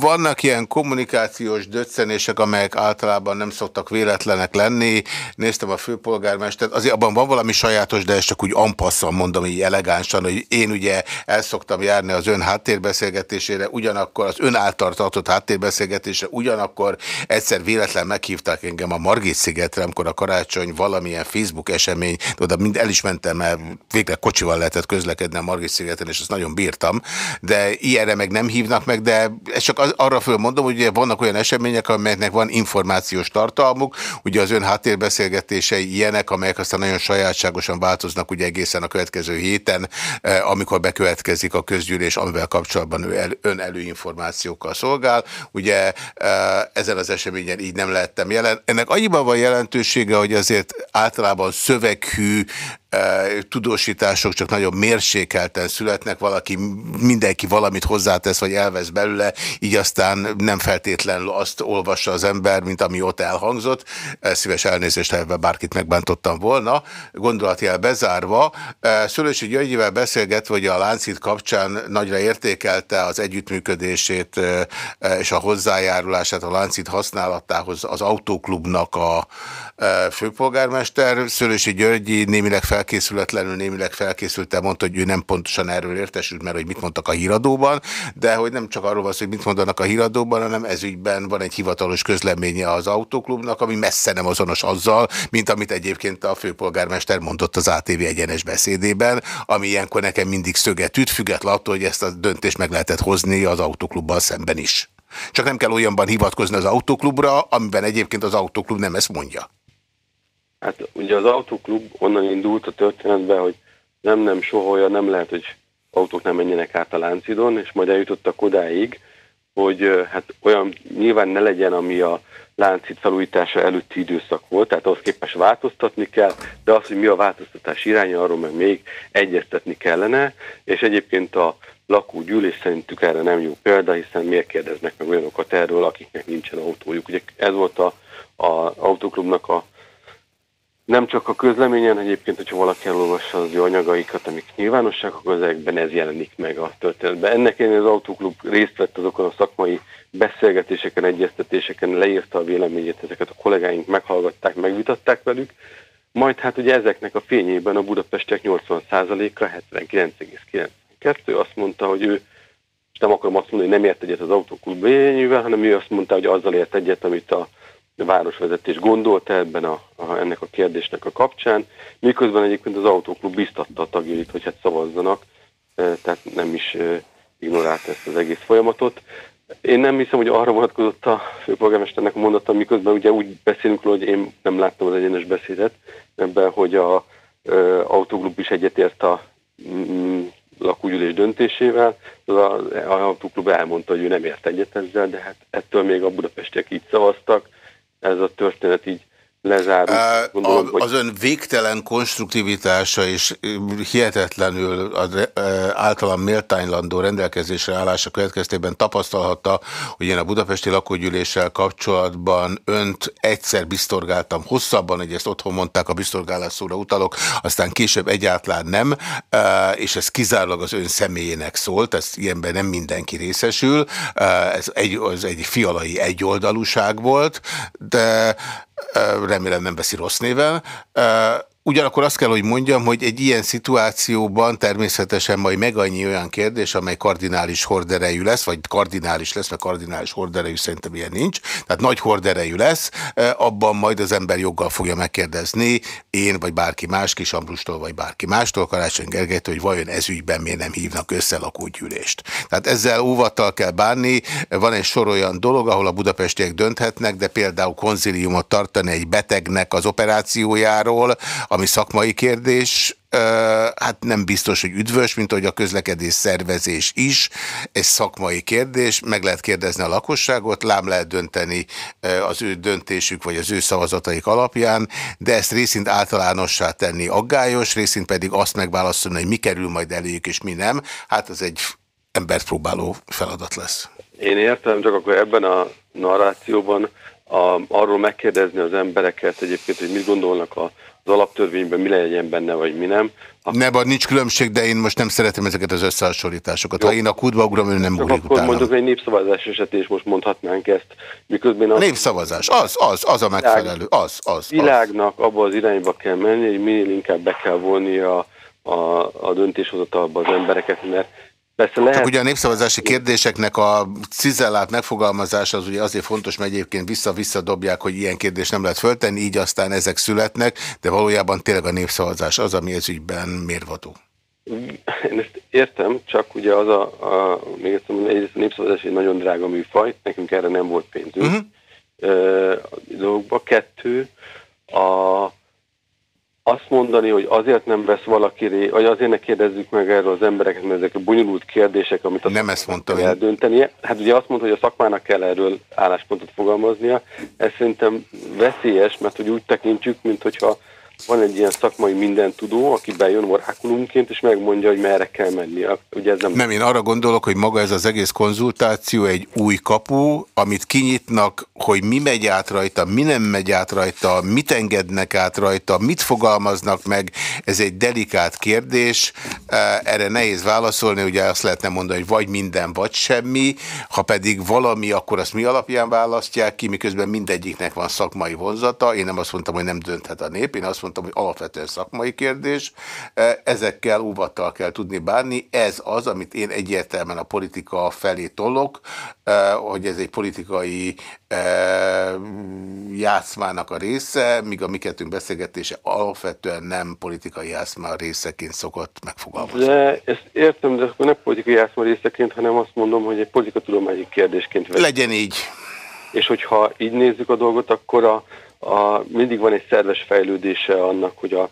vannak ilyen kommunikációs döccenések, amelyek általában nem szoktak véletlenek lenni. Néztem a főpolgármestert, azért abban van valami sajátos, de ezt csak úgy ampasszan mondom, így elegánsan, hogy én ugye el szoktam járni az ön háttérbeszélgetésére, ugyanakkor az ön által tartott háttérbeszélgetésre, ugyanakkor egyszer véletlen meghívták engem a Margit szigetre, amikor a karácsony valamilyen Facebook esemény, oda mind el is mentem mert végre kocsival lehetett közlekedni a Margit szigeten, és ezt nagyon bírtam, de ilyenre meg nem hívnak meg, de ezt csak az, arra fölmondom, hogy ugye vannak olyan események, amelyeknek van információs tartalmuk, ugye az ön háttérbeszélgetései ilyenek, amelyek aztán nagyon sajátságosan változnak ugye egészen a következő héten, eh, amikor bekövetkezik a közgyűlés, amivel kapcsolatban ő el, ön előinformációkkal szolgál. Ugye eh, ezen az eseményen így nem lehettem jelen. Ennek annyiban van jelentősége, hogy azért általában szöveghű tudósítások csak nagyon mérsékelten születnek, valaki, mindenki valamit hozzátesz, vagy elvesz belőle, így aztán nem feltétlenül azt olvassa az ember, mint ami ott elhangzott. Szíves elnézést, ebben bárkit megbántottam volna. Gondolatjel bezárva. Szülősi Györgyivel beszélgetve, hogy a Láncít kapcsán nagyra értékelte az együttműködését és a hozzájárulását a Láncít használatához az autóklubnak a főpolgármester. Szülősi Györgyi némileg fel felkészületlenül némileg felkészültem, mondta, hogy ő nem pontosan erről értesült, mert hogy mit mondtak a híradóban, de hogy nem csak arról van hogy mit mondanak a híradóban, hanem ezügyben van egy hivatalos közleménye az autóklubnak, ami messze nem azonos azzal, mint amit egyébként a főpolgármester mondott az ATV egyenes beszédében, ami ilyenkor nekem mindig szöget üt, függetlenül attól, hogy ezt a döntést meg lehetett hozni az autóklubbal szemben is. Csak nem kell olyanban hivatkozni az autóklubra, amiben egyébként az autóklub nem ezt mondja. Hát ugye az autóklub onnan indult a történetbe, hogy nem, nem, soha olyan nem lehet, hogy autók nem menjenek át a Láncidon, és majd eljutottak odáig, hogy hát olyan nyilván ne legyen, ami a láncid felújítása előtti időszak volt, tehát ahhoz képest változtatni kell, de az, hogy mi a változtatás iránya, arról meg még egyeztetni kellene, és egyébként a lakógyűlés szerintük erre nem jó példa, hiszen miért kérdeznek meg olyanokat erről, akiknek nincsen autójuk. Ugye ez volt a, a autóklubnak a nem csak a közleményen, egyébként, hogyha valaki elolvassa az ő anyagaikat, amik nyilvánosságok, ezekben ez jelenik meg a történetben. Ennek én az autóklub részt vett azokon a szakmai beszélgetéseken, egyeztetéseken, leírta a véleményét, ezeket a kollégáink meghallgatták, megvitatták velük, majd hát ugye ezeknek a fényében a budapestiek 80%-a, 79,92 azt mondta, hogy ő, és nem akarom azt mondani, hogy nem ért egyet az autóklub véleményével, hanem ő azt mondta, hogy azzal ért egyet, amit a a városvezetés gondolta ebben a, a, ennek a kérdésnek a kapcsán, miközben egyébként az autóklub biztatta a tagjait, hogy hát szavazzanak, e, tehát nem is e, ignorálta ezt az egész folyamatot. Én nem hiszem, hogy arra vonatkozott a főpolgármesternek a mondata, miközben ugye úgy beszélünk róla, hogy én nem láttam az egyenes beszédet ebben, hogy a e, autóklub is egyetért a mm, lakógyűlés döntésével. Az az autóklub elmondta, hogy ő nem ért egyet ezzel, de hát ettől még a budapestiek így szavaztak, ez a történet így lezárul. Gondolom, a, az ön végtelen konstruktivitása és hihetetlenül az általam méltánylandó rendelkezésre állása következtében tapasztalhatta, hogy én a budapesti lakógyűléssel kapcsolatban önt egyszer biztorgáltam hosszabban, hogy ezt otthon mondták, a biztorgálás szóra utalok, aztán később egyáltalán nem, és ez kizárólag az ön személyének szólt, ez ilyenben nem mindenki részesül, ez egy, az egy fialai egyoldalúság volt, de remélem nem veszi rossz néven. Ugyanakkor azt kell, hogy mondjam, hogy egy ilyen szituációban természetesen majd meg annyi olyan kérdés, amely kardinális horderejű lesz, vagy kardinális lesz, mert kardinális horderejű szerintem ilyen nincs, tehát nagy horderejű lesz, abban majd az ember joggal fogja megkérdezni, én vagy bárki más, Kis Ambrustól vagy bárki mástól, Karácsony Gergelytől, hogy vajon ezügyben miért nem hívnak össze lakógyűlést. Tehát ezzel óvattal kell bánni, van egy sor olyan dolog, ahol a budapestiek dönthetnek, de például konziliumot tartani egy betegnek az operációjáról, ami szakmai kérdés, hát nem biztos, hogy üdvös, mint hogy a közlekedés szervezés is, egy szakmai kérdés, meg lehet kérdezni a lakosságot, lám lehet dönteni az ő döntésük, vagy az ő szavazataik alapján, de ezt részint általánossá tenni aggályos, részint pedig azt megválaszolni, hogy mi kerül majd eléjük, és mi nem, hát ez egy embert próbáló feladat lesz. Én értem, csak akkor ebben a narrációban a, arról megkérdezni az embereket egyébként, hogy mit gondolnak a az alaptörvényben mi legyen benne, vagy mi nem. Akkor... Nem, nincs különbség, de én most nem szeretem ezeket az összehasonlításokat. Jó. Ha én a kútba ugrom, ő nem ugrik Akkor mondjuk egy népszavazás esetén is most mondhatnánk ezt. Miközben a népszavazás, az, az, az a megfelelő, az, az. Világnak az. abba az irányba kell menni, hogy minél inkább be kell vonni a, a, a döntéshozatalba az embereket, mert Persze lehet... Csak ugye a népszavazási kérdéseknek a cizellált megfogalmazása az ugye azért fontos, mert egyébként vissza-vissza dobják, hogy ilyen kérdést nem lehet föltenni, így aztán ezek születnek, de valójában tényleg a népszavazás az, ami ez ügyben mérvadó. Én ezt értem, csak ugye az a, a még ezt mondom, egyrészt a népszavazás egy nagyon drága műfaj, nekünk erre nem volt pénzünk uh -huh. a dolgokba. Kettő, a azt mondani, hogy azért nem vesz valaki, vagy azért ne kérdezzük meg erről az embereket, mert ezek a bonyolult kérdések, amit a nem ezt mondta kell eldöntenie. Hát ugye azt mondta, hogy a szakmának kell erről álláspontot fogalmaznia. Ez szerintem veszélyes, mert hogy úgy tekintjük, mint hogyha van egy ilyen szakmai mindentudó, aki bejön orákulumként, és megmondja, hogy merre kell menni. Ugye ez nem... nem, én arra gondolok, hogy maga ez az egész konzultáció egy új kapu, amit kinyitnak, hogy mi megy át rajta, mi nem megy át rajta, mit engednek át rajta, mit fogalmaznak meg. Ez egy delikát kérdés, erre nehéz válaszolni, ugye azt lehetne mondani, hogy vagy minden, vagy semmi, ha pedig valami, akkor azt mi alapján választják ki, miközben mindegyiknek van szakmai vonzata. Én nem azt mondtam, hogy nem dönthet a nép, én azt mondtam, mondtam, hogy alapvetően szakmai kérdés, e, ezekkel óvattal kell tudni bánni, ez az, amit én egyértelműen a politika felé tollok, e, hogy ez egy politikai e, játszmának a része, míg a mi kettőnk beszélgetése alapvetően nem politikai játszma részeként szokott megfogalmazni. De ezt értem, de akkor nem politikai játszma részeként, hanem azt mondom, hogy egy politikatudományi kérdésként vesz. Legyen így. És hogyha így nézzük a dolgot, akkor a, a, mindig van egy szerves fejlődése annak, hogy a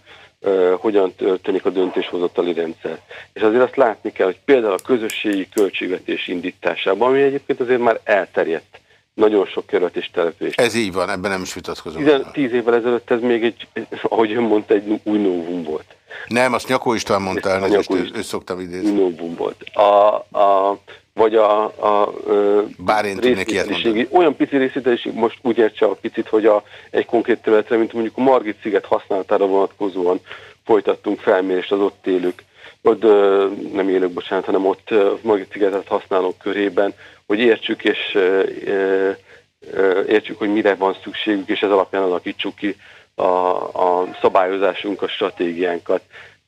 hogyan történik a döntéshozatali rendszer. És azért azt látni kell, hogy például a közösségi költségvetés indításában, ami egyébként azért már elterjedt nagyon sok kerület és település. Ez így van, ebben nem is vitatkozom. Tíz, tíz évvel ezelőtt ez még egy, ahogy ön mondta, egy új novum volt. Nem, azt Nyakó István mondta el, hogy ő, ő szoktam idézni. Novum volt. A, a, vagy a, a Bár én tudnék Olyan pici részleteléség, most úgy értse a picit, hogy a, egy konkrét területre, mint mondjuk a Margit sziget használatára vonatkozóan folytattunk felmérést az ott élők, ott nem élők, bocsánat, hanem ott Margit szigetet használók körében, hogy értsük és értsük, hogy mire van szükségük, és ez alapján alakítsuk ki a, a szabályozásunk, a stratégiánkat.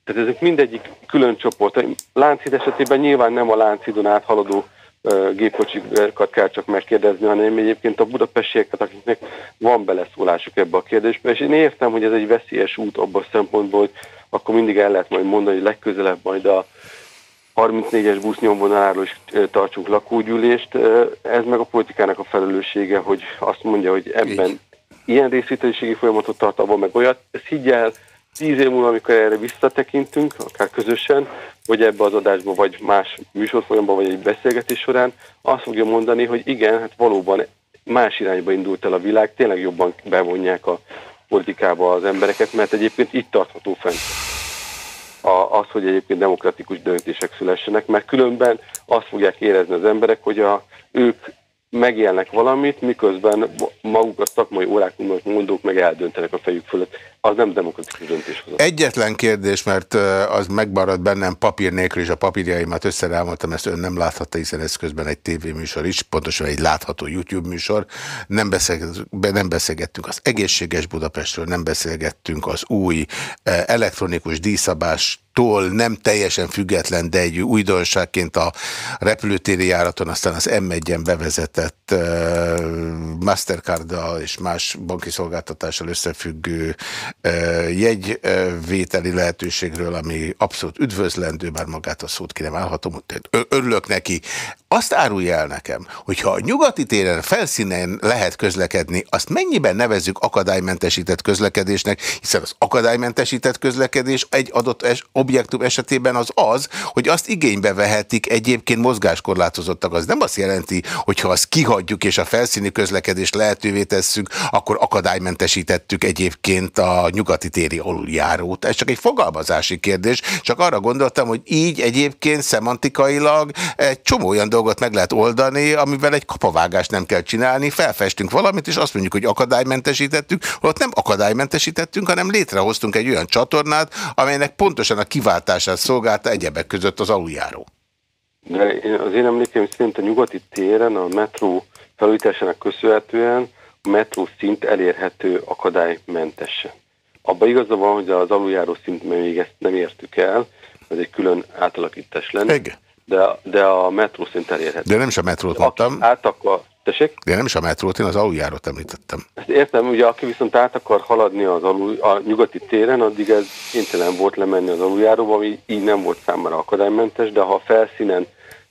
Tehát ezek mindegyik külön csoport. Lánchíd esetében nyilván nem a Lánchídon áthaladó gépkocsikat kell csak megkérdezni, hanem egyébként a budapestieket, akiknek van beleszólásuk ebbe a kérdésbe. És én értem, hogy ez egy veszélyes út abban a szempontból, hogy akkor mindig el lehet majd mondani, hogy legközelebb majd a 34-es busz nyomvonaláról is tartsunk lakógyűlést. Ez meg a politikának a felelőssége, hogy azt mondja, hogy ebben Így. Ilyen részvételiségi folyamatot tart, abban meg olyat. Ezt higgyel, tíz év múlva, amikor erre visszatekintünk, akár közösen, vagy ebbe az adásba, vagy más műsorfolyamban, vagy egy beszélgetés során, azt fogja mondani, hogy igen, hát valóban más irányba indult el a világ, tényleg jobban bevonják a politikába az embereket, mert egyébként itt tartható fent a, az, hogy egyébként demokratikus döntések szülessenek, mert különben azt fogják érezni az emberek, hogy a, ők megélnek valamit, miközben maguk a szakmai órákon mondók meg eldöntenek a fejük fölött. Az nem demokratikus döntéshozat. Egyetlen kérdés, mert az megmaradt bennem papír nélkül, és a papírjaimat összerámoltam, ezt ön nem láthatta, hiszen ez közben egy tévéműsor is, pontosan egy látható YouTube műsor. Nem, nem beszélgettünk az egészséges Budapestről, nem beszélgettünk az új elektronikus díszabás tól nem teljesen független, de egy újdonságként a repülőtéri járaton, aztán az M1-en bevezetett uh, Mastercard-dal és más banki szolgáltatással összefüggő jegyvételi lehetőségről, ami abszolút üdvözlendő, bár magát a szót ki nem állhatom, örülök neki. Azt árulja el nekem, hogyha a nyugati téren felszínen lehet közlekedni, azt mennyiben nevezzük akadálymentesített közlekedésnek, hiszen az akadálymentesített közlekedés egy adott es objektum esetében az az, hogy azt igénybe vehetik egyébként mozgáskorlátozottak. Az nem azt jelenti, hogy ha azt kihagyjuk és a felszíni közlekedést lehetővé tesszük, akkor akadálymentesítettük egyébként a nyugati téri aluljárót. Ez csak egy fogalmazási kérdés, csak arra gondoltam, hogy így egyébként szemantikailag egy csomó olyan dolgot meg lehet oldani, amivel egy kapavágást nem kell csinálni, felfestünk valamit, és azt mondjuk, hogy akadálymentesítettük, ott nem akadálymentesítettünk, hanem létrehoztunk egy olyan csatornát, amelynek pontosan a kiváltását szolgálta egyebek között az aluljáró. De az én emlékeim szerint a nyugati téren a metró felújításának köszönhetően a metró szint elérhető akadálymentesen. Abban igaza van, hogy az aluljáró szint még ezt nem értük el, ez egy külön átalakítás lenne. Igen. De, de a metró szint elérhető. De nem is a metrót mondtam. Át akar, Tessék? De nem is a metrót, én az aluljárót említettem. Ezt értem, ugye aki viszont át akar haladni az alul, a nyugati téren, addig ez kénytelen volt lemenni az aluljáróba, ami így nem volt számára akadálymentes, de ha a felszínen,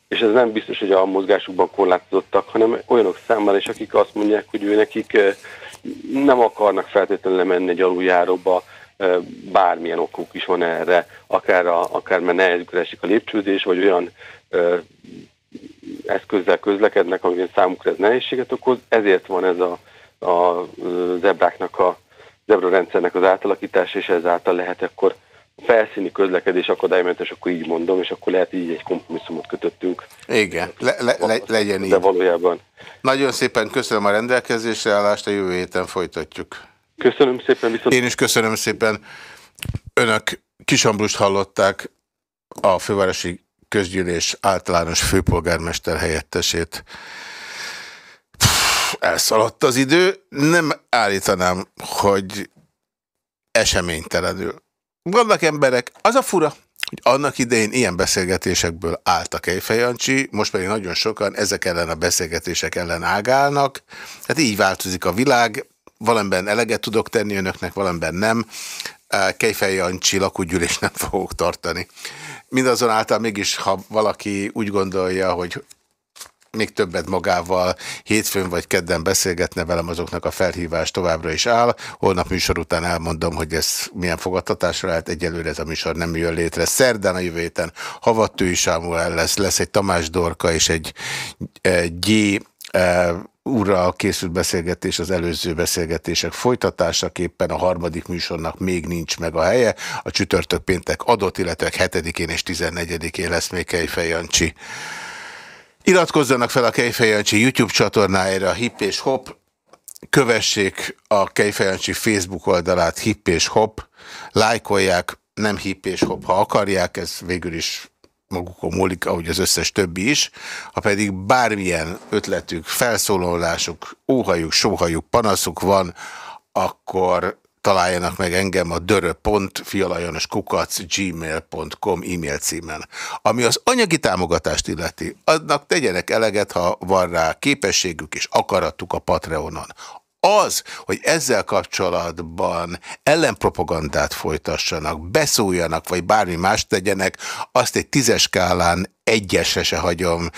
és ez nem biztos, hogy a mozgásukban korlátozottak, hanem olyanok számára is, akik azt mondják, hogy ő nekik eh, nem akarnak feltétlenül lemenni egy aluljáróba, bármilyen okuk is van erre, akár, a, akár mert nehezükre esik a lépcsőzés, vagy olyan eh, eszközzel közlekednek, amivel számukra ez nehézséget okoz, ezért van ez a, a zebráknak a zebra rendszernek az átalakítása, és ezáltal lehet akkor felszíni közlekedés akadálymentes, akkor így mondom, és akkor lehet így egy kompromisszumot kötöttünk. Igen, le, le, le, legyen így. De valójában. Nagyon szépen köszönöm a rendelkezésre állást, a jövő héten folytatjuk. Köszönöm szépen. Viszont... Én is köszönöm szépen. Önök Kisambrust hallották a fővárosi közgyűlés általános főpolgármester helyettesét. Elszaladt az idő, nem állítanám, hogy eseménytelenül. Vannak emberek, az a fura, hogy annak idején ilyen beszélgetésekből álltak Ejfejancsi, most pedig nagyon sokan ezek ellen a beszélgetések ellen ágálnak. Hát így változik a világ, valamiben eleget tudok tenni önöknek, valamiben nem. Kejfej Jancsi lakógyűlés nem fogok tartani. Mindazonáltal mégis, ha valaki úgy gondolja, hogy még többet magával hétfőn vagy kedden beszélgetne velem, azoknak a felhívás továbbra is áll. Holnap műsor után elmondom, hogy ez milyen fogadtatásra lehet. Egyelőre ez a műsor nem jön létre. Szerdán a jövő héten Havattői Sámuel lesz, lesz egy Tamás Dorka és egy, egy G e, úrral készült beszélgetés az előző beszélgetések folytatásaképpen a harmadik műsornak még nincs meg a helye. A csütörtök péntek adott, illetve 7-én és 14-én lesz még Kejfej Jancsi. Iratkozzanak fel a Kejfejancsi YouTube csatornájára, Hip és Hop, kövessék a Kejfejancsi Facebook oldalát, Hip és Hop, lájkolják, nem Hip és Hop, ha akarják, ez végül is magukon múlik, ahogy az összes többi is. Ha pedig bármilyen ötletük, felszólalásuk, óhajuk, sóhajuk, panaszuk van, akkor találjanak meg engem a dörö.fialajanoskukac gmail.com e-mail címen. Ami az anyagi támogatást illeti, adnak tegyenek eleget, ha van rá képességük és akaratuk a Patreonon. Az, hogy ezzel kapcsolatban ellenpropagandát folytassanak, beszóljanak, vagy bármi más tegyenek, azt egy tízes skálán egyesre se hagyom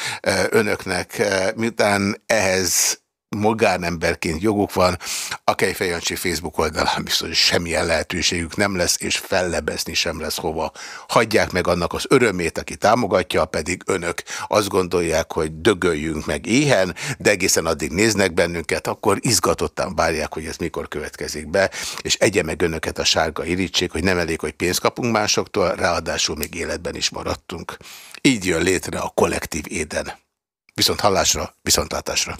önöknek, miután ehhez magánemberként joguk van, a Kejfej Jancsi Facebook oldalán biztos semmilyen lehetőségük nem lesz, és fellebezni sem lesz hova. Hagyják meg annak az örömét, aki támogatja, pedig önök azt gondolják, hogy dögöljünk meg éhen, de egészen addig néznek bennünket, akkor izgatottan várják, hogy ez mikor következik be, és egye meg önöket a sárga irítség, hogy nem elég, hogy pénzt kapunk másoktól, ráadásul még életben is maradtunk. Így jön létre a kollektív éden. Viszont hallásra, viszontlátásra.